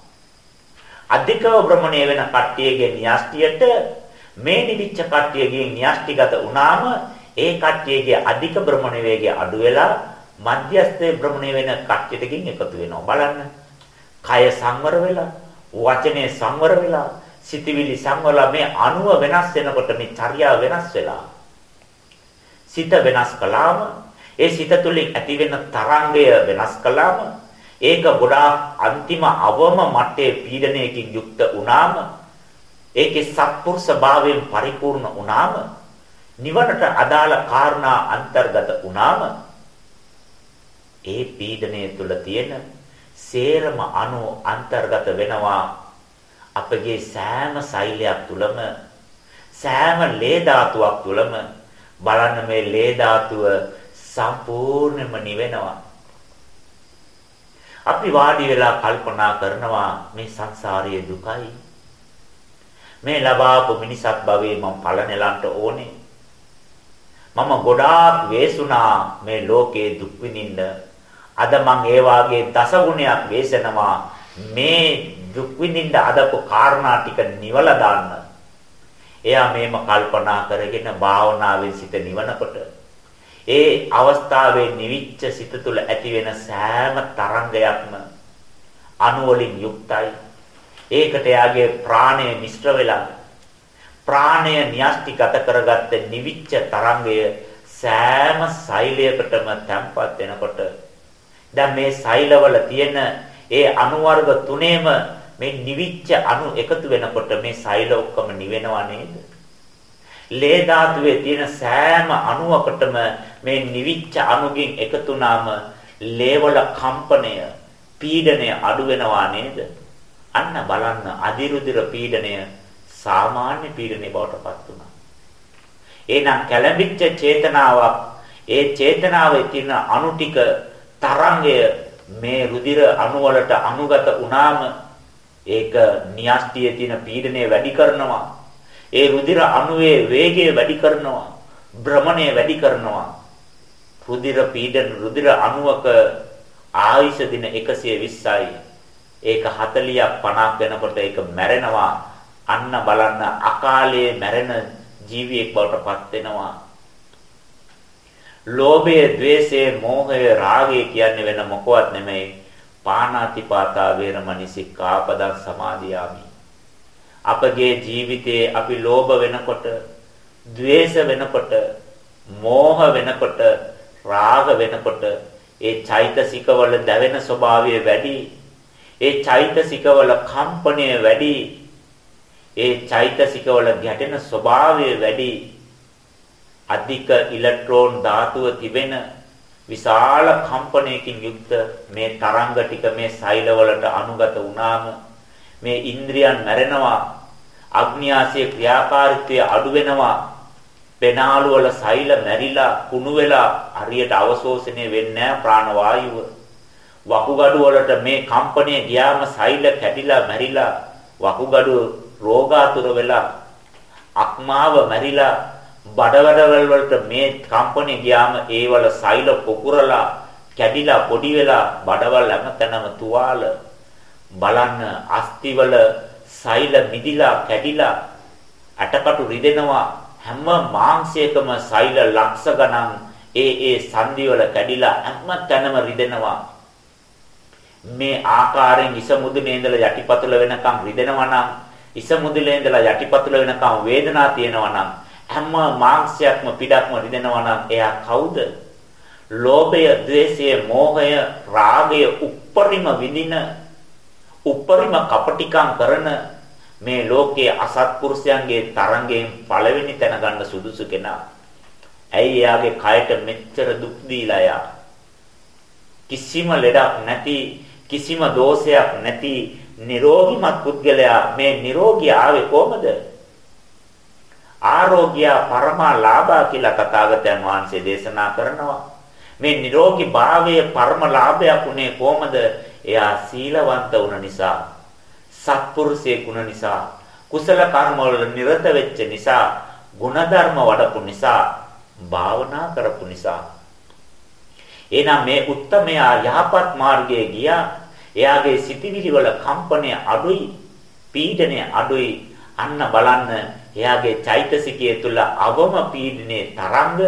අධිකව භ්‍රමණය වෙන කට්ටියගේ න්‍යෂ්ටියට මේ නිවිච්ච කට්ටියගේ න්‍යෂ්ටිගත වුණාම ඒ කට්ටියගේ අධික භ්‍රමණ වේගය අඩු වෙලා මධ්‍යස්ථයේ භ්‍රමණය වෙන කට්ටියටකින් එකතු වෙනවා බලන්න. කය සංවර වෙලා, වචනේ සංවර වෙලා, සිතවිලි සංවරලා මේ අණුව වෙනස් වෙනකොට මේ චර්යාව වෙනස් වෙලා. සිත වෙනස් කළාම ඒ සිත තුළින් ඇති වෙන තරංගය වෙනස් කළාම ඒක ගොඩාක් අන්තිම අවම මට්ටේ පීඩනයකින් යුක්ත වුණාම ඒකේ සත්පුරුෂ භාවයෙන් පරිපූර්ණ වුණාම නිවනට අදාළ කාරණා අන්තර්ගත වුණාම ඒ පීඩනය තුල තියෙන සේරම අණු අන්තර්ගත වෙනවා. අපගේ සෑම සෛලයක් තුලම සෑම ලේ ධාතුවක් තුලම බලන්න මේ ලේ ධාතුව සම්පූර්ණයෙන්ම නිවෙනවා. අපි වාඩි වෙලා කල්පනා කරනවා මේ සංසාරයේ දුකයි. මේ ලබාපු මිනිසත් භවයේ මම පලනෙලන්ට ඕනේ. මම ගොඩාක් වේසුනා මේ ලෝකේ දුක් විඳින්න. අද මං ඒ වාගේ දසගුණයක් වේසනවා මේ දුක් විඳින්න අදපු කාරණා ටික නිවලා දාන්න. එයා මේම කල්පනා කරගෙන භාවනාවෙන් සිත නිවනකොට ඒ අවස්ථාවේ නිවිච්ච සිත තුළ ඇති වෙන සෑම තරංගයක්ම අණු වලින් යුක්තයි. ඒකට යාගේ ප්‍රාණය මිශ්‍ර වෙලා ප්‍රාණය න්‍යෂ්ටිගත කරගත්ත නිවිච්ච තරංගය සෑම සෛලයකටම තැම්පත් වෙනකොට දැන් මේ සෛලවල තියෙන ඒ අණු වර්ග තුනේම මේ නිවිච්ච අණු එකතු වෙනකොට මේ සෛල ඔක්කොම නිවෙනවා නේද? ලේ ධාතුවේ තියෙන සෑම අණුවකටම මේ නිවිච්ච අණුගෙන් එකතු වුනාම ලේවල කම්පනය පීඩනය අඩු වෙනවා නේද? අන්න බලන්න අදිරුදිර පීඩනය සාමාන්‍ය පීඩනය බවට පත් වුණා. එහෙනම් කැළඹිච්ච චේතනාවක් ඒ චේතනාවේ තියෙන අණු ටික තරංගය මේ රුධිර අණු වලට අනුගත වුණාම ඒක න්‍යෂ්ටියේ තියෙන පීඩනය වැඩි කරනවා ඒ රුධිර අණුවේ වේගය වැඩි කරනවා. භ්‍රමණය වැඩි කරනවා. රුධිර පීඩන රුධිර අණුවක ආයුෂ දින 120යි. ඒක 40ක් 50ක් වෙනකොට ඒක මැරෙනවා. අන්න බලන්න අකාලයේ මැරෙන ජීවියෙක් බවට පත් වෙනවා. ලෝභය, ద్వේෂය, මෝහය, රාගය කියන්නේ වෙන මොකවත් නෙමෙයි. පාණාතිපාතා වේරමණී සික්ඛාපදං සමාදියාමි. අපගේ ජීවිතයේ අපි ලෝභ වෙනකොට, ద్వේෂ වෙනකොට, මෝහ වෙනකොට, රාග වෙනකොට ඒ චෛතසිකවල දැවෙන ස්වභාවය වැඩි. ඒ චෛතසිකවල කම්පණය වැඩි. ඒ චෛතසිකවල ගැටෙන ස්වභාවය වැඩි. අධික ඉලෙක්ට්‍රෝන ධාතුව තිබෙන විශාල කම්පනයකින් යුක්ත මේ තරංග ටික මේ සෛලවලට අනුගත වුණාම මේ ඉන්ද්‍රියන් මැරෙනවා අග්නියාසයේ ක්‍රියාකාරීත්වය අඩු වෙනවා පෙනාලු වල සෛල මැරිලා කුණු වෙලා හරියට අවශෝෂණය වෙන්නේ ප්‍රාණ වායුව. වකුගඩු වලට මේ කම්පණය ගියාම සෛල කැඩිලා මැරිලා වකුගඩු රෝගාතුර වෙලා අක්මාව මැරිලා බඩවැඩවල වලට මේ කම්පැනි ගියාම ඒවල සෛල පොකුරලා කැඩිලා පොඩි වෙලා බඩවල් හැමතැනම තුවාල. බලන්න අස්තිවල සෛල මිදිලා කැඩිලා ඇටකටු රිදෙනවා හැම මාංශයකම සෛල ලක්ෂ ගණන් ඒ ඒ සංදිවල කැඩිලා හැම තැනම රිදෙනවා මේ ආකාරයෙන් ඉස මුදුනේ ඉඳලා යටිපතුල වෙනකම් රිදෙනවා නම් ඉස මුදුනේ ඉඳලා යටිපතුල වෙනකම් වේදනාවක් තියෙනවා නම් හැම මාංශයක්ම පිටක්ම රිදෙනවා නම් එයා කවුද? ලෝභය, ద్వේෂය, මෝහය, රාගය උප්පරිම විඳින උප්පරිම කපටිකම් කරන මේ ලෝකයේ අසත්පුරුෂයන්ගේ තරංගයෙන් පළවෙනි තැන ගන්න සුදුසු කෙනා. ඇයි එයාගේ කයට මෙච්චර දුක් දීලා යා? කිසිම ලෙඩක් නැති කිසිම දෝෂයක් නැති නිරෝගිමත් පුද්ගලයා මේ නිරෝගී ආවේ කොහමද? ආරෝග්‍ය පරමා ලාභා කියලා තථාගතයන් වහන්සේ දේශනා කරනවා. මේ නිරෝගී භාවයේ පරම ලාභයක් උනේ කොහමද? එයා සීලවන්ත වුණ නිසා, සත්පුරුෂයෙක් වුණ නිසා, කුසල කර්ම වල නිරත වෙච්ච නිසා, ಗುಣධර්ම වඩපු නිසා, භාවනා කරපු නිසා. එහෙනම් මේ උත්තමයා යහපත් මාර්ගයේ ගියා. එයාගේ සිතිවිලි වල කම්පනය අඩුයි, පීඩනය අඩුයි. අන්න බලන්න එයාගේ චෛතසිකයේ තුල අවම පීඩනේ තරංග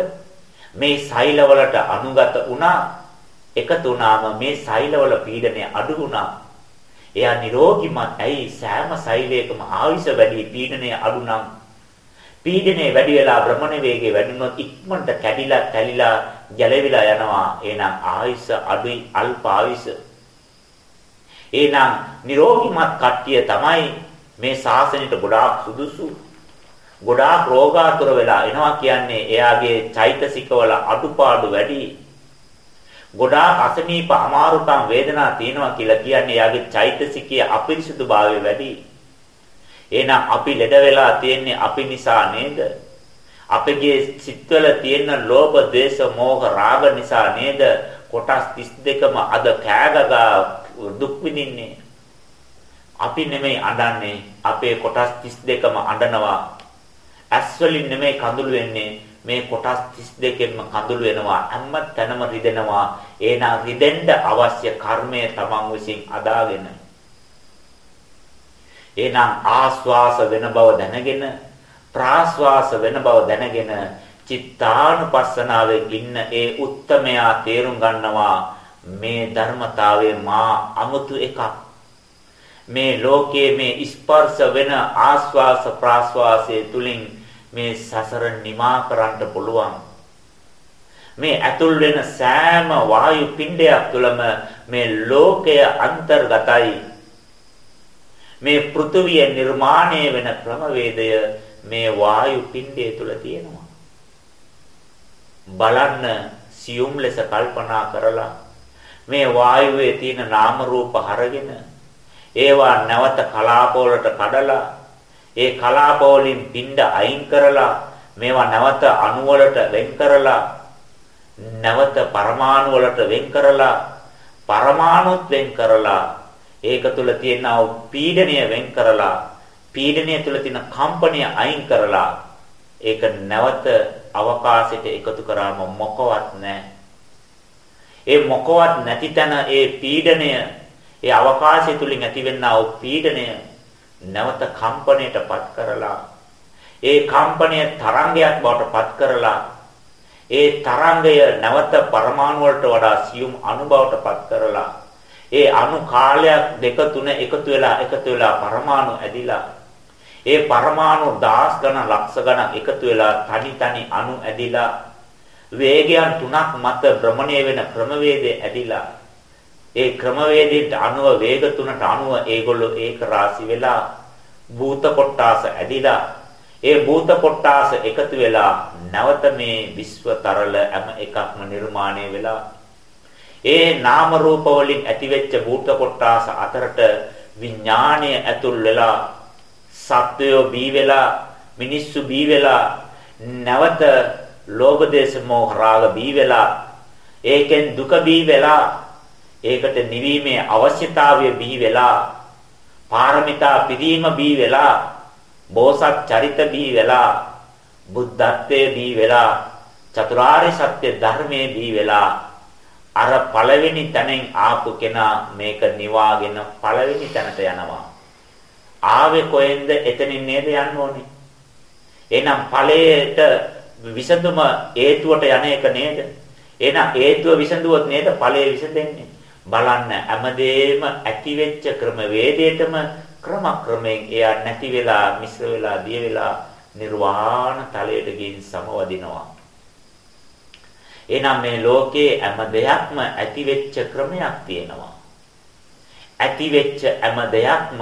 මේ සෛලවලට අනුගත වුණා එකතු වුණාම මේ සෛලවල පීඩනය අඩු වුණා. එයා නිරෝගිමත් ඇයි සෑම සෛලයකම ආවිෂ වැඩි පීඩනය අඩු නම්? පීඩනේ වැඩි වෙලා භ්‍රමණ වේගය වැඩිනොත් ඉක්මනට කැඩිලා තැලිලා ගැලවිලා යනවා. එහෙනම් ආයුෂ අඩුයි අල්ප ආයුෂ. එහෙනම් නිරෝගිමත් කට්ටිය තමයි මේ ශාසනයට ගොඩාක් සුදුසු. ගොඩාක් රෝගාතුර වෙලා එනවා කියන්නේ එයාගේ චෛතසිකවල අඩුපාඩු වැඩි. ගොඩාක් අසනීප අමාරුකම් වේදනා තියෙනවා කියලා කියන්නේ එයාගේ චෛතසිකයේ අපිරිසුදුභාවය වැඩි. එහෙනම් අපි ලෙඩ වෙලා තියෙන්නේ අපි නිසා නේද? අපගේ සිත්වල තියෙන ලෝභ, ද්වේෂ, මෝහ, රාග නිසා නේද? කොටස් 32ම අද කෑගගා දුක් විඳින්නේ. අපි නෙමෙයි අඬන්නේ අපේ කොටස් 32ම අඬනවා ඇස් වලින් නෙමෙයි කඳුළු වෙන්නේ මේ කොටස් 32කින්ම කඳුළු වෙනවා හැම තැනම රිදෙනවා. එහෙනම් රිදෙන්න අවශ්‍ය කර්මය තමන් විසින් අදාගෙන. එහෙනම් ආස්වාස වෙන බව දැනගෙන ප්‍රාස්වාස වෙන බව දැනගෙන චිත්තානුපස්සනාවේ ඉන්න ඒ උත්තමයා තේරුම් ගන්නවා මේ ධර්මතාවයේ මා අමුතු එකක්. මේ ලෝකයේ මේ ස්පර්ශ වෙන ආස්වාස ප්‍රාස්වාසයේ තුලින් මේ සසර නිමා කරන්න පුළුවන්. මේ ඇතුල් වෙන සෑම වායු පිණ්ඩයක් තුළම මේ ලෝකය අන්තර්ගතයි. මේ පෘථුවිය නිර්මාණය වෙන ක්‍රමවේදය මේ වායු පිණ්ඩය තුළ තියෙනවා. බලන්න සියුම් ලෙස කල්පනා කරලා මේ වායුවේ තියෙන නාම රූප හරගෙන ඒවා නැවත කලාප වලට කඩලා ඒ කලාප වලින් පින්ඩ අයින් කරලා මේවා නැවත අණු වලට වෙන් කරලා නැවත පරමාණු වලට වෙන් කරලා පරමාණුත් වෙන් කරලා ඒක තුල තියෙන පීඩනය වෙන් කරලා පීඩනය තුල තියෙන කම්පනය අයින් කරලා ඒක නැවත අවකාශයට එකතු කරාම මොකවත් නැහැ. ඒ මොකවත් නැති තැන ඒ පීඩනය ඒ අවකාශය තුලින් ඇතිවෙනා වූ පීඩනය නැවත කම්පණයටපත් කරලා ඒ කම්පණය තරංගයක් බවට පත් කරලා ඒ තරංගය නැවත පරමාණු වලට වඩා සියුම් අණු බවට පත් කරලා ඒ අණු කාලයක් දෙක තුන එකතු වෙලා එකතු වෙලා පරමාණු ඇදිලා ඒ පරමාණු දහස් ගණන් ලක්ෂ ගණන් එකතු වෙලා තනි තනි අණු ඇදිලා වේගයන් තුනක් මත භ්‍රමණය වෙන ක්‍රමවේදය ඇදිලා ඒ ක්‍රමවේදයට අනුව වේග තුනට අනුව ඒගොල්ලෝ ඒක රාශි වෙලා භූත කොටාස ඇදිලා ඒ භූත කොටාස එකතු වෙලා නැවත මේ විශ්ව තරල හැම එකක්ම නිර්මාණය වෙලා ඒ නාම රූප වලින් ඇතිවෙච්ච භූත කොටාස අතරට විඥාණය ඇතුල් වෙලා සත්වයෝ බී වෙලා මිනිස්සු බී වෙලා නැවත ලෝභ දේශ මොහ රාග බී වෙලා ඒකෙන් දුක බී වෙලා ඒකට නිවීමේ අවශ්‍යතාවය බිහි වෙලා පාරමිතා පිරීම බිහි වෙලා බෝසත් චරිත බී වෙලා බුද්ධත්වයේ බී වෙලා චතුරාර්ය සත්‍ය ධර්මයේ බී වෙලා අර පළවෙනි තැනෙන් ආපු කෙනා මේක නිවාගෙන පළවෙනි තැනට යනවා. ආවේ කොහෙන්ද? එතනින් නේද යන්න ඕනේ. එහෙනම් ඵලයට විසඳුම හේතුවට යන එක නේද? එහෙනම් හේතුව විසඳුවොත් නේද ඵලය විසඳෙන්නේ? බලන්න හැමදේම ඇති වෙච්ච ක්‍රම වේදයටම ක්‍රමක්‍රමයෙන් එයා නැති වෙලා මිශ්‍ර වෙලා දිය වෙලා නිර්වාණ තලයට ගින් සමවදිනවා. එහෙනම් මේ ලෝකේ හැම දෙයක්ම ඇති වෙච්ච ක්‍රමයක් තියෙනවා. ඇති වෙච්ච හැම දෙයක්ම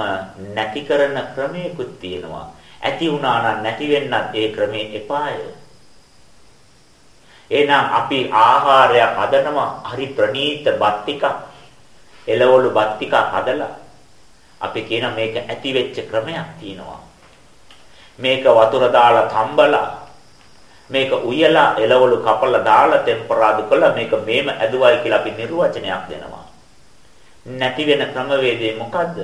නැති කරන ක්‍රමයකුත් තියෙනවා. ඇති වුණා නම් නැති වෙන්නත් ඒ ක්‍රමේ එපාය. එහෙනම් අපි ආහාරයක් හදනවා හරි ප්‍රණීත බත් ටිකක් එළවලු බත් ටිකක් හදලා අපි කියන මේක ඇති වෙච්ච ක්‍රමයක් තියෙනවා. මේක වතුර දාලා තම්බලා මේක උයලා එළවලු කපලා දාලා ටෙම්පරාදු කළා මේක මේම ඇදුවයි කියලා අපි නිර්වචනයක් දෙනවා. නැති වෙන ක්‍රමවේදය මොකද්ද?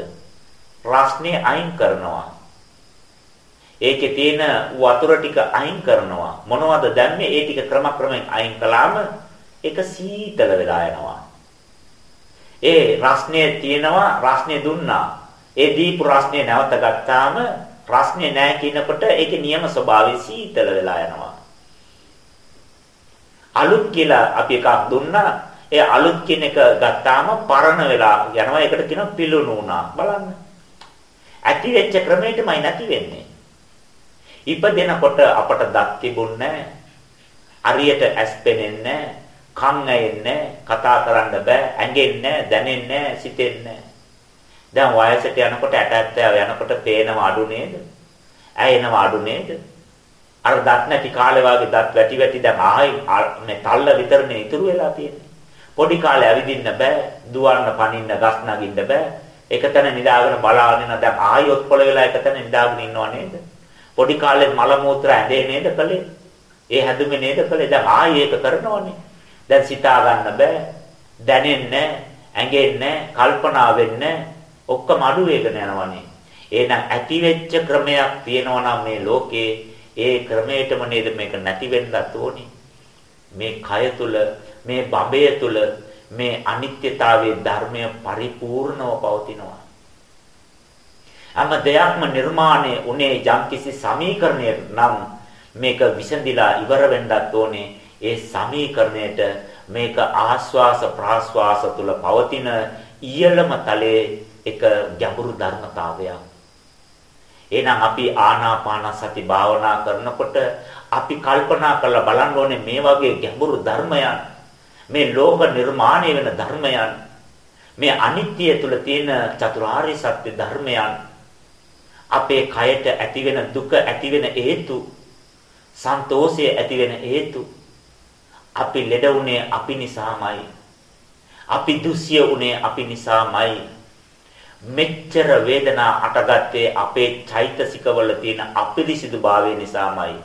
රස්නේ අයින් කරනවා. ඒකේ තියෙන වතුර ටික අයින් කරනවා. මොනවද දැම්මේ? ඒ ටික ක්‍රමක්‍රමයෙන් අයින් කළාම ඒක සීතල වෙලා යනවා. ඒ රස්නේ තියෙනවා රස්නේ දුන්නා. ඒ දීපු රස්නේ නැවත ගත්තාම රස්නේ නැහැ කියනකොට ඒකේ නියම ස්වභාවය සීතල වෙලා යනවා. අලුත් කියලා අපි එකක් දුන්නා. ඒ අලුත් කියන එක ගත්තාම පරණ වෙලා යනවා. ඒකට කියනවා පිලුණු වුණා. බලන්න. ඇති වෙච්ච ක්‍රමයටමයි නැති වෙන්නේ. ඉපදෙනකොට අපට දත් තිබුණේ අරියට ඇස් පෙනෙන්නේ කන් ඇෙන්නේ කතා කරන්න බෑ ඇඟෙන්නේ දැනෙන්නේ සිතෙන්නේ දැන් වයසට යනකොට 60 යනකොට පේනව අඩු නේද ඇයෙනව අඩු නේද අර දත් නැති කාලේ වාගේ දත් වැටි වැටි දැන් ආයි මේ තල්ල විතරනේ ඉතුරු වෙලා තියෙන්නේ පොඩි කාලේ ඇවිදින්න බෑ දුවන්න පනින්න ගස් නගින්න බෑ එකතැන නිදාගෙන බලාගෙන දැන් ආයොත් පොළ වෙලා එකතැන නිදාගෙන ඉන්නව නේද පොඩි කාලේ මල මූත්‍ර ඇඳේ නේද කලේ? ඒ හැදුමේ නේද කලේ? දැන් ආයි ඒක කරනවනේ. දැන් සිතා ගන්න බෑ. දැනෙන්නේ ඇඟෙන්නේ කල්පනා වෙන්නේ ඔක්කොම අඩු වේගන යනවනේ. එහෙනම් ඇති වෙච්ච ක්‍රමයක් තියෙනවා නම් මේ ලෝකේ ඒ ක්‍රමයටම නේද මේක නැති වෙන්නත් ඕනේ. මේ කය තුල මේ බඹය තුල මේ අනිත්‍යතාවයේ ධර්මය පරිපූර්ණව පවතිනවා. හැම දෙයක්ම නිර්මාණය උනේ යම්කිසි සමීකරණයක් නම් මේක විසඳිලා ඉවර වෙන්නත් ඕනේ ඒ සමීකරණයට මේක ආස්වාස ප්‍රාස්වාස තුල පවතින ඊයලම තලයේ එක ගැඹුරු ධර්මතාවයක්. එහෙනම් අපි ආනාපාන සති භාවනා කරනකොට අපි කල්පනා කරලා බලන්න ඕනේ මේ වගේ ගැඹුරු ධර්මයන් මේ ලෝක නිර්මාණය වෙන ධර්මයන් මේ අනිත්‍ය තුල තියෙන චතුරාර්ය සත්‍ය ධර්මයන් අපේ කයට ඇතිවෙන දුක ඇතිවෙන හේතු සන්තෝෂය ඇතිවෙන හේතු අපි ලෙඩ උනේ අපි නිසාමයි. අපි දුසිය උනේ අපි නිසාමයි. මෙච්චර වේදනා අටගත්තේ අපේ චෛතසිකවල තියෙන අපිරිසිදුභාවය නිසාමයි.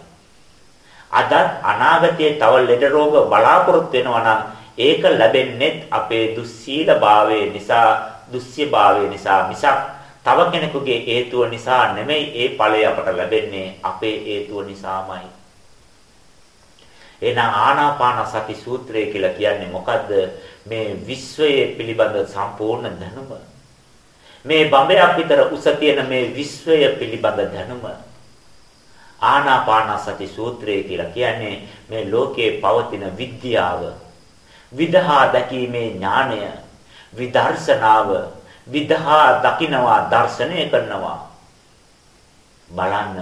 අද අනාගතයේ තව ලෙඩ රෝග බලාපොරොත්තු වෙනවා නම් ඒක ලැබෙන්නේ අපේ දුස්සීලභාවය නිසා දුස්සියභාවය නිසා මිසක් තව කෙනෙකුගේ හේතුව නිසා නෙමෙයි ඒ ඵලය අපට ලැබෙන්නේ අපේ හේතුව නිසාමයි. එහෙනම් ආනාපාන සති සූත්‍රය කියලා කියන්නේ මොකද්ද? මේ විශ්වයේ පිළිබඳ සම්පූර්ණ දැනුම. මේ බඹයක් විතර උස තියෙන මේ විශ්වය පිළිබඳ දැනුම. ආනාපාන සති සූත්‍රය කියලා කියන්නේ මේ ලෝකයේ පවතින විද්‍යාව. විදහා දැකීමේ ඥාණය, විදර්ශනාව විදහා දකිනවා දර්ශනය කරනවා බලන්න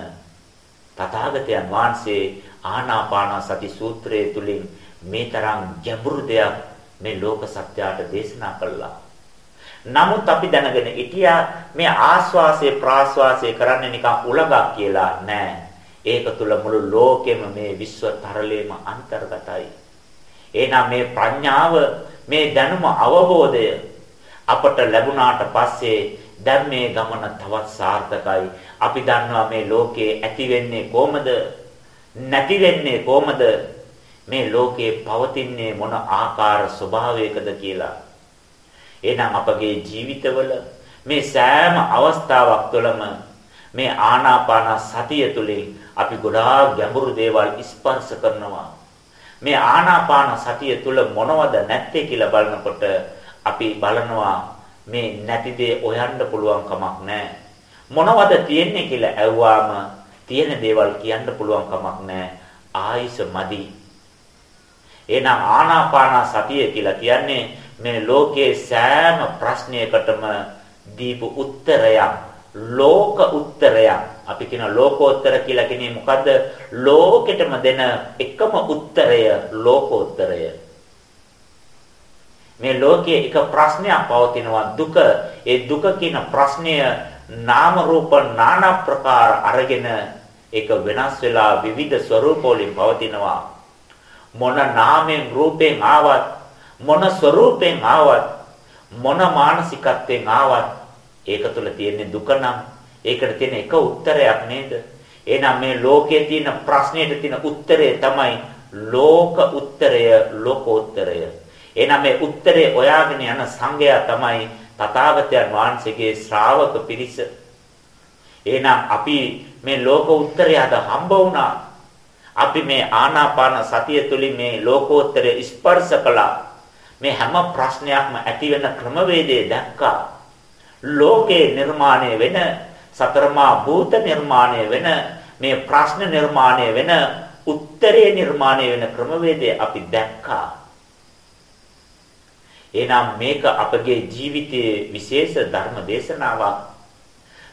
තථාගතයන් වහන්සේ ආනාපාන සති සූත්‍රයේ තුලින් මේ තරම් ගැඹුරු දෙයක් මේ ලෝක සත්‍යයට දේශනා කළා. නමුත් අපි දැනගෙන හිටියා මේ ආස්වාසේ ප්‍රාස්වාසේ කරන්නේ නිකන් උලගක් කියලා නෑ. ඒක තුල මුළු ලෝකෙම මේ විශ්ව තරලේම අන්තර්ගතයි. එහෙනම් මේ ප්‍රඥාව මේ දැනුම අවබෝධය අපට ලැබුණාට පස්සේ දැන් මේ ගමන තවත් සාර්ථකයි. අපි දන්නවා මේ ලෝකේ ඇති වෙන්නේ කොහමද? නැති වෙන්නේ කොහමද? මේ ලෝකේ පවතින්නේ මොන ආකාර ස්වභාවයකද කියලා. එහෙනම් අපගේ ජීවිතවල මේ සෑම අවස්ථාවක් තුළම මේ ආනාපාන සතිය තුළින් අපි ගොඩාක් ගැඹුරු දේවල් ස්පර්ශ කරනවා. මේ ආනාපාන සතිය තුළ මොනවද නැත්තේ කියලා බලනකොට අපි බලනවා මේ නැති දේ හොයන්න පුළුවන් කමක් නැහැ. මොනවද තියෙන්නේ කියලා ඇහුවාම තියෙන දේවල් කියන්න පුළුවන් කමක් නැහැ. ආයිස මදි. එහෙනම් ආනාපාන සතිය කියලා කියන්නේ මේ ලෝකයේ සෑම ප්‍රශ්නයකටම දීපු උත්තරයක් ලෝක උත්තරයක්. අපි කියන ලෝකෝත්තර කියලා කියන්නේ මොකද්ද? ලෝකෙටම දෙන එකම උත්තරය ලෝකෝත්තරය. මේ ලෝකයේ එක ප්‍රශ්නයක් පවතිනවා. දුක. ඒ දුක කියන ප්‍රශ්නය නාම රූප নানা ප්‍රකාර අරගෙන ඒක වෙනස් වෙලා විවිධ ස්වરૂපවලින් පවතිනවා. මොන නාමයෙන් රූපයෙන් ආවත් මොන ස්වરૂපයෙන් ආවත් මොන මානසිකත්වයෙන් ආවත් ඒක තුල තියෙන දුක නම් ඒකට තියෙන එක උත්තරයක් නේද? එහෙනම් මේ ලෝකයේ තියෙන ප්‍රශ්නෙට තියෙන උත්තරය තමයි ලෝක උත්තරය ලෝකෝත්තරය. එහෙනම් මේ උත්තරේ හොයාගෙන යන සංගය තමයි තථාගතයන් වහන්සේගේ ශ්‍රාවක පිරිස. එහෙනම් අපි මේ ලෝක උත්තරය අද හම්බ වුණා. අපි මේ ආනාපාන සතිය තුළින් මේ ලෝකෝත්තරය ස්පර්ශ කළා. මේ හැම ප්‍රශ්නයක්ම ඇති වෙන ක්‍රමවේදය දැක්කා. ලෝකේ නිර්මාණය වෙන සතරමා භූත නිර්මාණය වෙන මේ ප්‍රශ්න නිර්මාණය වෙන උත්තරේ නිර්මාණය වෙන ක්‍රමවේදය අපි දැක්කා. එහෙනම් මේක අපගේ ජීවිතයේ විශේෂ ධර්ම දේශනාවක්.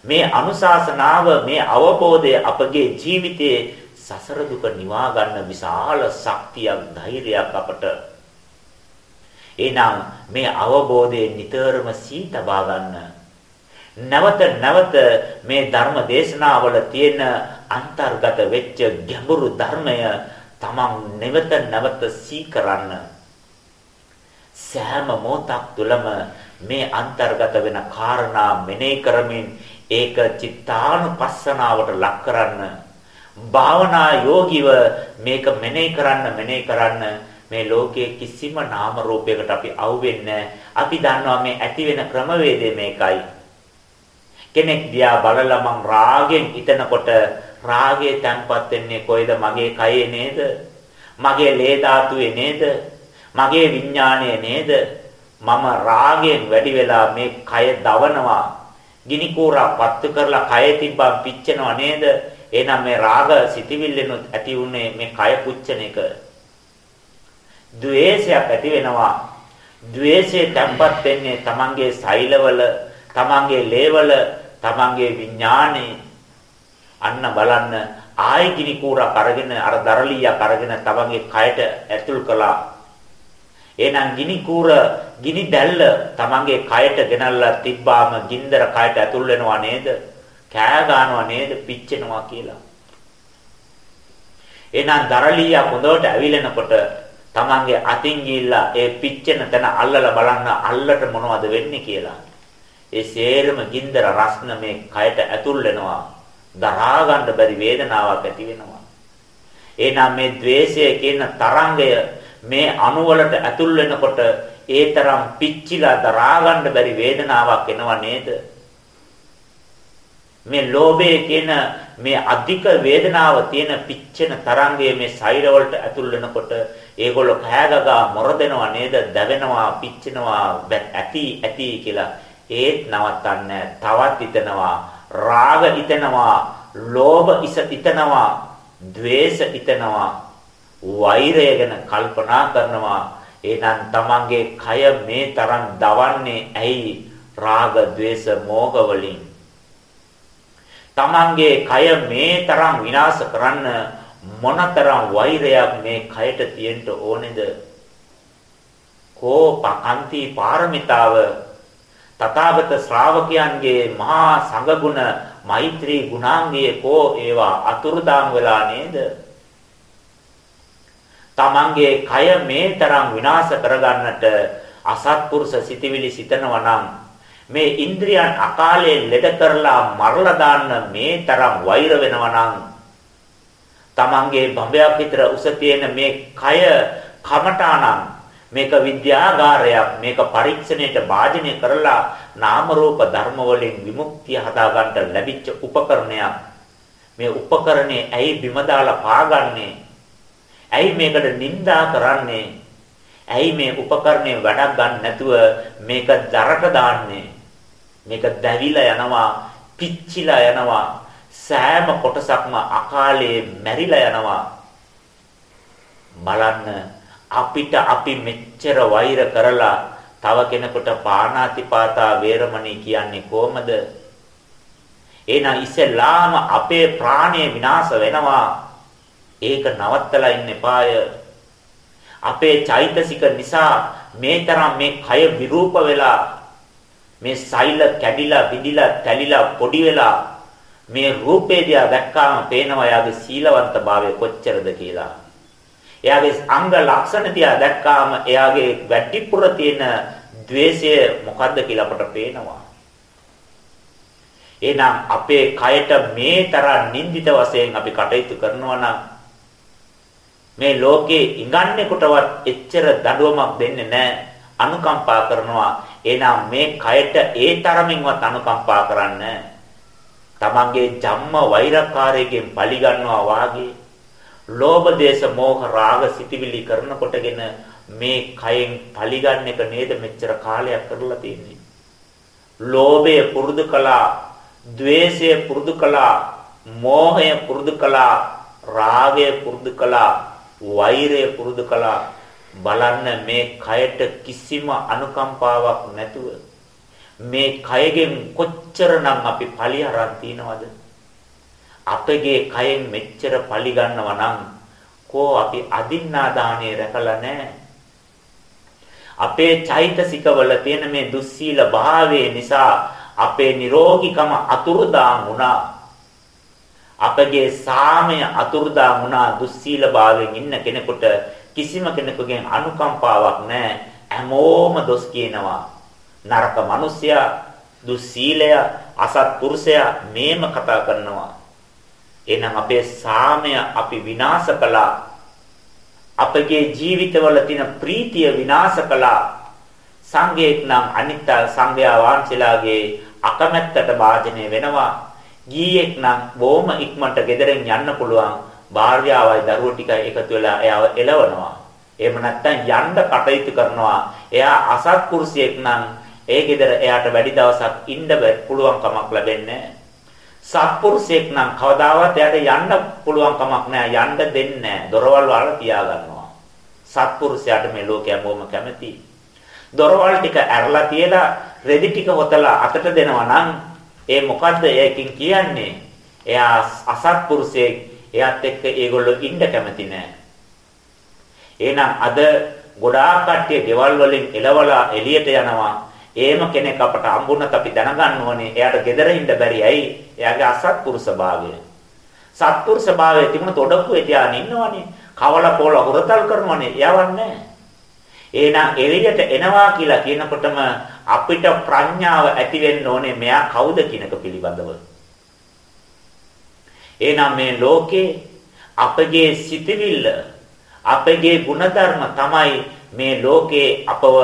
මේ අනුශාසනාව මේ අවබෝධය අපගේ ජීවිතයේ සසර දුක නිවා ගන්න විශාල ශක්තියක් ධෛර්යයක් අපට. එහෙනම් මේ අවබෝධය නිතරම සීතබා ගන්න. නැවත නැවත මේ ධර්ම දේශනාවල තියෙන අන්තර්ගත වෙච්ච ගැඹුරු ධර්මය තමන් නැවත නැවත සී කරන්න. සෑම මොහොතක් තුළම මේ අන්තර්ගත වෙන කාරණා මෙනෙහි කරමින් ඒක චිත්තානුපස්සනාවට ලක් කරන්න භාවනා යෝගිව මේක මෙනෙහි කරන්න මෙනෙහි කරන්න මේ ලෝකයේ කිසිම නාම රූපයකට අපි අවුෙන්නේ අපි දන්නවා මේ ඇති වෙන ක්‍රමවේදය මේකයි. කෙනෙක් දිහා බලලා මං රාගෙන් හිතනකොට රාගයේ තැන්පත් වෙන්නේ කොයිද මගේ කයේ නේද? මගේ ලේ ධාතුවේ නේද? මගේ විඥාණය නේද? මම රාගයෙන් වැඩි වෙලා මේ කය දවනවා. ගිනි කූරා පත්තු කරලා කය තිබ්බම් පිච්චෙනව නේද? එහෙනම් මේ රාග සිටිවිල්ලෙනුත් ඇති උනේ මේ කය පුච්චන එක. ද්වේෂයක් ඇති වෙනවා. ද්වේෂය තැම්පත් වෙන්නේ තමන්ගේ සෛලවල තමන්ගේ ලේවල තමන්ගේ විඥානේ. අන්න බලන්න ආයි ගිනි කූරක් අරගෙන අර දරලියක් අරගෙන තමන්ගේ කයට ඇතුල් කළා. එහෙනම් ගිනි කූර ගිනි දැල්ල තමන්ගේ කයට ගෙනල්ලා තිබ්බාම ගින්දර කයට ඇතුල් වෙනවා නේද? කෑ ගන්නවා නේද? පිච්චෙනවා කියලා. එහෙනම් දරලිය හොඳට ඇවිලෙනකොට තමන්ගේ අතින් ගිහිල්ලා ඒ පිච්චෙන තැන අල්ලලා බලන්න අල්ලට මොනවද වෙන්නේ කියලා. ඒ සේරම ගින්දර රස්න මේ කයට ඇතුල් වෙනවා. දරා ගන්න බැරි වේදනාවක් ඇති වෙනවා. එහෙනම් මේ द्वේෂය කියන තරංගය මේ අණු වලට ඇතුල් වෙනකොට ඒ තරම් පිච්චිලා දරා ගන්න බැරි වේදනාවක් එනවා නේද? මේ ලෝභය කියන මේ අධික වේදනාව තියෙන පිච්චෙන තරංගයේ මේ සෛර වලට ඇතුල් වෙනකොට ඒගොල්ලෝ කෑගගා මොරදෙනවා නේද? දැවෙනවා, පිච්චෙනවා, ඇති ඇති කියලා ඒත් නවත්තන්නේ තවත් හිතනවා, රාග හිතනවා, ලෝභ ඉස හිතනවා, ද්වේෂ හිතනවා වෛරය ගැන කල්පනා කරනවා. එහෙනම් තමන්ගේ කය මේ තරම් දවන්නේ ඇයි? රාග ద్వේෂ මෝහ වලින්. තමන්ගේ කය මේ තරම් විනාශ කරන්න මොනතරම් වෛරයක් මේ කයට තියෙන්න ඕනේද? කෝපකාන්ති පාරමිතාව? තථාගත ශ්‍රාවකයන්ගේ මහා සංගුණ මෛත්‍රී ගුණාංගයේ කෝ ඒවා අතුරුදාම් වෙලා නේද? තමන්ගේ කය මේ තරම් විනාශ කරගන්නට අසත්පුරුෂ සිටිවිලි සිතනවා නම් මේ ඉන්ද්‍රියන් අකාලේ ලෙඩ කරලා මරලා දාන්න මේ තරම් වෛර වෙනවා නම් තමන්ගේ බඹයක් විතර උස තියෙන මේ කය කමඨානම් මේක විද්‍යාගාරයක් මේක පරීක්ෂණයට භාජනය කරලා නාම රූප ධර්ම වලින් විමුක්තිය හදාගන්න ලැබිච්ච උපකරණයක්. මේ උපකරණේ ඇයි බිම දාලා පාගන්නේ? ඇයි මේකට නිඳා කරන්නේ ඇයි මේ උපකරණේ වැඩක් ගන්න නැතුව මේක දරට දාන්නේ මේක දැවිලා යනවා පිච්චිලා යනවා සෑම කොටසක්ම අකාලේ මැරිලා යනවා බලන්න අපිට අපි මෙච්චර වෛර කරලා තව කෙනෙකුට පාණාතිපාතා වේරමණී කියන්නේ කොහමද? එහෙනම් ඉස්සෙල්ලාම අපේ ප්‍රාණය විනාශ වෙනවා. ඒක නවත්තලා ඉන්න එපාය. අපේ චෛතසික නිසා මේ තරම් මේ කය විරූප වෙලා මේ සෛල කැඩිලා විදිලා තැලිලා පොඩි වෙලා මේ රූපේ දිහා දැක්කාම පේනවා යාගේ සීලවන්තභාවය කොච්චරද කියලා. එයාගේ අංග ලක්ෂණ තියා දැක්කාම එයාගේ වැඩිපුර තියෙන द्वේෂය මොකද්ද කියලා අපට පේනවා. එහෙනම් අපේ කයට මේ තරම් නිඳිත වශයෙන් අපි කටයුතු කරනවා නම් මේ ලෝකේ ඉඟන්නේකටවත් එච්චර දඬුවමක් දෙන්නේ නැහැ. අනුකම්පා කරනවා. එහෙනම් මේ කයට ඒ තරමින්වත් අනුකම්පා කරන්නේ. තමන්ගේ ජම්ම වෛරකාරයෙන් පලි ගන්නවා වාගේ. ලෝභ දේශ මොහ රාග සිටිවිලි කරනකොටගෙන මේ කයෙන් පලිගන්න එක නේද මෙච්චර කාලයක් කරලා තියෙන්නේ. ලෝභය පුරුදු කළා, ద్వේෂය පුරුදු කළා, මෝහය පුරුදු කළා, රාගය පුරුදු කළා, වෛරය පුරුදු කළා. බලන්න මේ කයට කිසිම අනුකම්පාවක් නැතුව මේ කයගෙන් කොච්චරනම් අපි පලිහරන් තියනවද? අපගේ කයෙන් මෙච්චර පලි ගන්නවා නම් කෝ අපි අදින්නා දානේ රැකලා නැහැ. අපේ චෛතසිකවල තියෙන මේ දුස්සීල භාවයේ නිසා අපේ නිරෝගීකම අතුරුදාන් වුණා. අපගේ සාමය අතුරුදාන් වුණා දුස්සීල භාවයෙන් ඉන්න කෙනෙකුට කිසිම කෙනෙකුගෙන් අනුකම්පාවක් නැහැ. හැමෝම දොස් කියනවා. නරක මිනිසයා, දුස්සීලය, අසත්පුරුෂයා මේම කතා කරනවා. එහෙනම් අපේ සාමය අපි විනාශ කළා. අපගේ ජීවිතවල තියෙන ප්‍රීතිය විනාශ කළා. සංඝයෙක් නම් අනිත් සංඝයා වහන්සේලාගේ අකමැත්තට වාජනය වෙනවා. ගීයෙක් නම් බොහොම ඉක්මනට ගෙදරින් යන්න පුළුවන්. භාර්යාවයි දරුවෝ ටික එකතු වෙලා එයාව එලවනවා. එහෙම නැත්නම් යන්න කටයුතු කරනවා. එයා අසත්පුරුෂයෙක් නම් ඒ ගෙදර එයාට වැඩි දවසක් ඉන්න පුළුවන් කමක් ලැබෙන්නේ නැහැ. සත්පුරුෂයෙක් නම් කවදාවත් එයාට යන්න පුළුවන් කමක් නැහැ යන්න දෙන්නේ නැහැ දොරවල් වල තියා ගන්නවා සත්පුරුෂයාට මේ ලෝකය මොම කැමති දොරවල් ටික ඇරලා තියලා රෙදි ටික හොතලා අතට දෙනවා නම් ඒ මොකද්ද ඒකින් කියන්නේ එයා අසත්පුරුෂයෙක් එයාත් එක්ක ඒගොල්ලෝ ඉන්න කැමති නැහැ එහෙනම් අද ගොඩාක් කට්ටිය ගෙවල් වලින් එලවලා එළියට යනවා එහෙම කෙනෙක් අපට හම්බුනත් අපි දැනගන්න ඕනේ එයාට gedara ඉන්න බැරි ඇයි? එයාගේ අසත්පුරුෂ භාවය. සත්පුරුෂ භාවය තිබුණත් ඔඩක්කුවේ තියාගෙන ඉන්නවනේ. කවල පොල හොරතල් කරනවනේ. යවන්නේ එහෙනම් එළියට එනවා කියලා කියනකොටම අපිට ප්‍රඥාව ඇති වෙන්න ඕනේ මෙයා කවුද කියනක පිළිබඳව. එහෙනම් මේ ලෝකේ අපගේ සිතවිල්ල අපගේ ಗುಣධර්ම තමයි මේ ලෝකේ අපව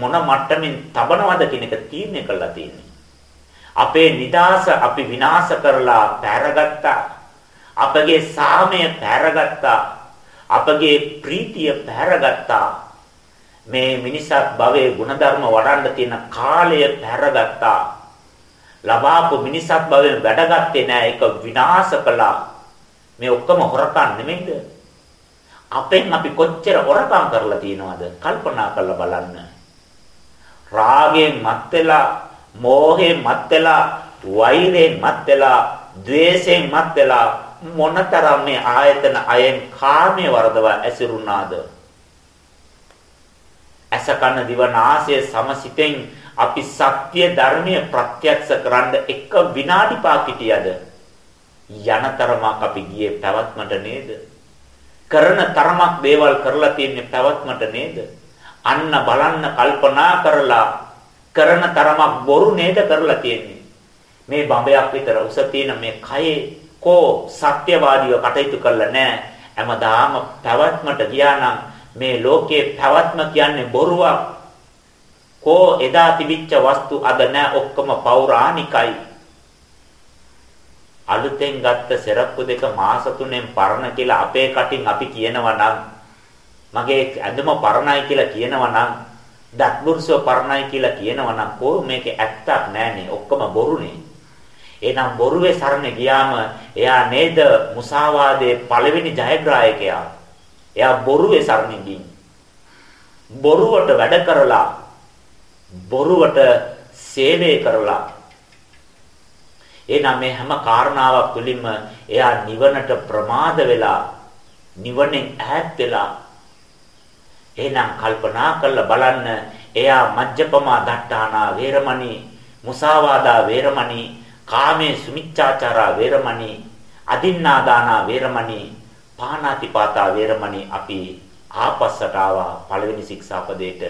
මොන මට්ටමින් තබනවද කියන එක තීරණය කරලා තියෙන්නේ. අපේ නිදාස අපි විනාශ කරලා පැරගත්තා. අපගේ සාමය පැරගත්තා. අපගේ ප්‍රීතිය පැරගත්තා. මේ මිනිසත් භවයේ ಗುಣධර්ම වඩන්න තියෙන කාලය පැරගත්තා. ලබාපු මිනිසත් භවයෙන් වැඩගත්තේ නෑ ඒක විනාශ කළා. මේ ඔක්කොම හොරකම් නෙමෙයිද? අපෙන් අපි කොච්චර හොරකම් කරලා තියෙනවද කල්පනා කරලා බලන්න. රාගයෙන් මත් වෙලා, මෝහයෙන් මත් වෙලා, වෛරයෙන් මත් වෙලා, ద్వේෂයෙන් මත් වෙලා මොනතරම් මේ ආයතන අයෙන් කාමයේ වර්ධව ඇසිරුණාද? අසකන දිවනාසය සමසිතෙන් අපි සත්‍ය ධර්මයේ ප්‍රත්‍යක්ෂ කරන්න එක විනාඩි පාකිටියද යන තරමක් අපි ගියේ පැවැත්මට නේද? කරන තරමක් දේවල් කරලා තියෙන්නේ පැවැත්මට නේද? අන්න බලන්න කල්පනා කරලා කරන තරමක් බොරු නේද කරලා තියෙන්නේ. මේ බඹයක් විතර උස තියෙන මේ කයේ කෝ සත්‍යවාදීව කටයුතු කරලා නැහැ. හැමදාම පැවැත්මට ගියා නම් මේ ලෝකයේ පැවැත්ම කියන්නේ බොරුවක්. කෝ එදා තිබිච්ච වස්තු අද නැහැ ඔක්කොම පෞරාණිකයි. අලුතෙන් ගත්ත සෙරප්පු දෙක මාස තුනෙන් පරණ කියලා අපේ කටින් අපි කියනවා නම් මගේ ඇඳුම පරණයි කියලා කියනවා නම් දත්බුරුසෝ පරණයි කියලා කියනවා නම් කොහොම මේකේ ඇත්තක් නැහනේ ඔක්කොම බොරුනේ එහෙනම් බොරුවේ සරණ ගියාම එයා නේද මුසාවාදයේ පළවෙනි ජයග්‍රාහකයා එයා බොරුවේ සරණ ගින් බොරුවට වැඩ කරලා බොරුවට සේවය කරලා. එහෙනම් මේ හැම කාරණාවක් තුළින්ම එයා නිවනට ප්‍රමාද වෙලා නිවනෙන් ඈත් වෙලා එහෙනම් කල්පනා කරලා බලන්න එයා මජ්ජපමා දට්ඨානා වේරමණී මුසාවාදා වේරමණී කාමේ සුමිච්ඡාචාරා වේරමණී අදින්නාදානා වේරමණී පාණාතිපාතා වේරමණී අපි ආපස්සට ආවා පළවෙනි ශික්ෂාපදේට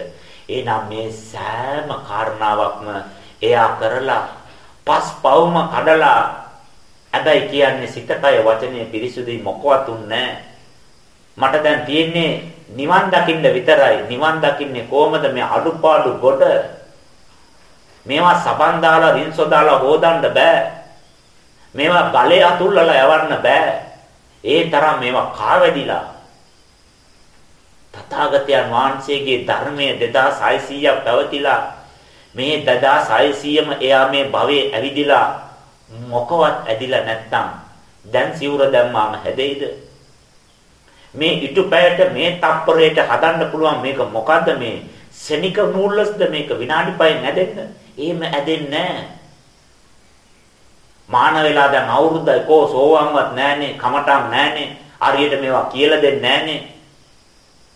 එහෙනම් මේ සෑම කාරණාවක්ම එයා කරලා පස් පවුම කඩලා හැබැයි කියන්නේ සිතකය වචනේ පිරිසුදුයි මොකවත් උන්නේ මට දැන් තියෙන්නේ නිවන් දකින්න විතරයි. නිවන් දකින්නේ කොහමද මේ අඩුපාඩු කොට මේවා සබන් දාලා රින්සෝ දාලා හොදන්න බෑ. මේවා ගලේ අතුල්ලලා යවන්න බෑ. ඒ තරම් මේවා කාවැදිලා. තථාගතයන් වහන්සේගේ ධර්මයේ 2600ක් පැවතිලා මේ 2600ම එයා මේ භවයේ ඇවිදිලා මොකවත් ඇදිලා නැත්තම් දැන් සිවුර දැම්මාම හැදෙයිද? මේ ඉටුපැයට මේ තප්පරයට හදන්න පුළුවන් මේක මොකද්ද? මේ සෙනික නූල්ලස්ද මේක විනාඩි 5න් ඇදෙන්න එහෙම ඇදෙන්නේ නැහැ. මාන වෙලා දැන් අවුරුද්දයි කෝ සෝවන්වත් නැහනේ, කමටන් නැහනේ. හරියට මේවා කියලා දෙන්නේ නැහනේ.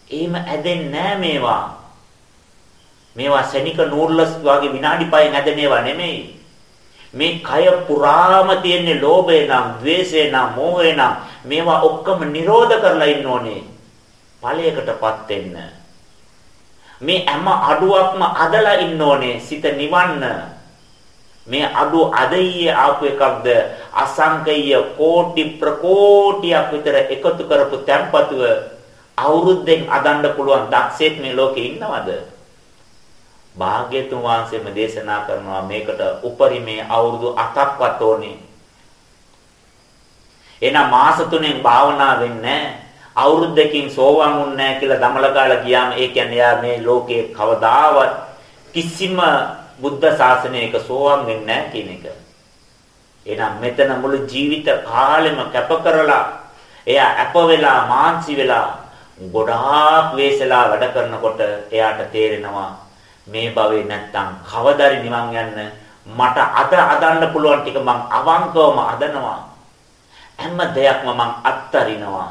එහෙම ඇදෙන්නේ නැහැ මේවා. මේවා සෙනික නූර්ලස් වගේ විනාඩි 5න් ඇදෙන ඒවා නෙමෙයි. මේ කය පුරාම තියෙන ලෝභය නම්, ద్వේෂය නම්, මෝහය නම් මේවා ඔක්කොම නිරෝධ කරලා ඉන්න ඕනේ. ඵලයකටපත් වෙන්න. මේ හැම අඩුවක්ම අදලා ඉන්න ඕනේ සිත නිවන්න. මේ අඩු අදියේ ආපු එකක්ද අසංකේය කෝටි ප්‍රකෝටියක් විතර එකතු කරපු tempatuව අවුරුද්දෙන් අදන්න පුළුවන් දක්ෂයෙක් මේ ලෝකේ ඉන්නවද? භාග්‍යතුන් වහන්සේම දේශනා කරනවා මේකට උපරිමේ අවුරුදු 8ක්වත් ඕනේ. එහෙනම් මාස තුනෙන් භාවනා වෙන්නේ නැහැ. අවුරුද්දකින් සෝවන් වුන්නේ නැහැ කියලා දමලකාලා ගියාම ඒ කියන්නේ යා මේ ලෝකේ කවදාවත් කිසිම බුද්ධ ශාසනයක සෝවන් වෙන්නේ නැහැ කියන එක. එහෙනම් මෙතන මුළු ජීවිත කාලෙම කැප කරලා එයා අප වෙලා මාන්සි වෙලා ගොඩාක් වේසලා වැඩ කරනකොට එයාට තේරෙනවා මේ භවේ නැත්තම් කවදාරි නිවන් යන්න මට අද අදන්න පුළුවන් ටික මං අවංකවම අදනවා. හැම දෙයක්ම මං අත්තරිනවා.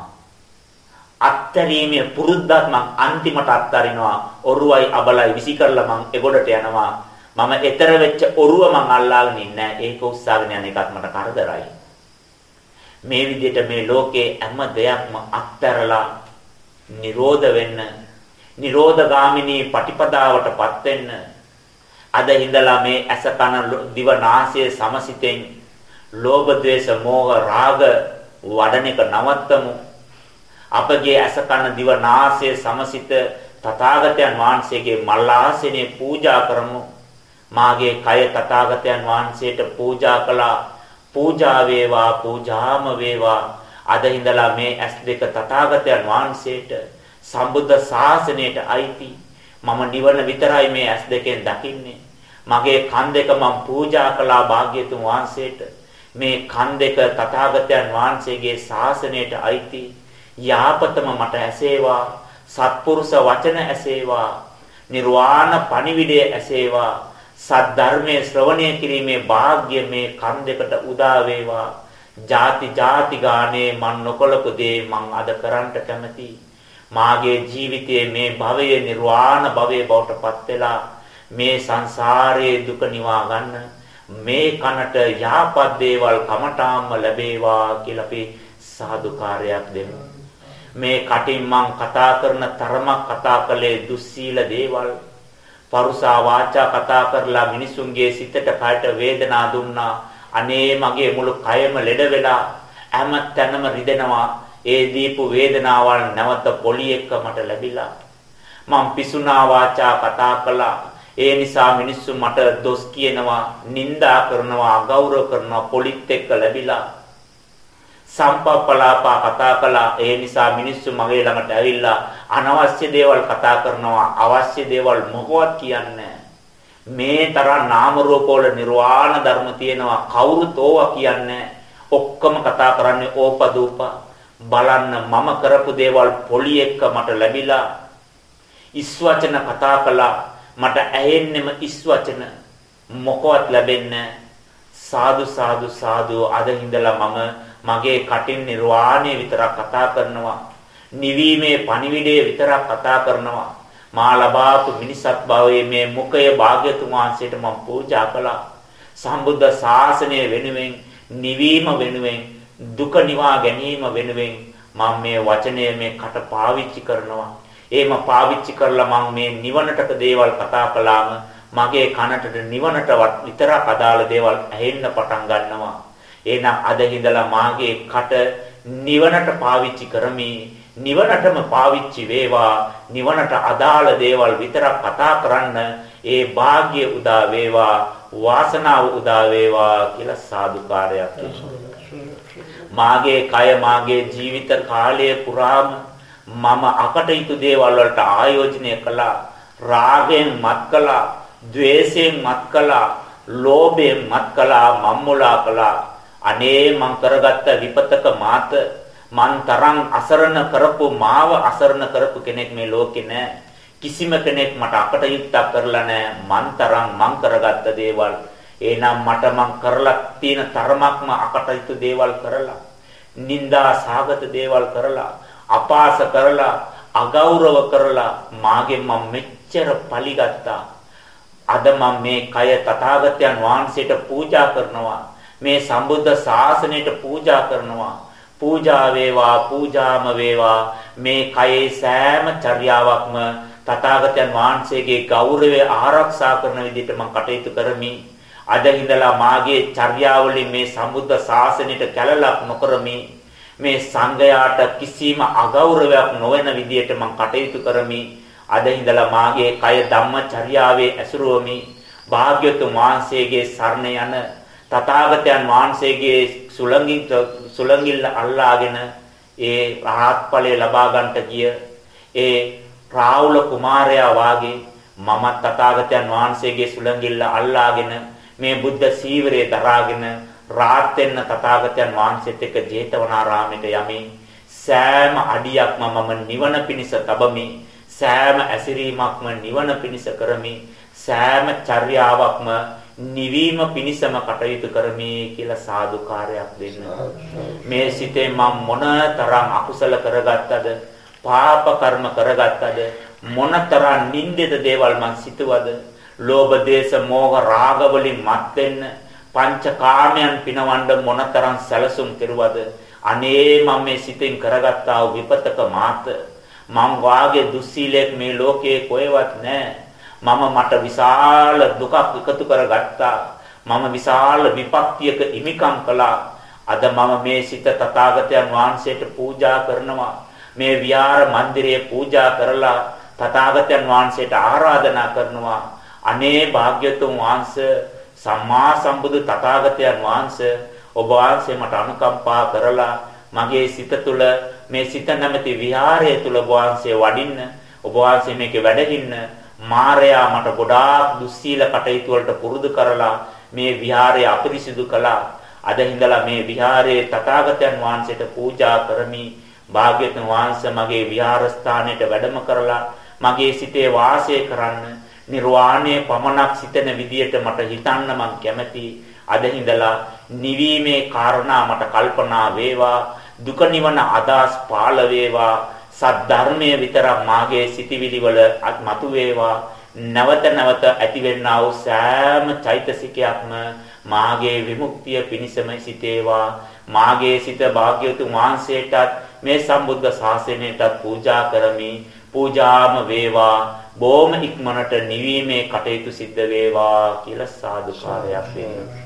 අත්තරීමේ පුරුද්දක් මං අන්තිමට අත්තරිනවා. ඔරුවයි අබලයි විසි කරලා මං එගොඩට යනවා. මම ඈතර වෙච්ච ඔරුව මං අල්ලාගෙන ඉන්නේ ඒක උස්සාගෙන යන එකත් මට කරදරයි. මේ විදිහට මේ ලෝකේ හැම දෙයක්ම අත්තරලා නිරෝධ වෙන්න නිරෝධගාමිනී පටිපදාවටපත් වෙන්න අද හිඳලා මේ ඇස කන දිව නාසය සමසිතෙන් ලෝභ ද්වේෂ මෝහ රාග වඩන එක නවත්තමු. අපගේ ඇස කන දිව නාසය සමසිත තථාගතයන් වහන්සේගේ මල්ලාසනේ පූජා කරමු. මාගේ කය තථාගතයන් වහන්සේට පූජා කළා. පූජා වේවා පූජාම වේවා. අද ඉඳලා මේ ඇස් දෙක තථාගතයන් වහන්සේට සම්බුද්ධ ශාසනයට අයිති. මම නිවන විතරයි මේ ඇස් දෙකෙන් දකින්නේ. මගේ කන් දෙක මම පූජා කළා භාග්‍යතුන් වහන්සේට. මේ කන් දෙක තථාගතයන් වහන්සේගේ ශාසනයට අයිති. යාපතම මට ඇසේවා සත්පුරුෂ වචන ඇසේවා නිර්වාණ පණිවිඩය ඇසේවා සද්ධර්මයේ ශ්‍රවණය කිරීමේ වාග්ය මේ කන් දෙකට උදා වේවා. ಜಾති ಜಾති ගානේ මන් නොකලපු දේ මං අද කරන්නට කැමති. මාගේ ජීවිතයේ මේ භවයේ නිර්වාණ භවයේ බවට පත් වෙලා මේ සංසාරයේ දුක නිවා ගන්න මේ කනට යහපත් දේවල් කමඨාම්ම ලැබේවා කියලා අපි සාදුකාරයක් දෙමු. මේ කටින් මං කතා කරන තරමක් කතා කළේ දුස්සීල දේවල්. පරුසා වාචා කතා කරලා මිනිසුන්ගේ සිතට කයට වේදනා දුන්නා අනේ මගේ මුළු කයම ලෙඩ වෙලා හැම තැනම රිදෙනවා ඒ දීපු වේදනාවල් නැවත පොළි එක්ක මට ලැබිලා. මම පිසුනා වාචා කතා කළා. ඒ නිසා මිනිස්සු මට දොස් කියනවා, නිඳා කරනවා, අගෞරව කරනවා පොලිත් එක්ක ලැබිලා. සම්පප්පලාපා කතා කළා. ඒ නිසා මිනිස්සු මගේ ළඟට ඇවිල්ලා අනවශ්‍ය දේවල් කතා කරනවා, අවශ්‍ය දේවල් මොකවත් කියන්නේ මේ තරම් නාම රූප වල නිර්වාණ ධර්ම තියෙනවා. කවුරුත් ඕවා කියන්නේ ඔක්කොම කතා කරන්නේ ඕපදූප. බලන්න මම කරපු දේවල් පොලි එක්ක මට ලැබිලා. ඉස් වචන කතා කළා. මට ඇහෙන්නෙම ඉස් වචන මොකවත් ලැබෙන්නේ සාදු සාදු සාදු. අද හිඳලා මම මගේ කටින් නිර්වාණය විතරක් කතා කරනවා. නිවීමේ පණිවිඩය විතරක් කතා කරනවා. මා ලබාපු මිනිසත් භවයේ මේ මුඛය භාග්‍යතුන් වහන්සේට මම පූජා කළා. සම්බුද්ධ ශාසනය වෙනුවෙන් නිවීම වෙනුවෙන් දුක නිවා ගැනීම වෙනුවෙන් මම මේ වචනය මේ කට පාවිච්චි කරනවා. එහෙම පාවිච්චි කරලා මම මේ නිවනටක දේවල් කතා කළාම මගේ කනට නිවනට විතරක් අදාළ දේවල් ඇහෙන්න පටන් ගන්නවා. එහෙනම් අද ඉඳලා මාගේ කට නිවනට පාවිච්චි කරමි. නිවනටම පාවිච්චි වේවා. නිවනට අදාළ දේවල් විතරක් කතා කරන්න. ඒ වාග්ය උදා වේවා. වාසනාව උදා වේවා කියලා සාදුකාරයක් මාගේ කය මාගේ ජීවිත කාලය පුරාම මම අකටයුතු දේවල් වලට ආයෝජනය කළා. රාගයෙන් මත් කළා. ද්වේෂයෙන් මත් කළා. ලෝභයෙන් මත් කළා. මම්මුලා කළා. අනේ මං කරගත්ත විපතක මාත මං තරම් අසරණ කරපු මාව අසරණ කරපු කෙනෙක් මේ ලෝකේ නැහැ කිසිම කෙනෙක් මට අකටයුත්තක් කරලා නැහැ මං තරම් මං කරගත්ත දේවල් එහෙනම් මට මං කරලා තියෙන තරමක්ම අකටයුතු දේවල් කරලා නිന്ദා සාගත දේවල් කරලා අපාස කරලා අගෞරව කරලා මාගෙන් මම මෙච්චර පලිගත්තා. අද මම මේ කය තථාගතයන් වහන්සේට පූජා කරනවා. මේ සම්බුද්ධ ශාසනයට පූජා කරනවා. පූජා වේවා පූජාම වේවා මේ කයේ සෑම චර්යාවක්ම තථාගතයන් වහන්සේගේ ගෞරවය ආරක්ෂා කරන විදිහට මම කටයුතු කරමි. අද ඉඳලා මාගේ චර්යාවලින් මේ සම්බුද්ධ ශාසනයට කැළලක් නොකරමි. මේ සංඝයාට කිසිම අගෞරවයක් නොවන විදියට මම කටයුතු කරමි. අද ඉඳලා මාගේ කය ධම්මචර්යාවේ ඇසුරුවමි. භාග්‍යතුන් වහන්සේගේ සරණ යන තථාගතයන් වහන්සේගේ සුලංගින් සුලංගිල්ල අල්ලාගෙන ඒ රහත් ඵලය ලබා ගන්නට ගිය ඒ රාහුල කුමාරයා වාගේ මම තථාගතයන් වහන්සේගේ සුලංගිල්ල අල්ලාගෙන මේ බුද්ධ සීවරේ දරාගෙන රාත් වෙන්න තථාගතයන් වහන්සේත් එක්ක ජේතවනාරාමයට යමි. සෑම අඩියක්ම මම නිවන පිණිස තබමි. සෑම ඇසිරීමක්ම නිවන පිණිස කරමි. සෑම චර්යාවක්ම නිවීම පිණිසම කටයුතු කරමි කියලා සාදුකාරයක් දෙන්න. මේ සිතේ මම මොනතරම් අකුසල කරගත්තද, පාප කර්ම කරගත්තද, මොනතරම් නින්දිත දේවල් මං සිතුවද, ලෝභ, දේශ, මෝහ, රාග වලින් මත් වෙන්න පංචකාමයන් පිනවන්න මොනතරම් සැලසුම් කෙරුවද? අනේ මම මේ සිතෙන් කරගත්තා වූ විපතක මාත. මං වාගේ දුස්සීලයක් මේ ලෝකයේ කොහෙවත් නැහැ. මම මට විශාල දුකක් එකතු කරගත්තා. මම විශාල විපත්තියක ඉමිකම් කළා. අද මම මේ සිත තථාගතයන් වහන්සේට පූජා කරනවා. මේ විහාර මන්දිරයේ පූජා කරලා තථාගතයන් වහන්සේට ආරාධනා කරනවා. අනේ භාග්‍යතුන් වහන්සේ සම්මා සම්බුදු තථාගතයන් වහන්සේ ඔබ වහන්සේ මට අනුකම්පා කරලා මගේ සිත තුළ මේ සිත නැමැති විහාරය තුළ ඔබ වහන්සේ වඩින්න ඔබ වහන්සේ මේකේ වැඩහින්න මාරයා මට ගොඩාක් දුස්සීල කටයුතු වලට පුරුදු කරලා මේ විහාරය අපිරිසිදු කළා. අද හිඳලා මේ විහාරයේ තථාගතයන් වහන්සේට පූජා කරමි. භාග්‍යවතුන් වහන්සේ මගේ විහාරස්ථානයට වැඩම කරලා මගේ සිතේ වාසය කරන්න නිර්වාණය පමණක් සිතන විදියට මට හිතන්න මං කැමති. අද හිඳලා නිවීමේ කාරණා මට කල්පනා වේවා දුක නිවන අදාස් පාළ වේවා. සද්ධර්මයේ විතරක් මාගේ සිටිවිලි වල මතු වේවා. නැවත නැවත ඇතිවෙනා වූ සෑම චෛතසිකයක්ම මාගේ විමුක්තිය පිණිසම සිටේවා. මාගේ සිත භාග්‍යවතුන් වහන්සේටත් මේ සම්බුද්ධ ශාසනයටත් පූජා කරමි. පූජාම වේවා. බොහොම ඉක්මනට නිවීමේ කටයුතු සිද්ධ වේවා කියලා සාදුකාරයක් දෙන්න.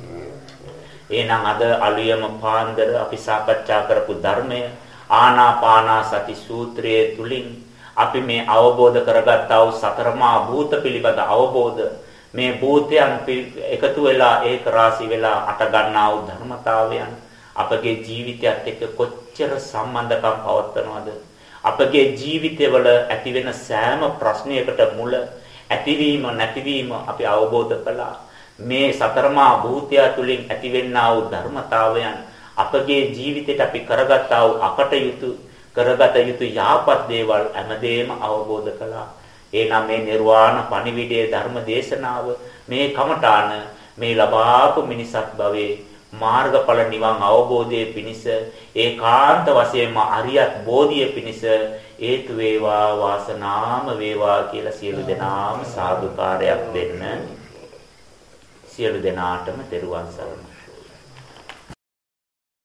එහෙනම් අද අලුයම පාන්දර අපි සාකච්ඡා කරපු ධර්මය ආනාපානා සති සූත්‍රයේ තුලින් අපි මේ අවබෝධ කරගත්තා වූ සතරමා භූත පිළිබඳ අවබෝධ මේ භූතයන් එකතු වෙලා ඒක රාශි වෙලා අට ගන්නා වූ ධර්මතාවයන් අපගේ ජීවිතයත් එක්ක කොච්චර සම්බන්ධකම් පවත්වනවද? අපගේ ජීවිතවල ඇතිවෙන සෑම ප්‍රශ්නයකට මුල ඇතිවීම නැතිවීම අපි අවබෝධ කළා. මේ සතරමා භූතය තුලින් ඇතිවෙනා වූ ධර්මතාවයන් අපගේ ජීවිතයට අපි කරගත්තා වූ අකටයුතු කරගත යුතු යහපත් දේවල් හැමදේම අවබෝධ කළා. එනම් මේ නිර්වාණ පණිවිඩයේ ධර්ම දේශනාව මේ කමඨාන මේ ලබාපු මිනිසත් භවයේ මාර්ගඵල නිවන් අවබෝධයේ පිණිස ඒකාන්ත වශයෙන්ම අරියත් බෝධිය පිණිස හේතු වේවා වාසනාම වේවා කියලා සියලු දෙනාම සාදුකාරයක් දෙන්න සියලු දෙනාටම දරුවන් සරණයි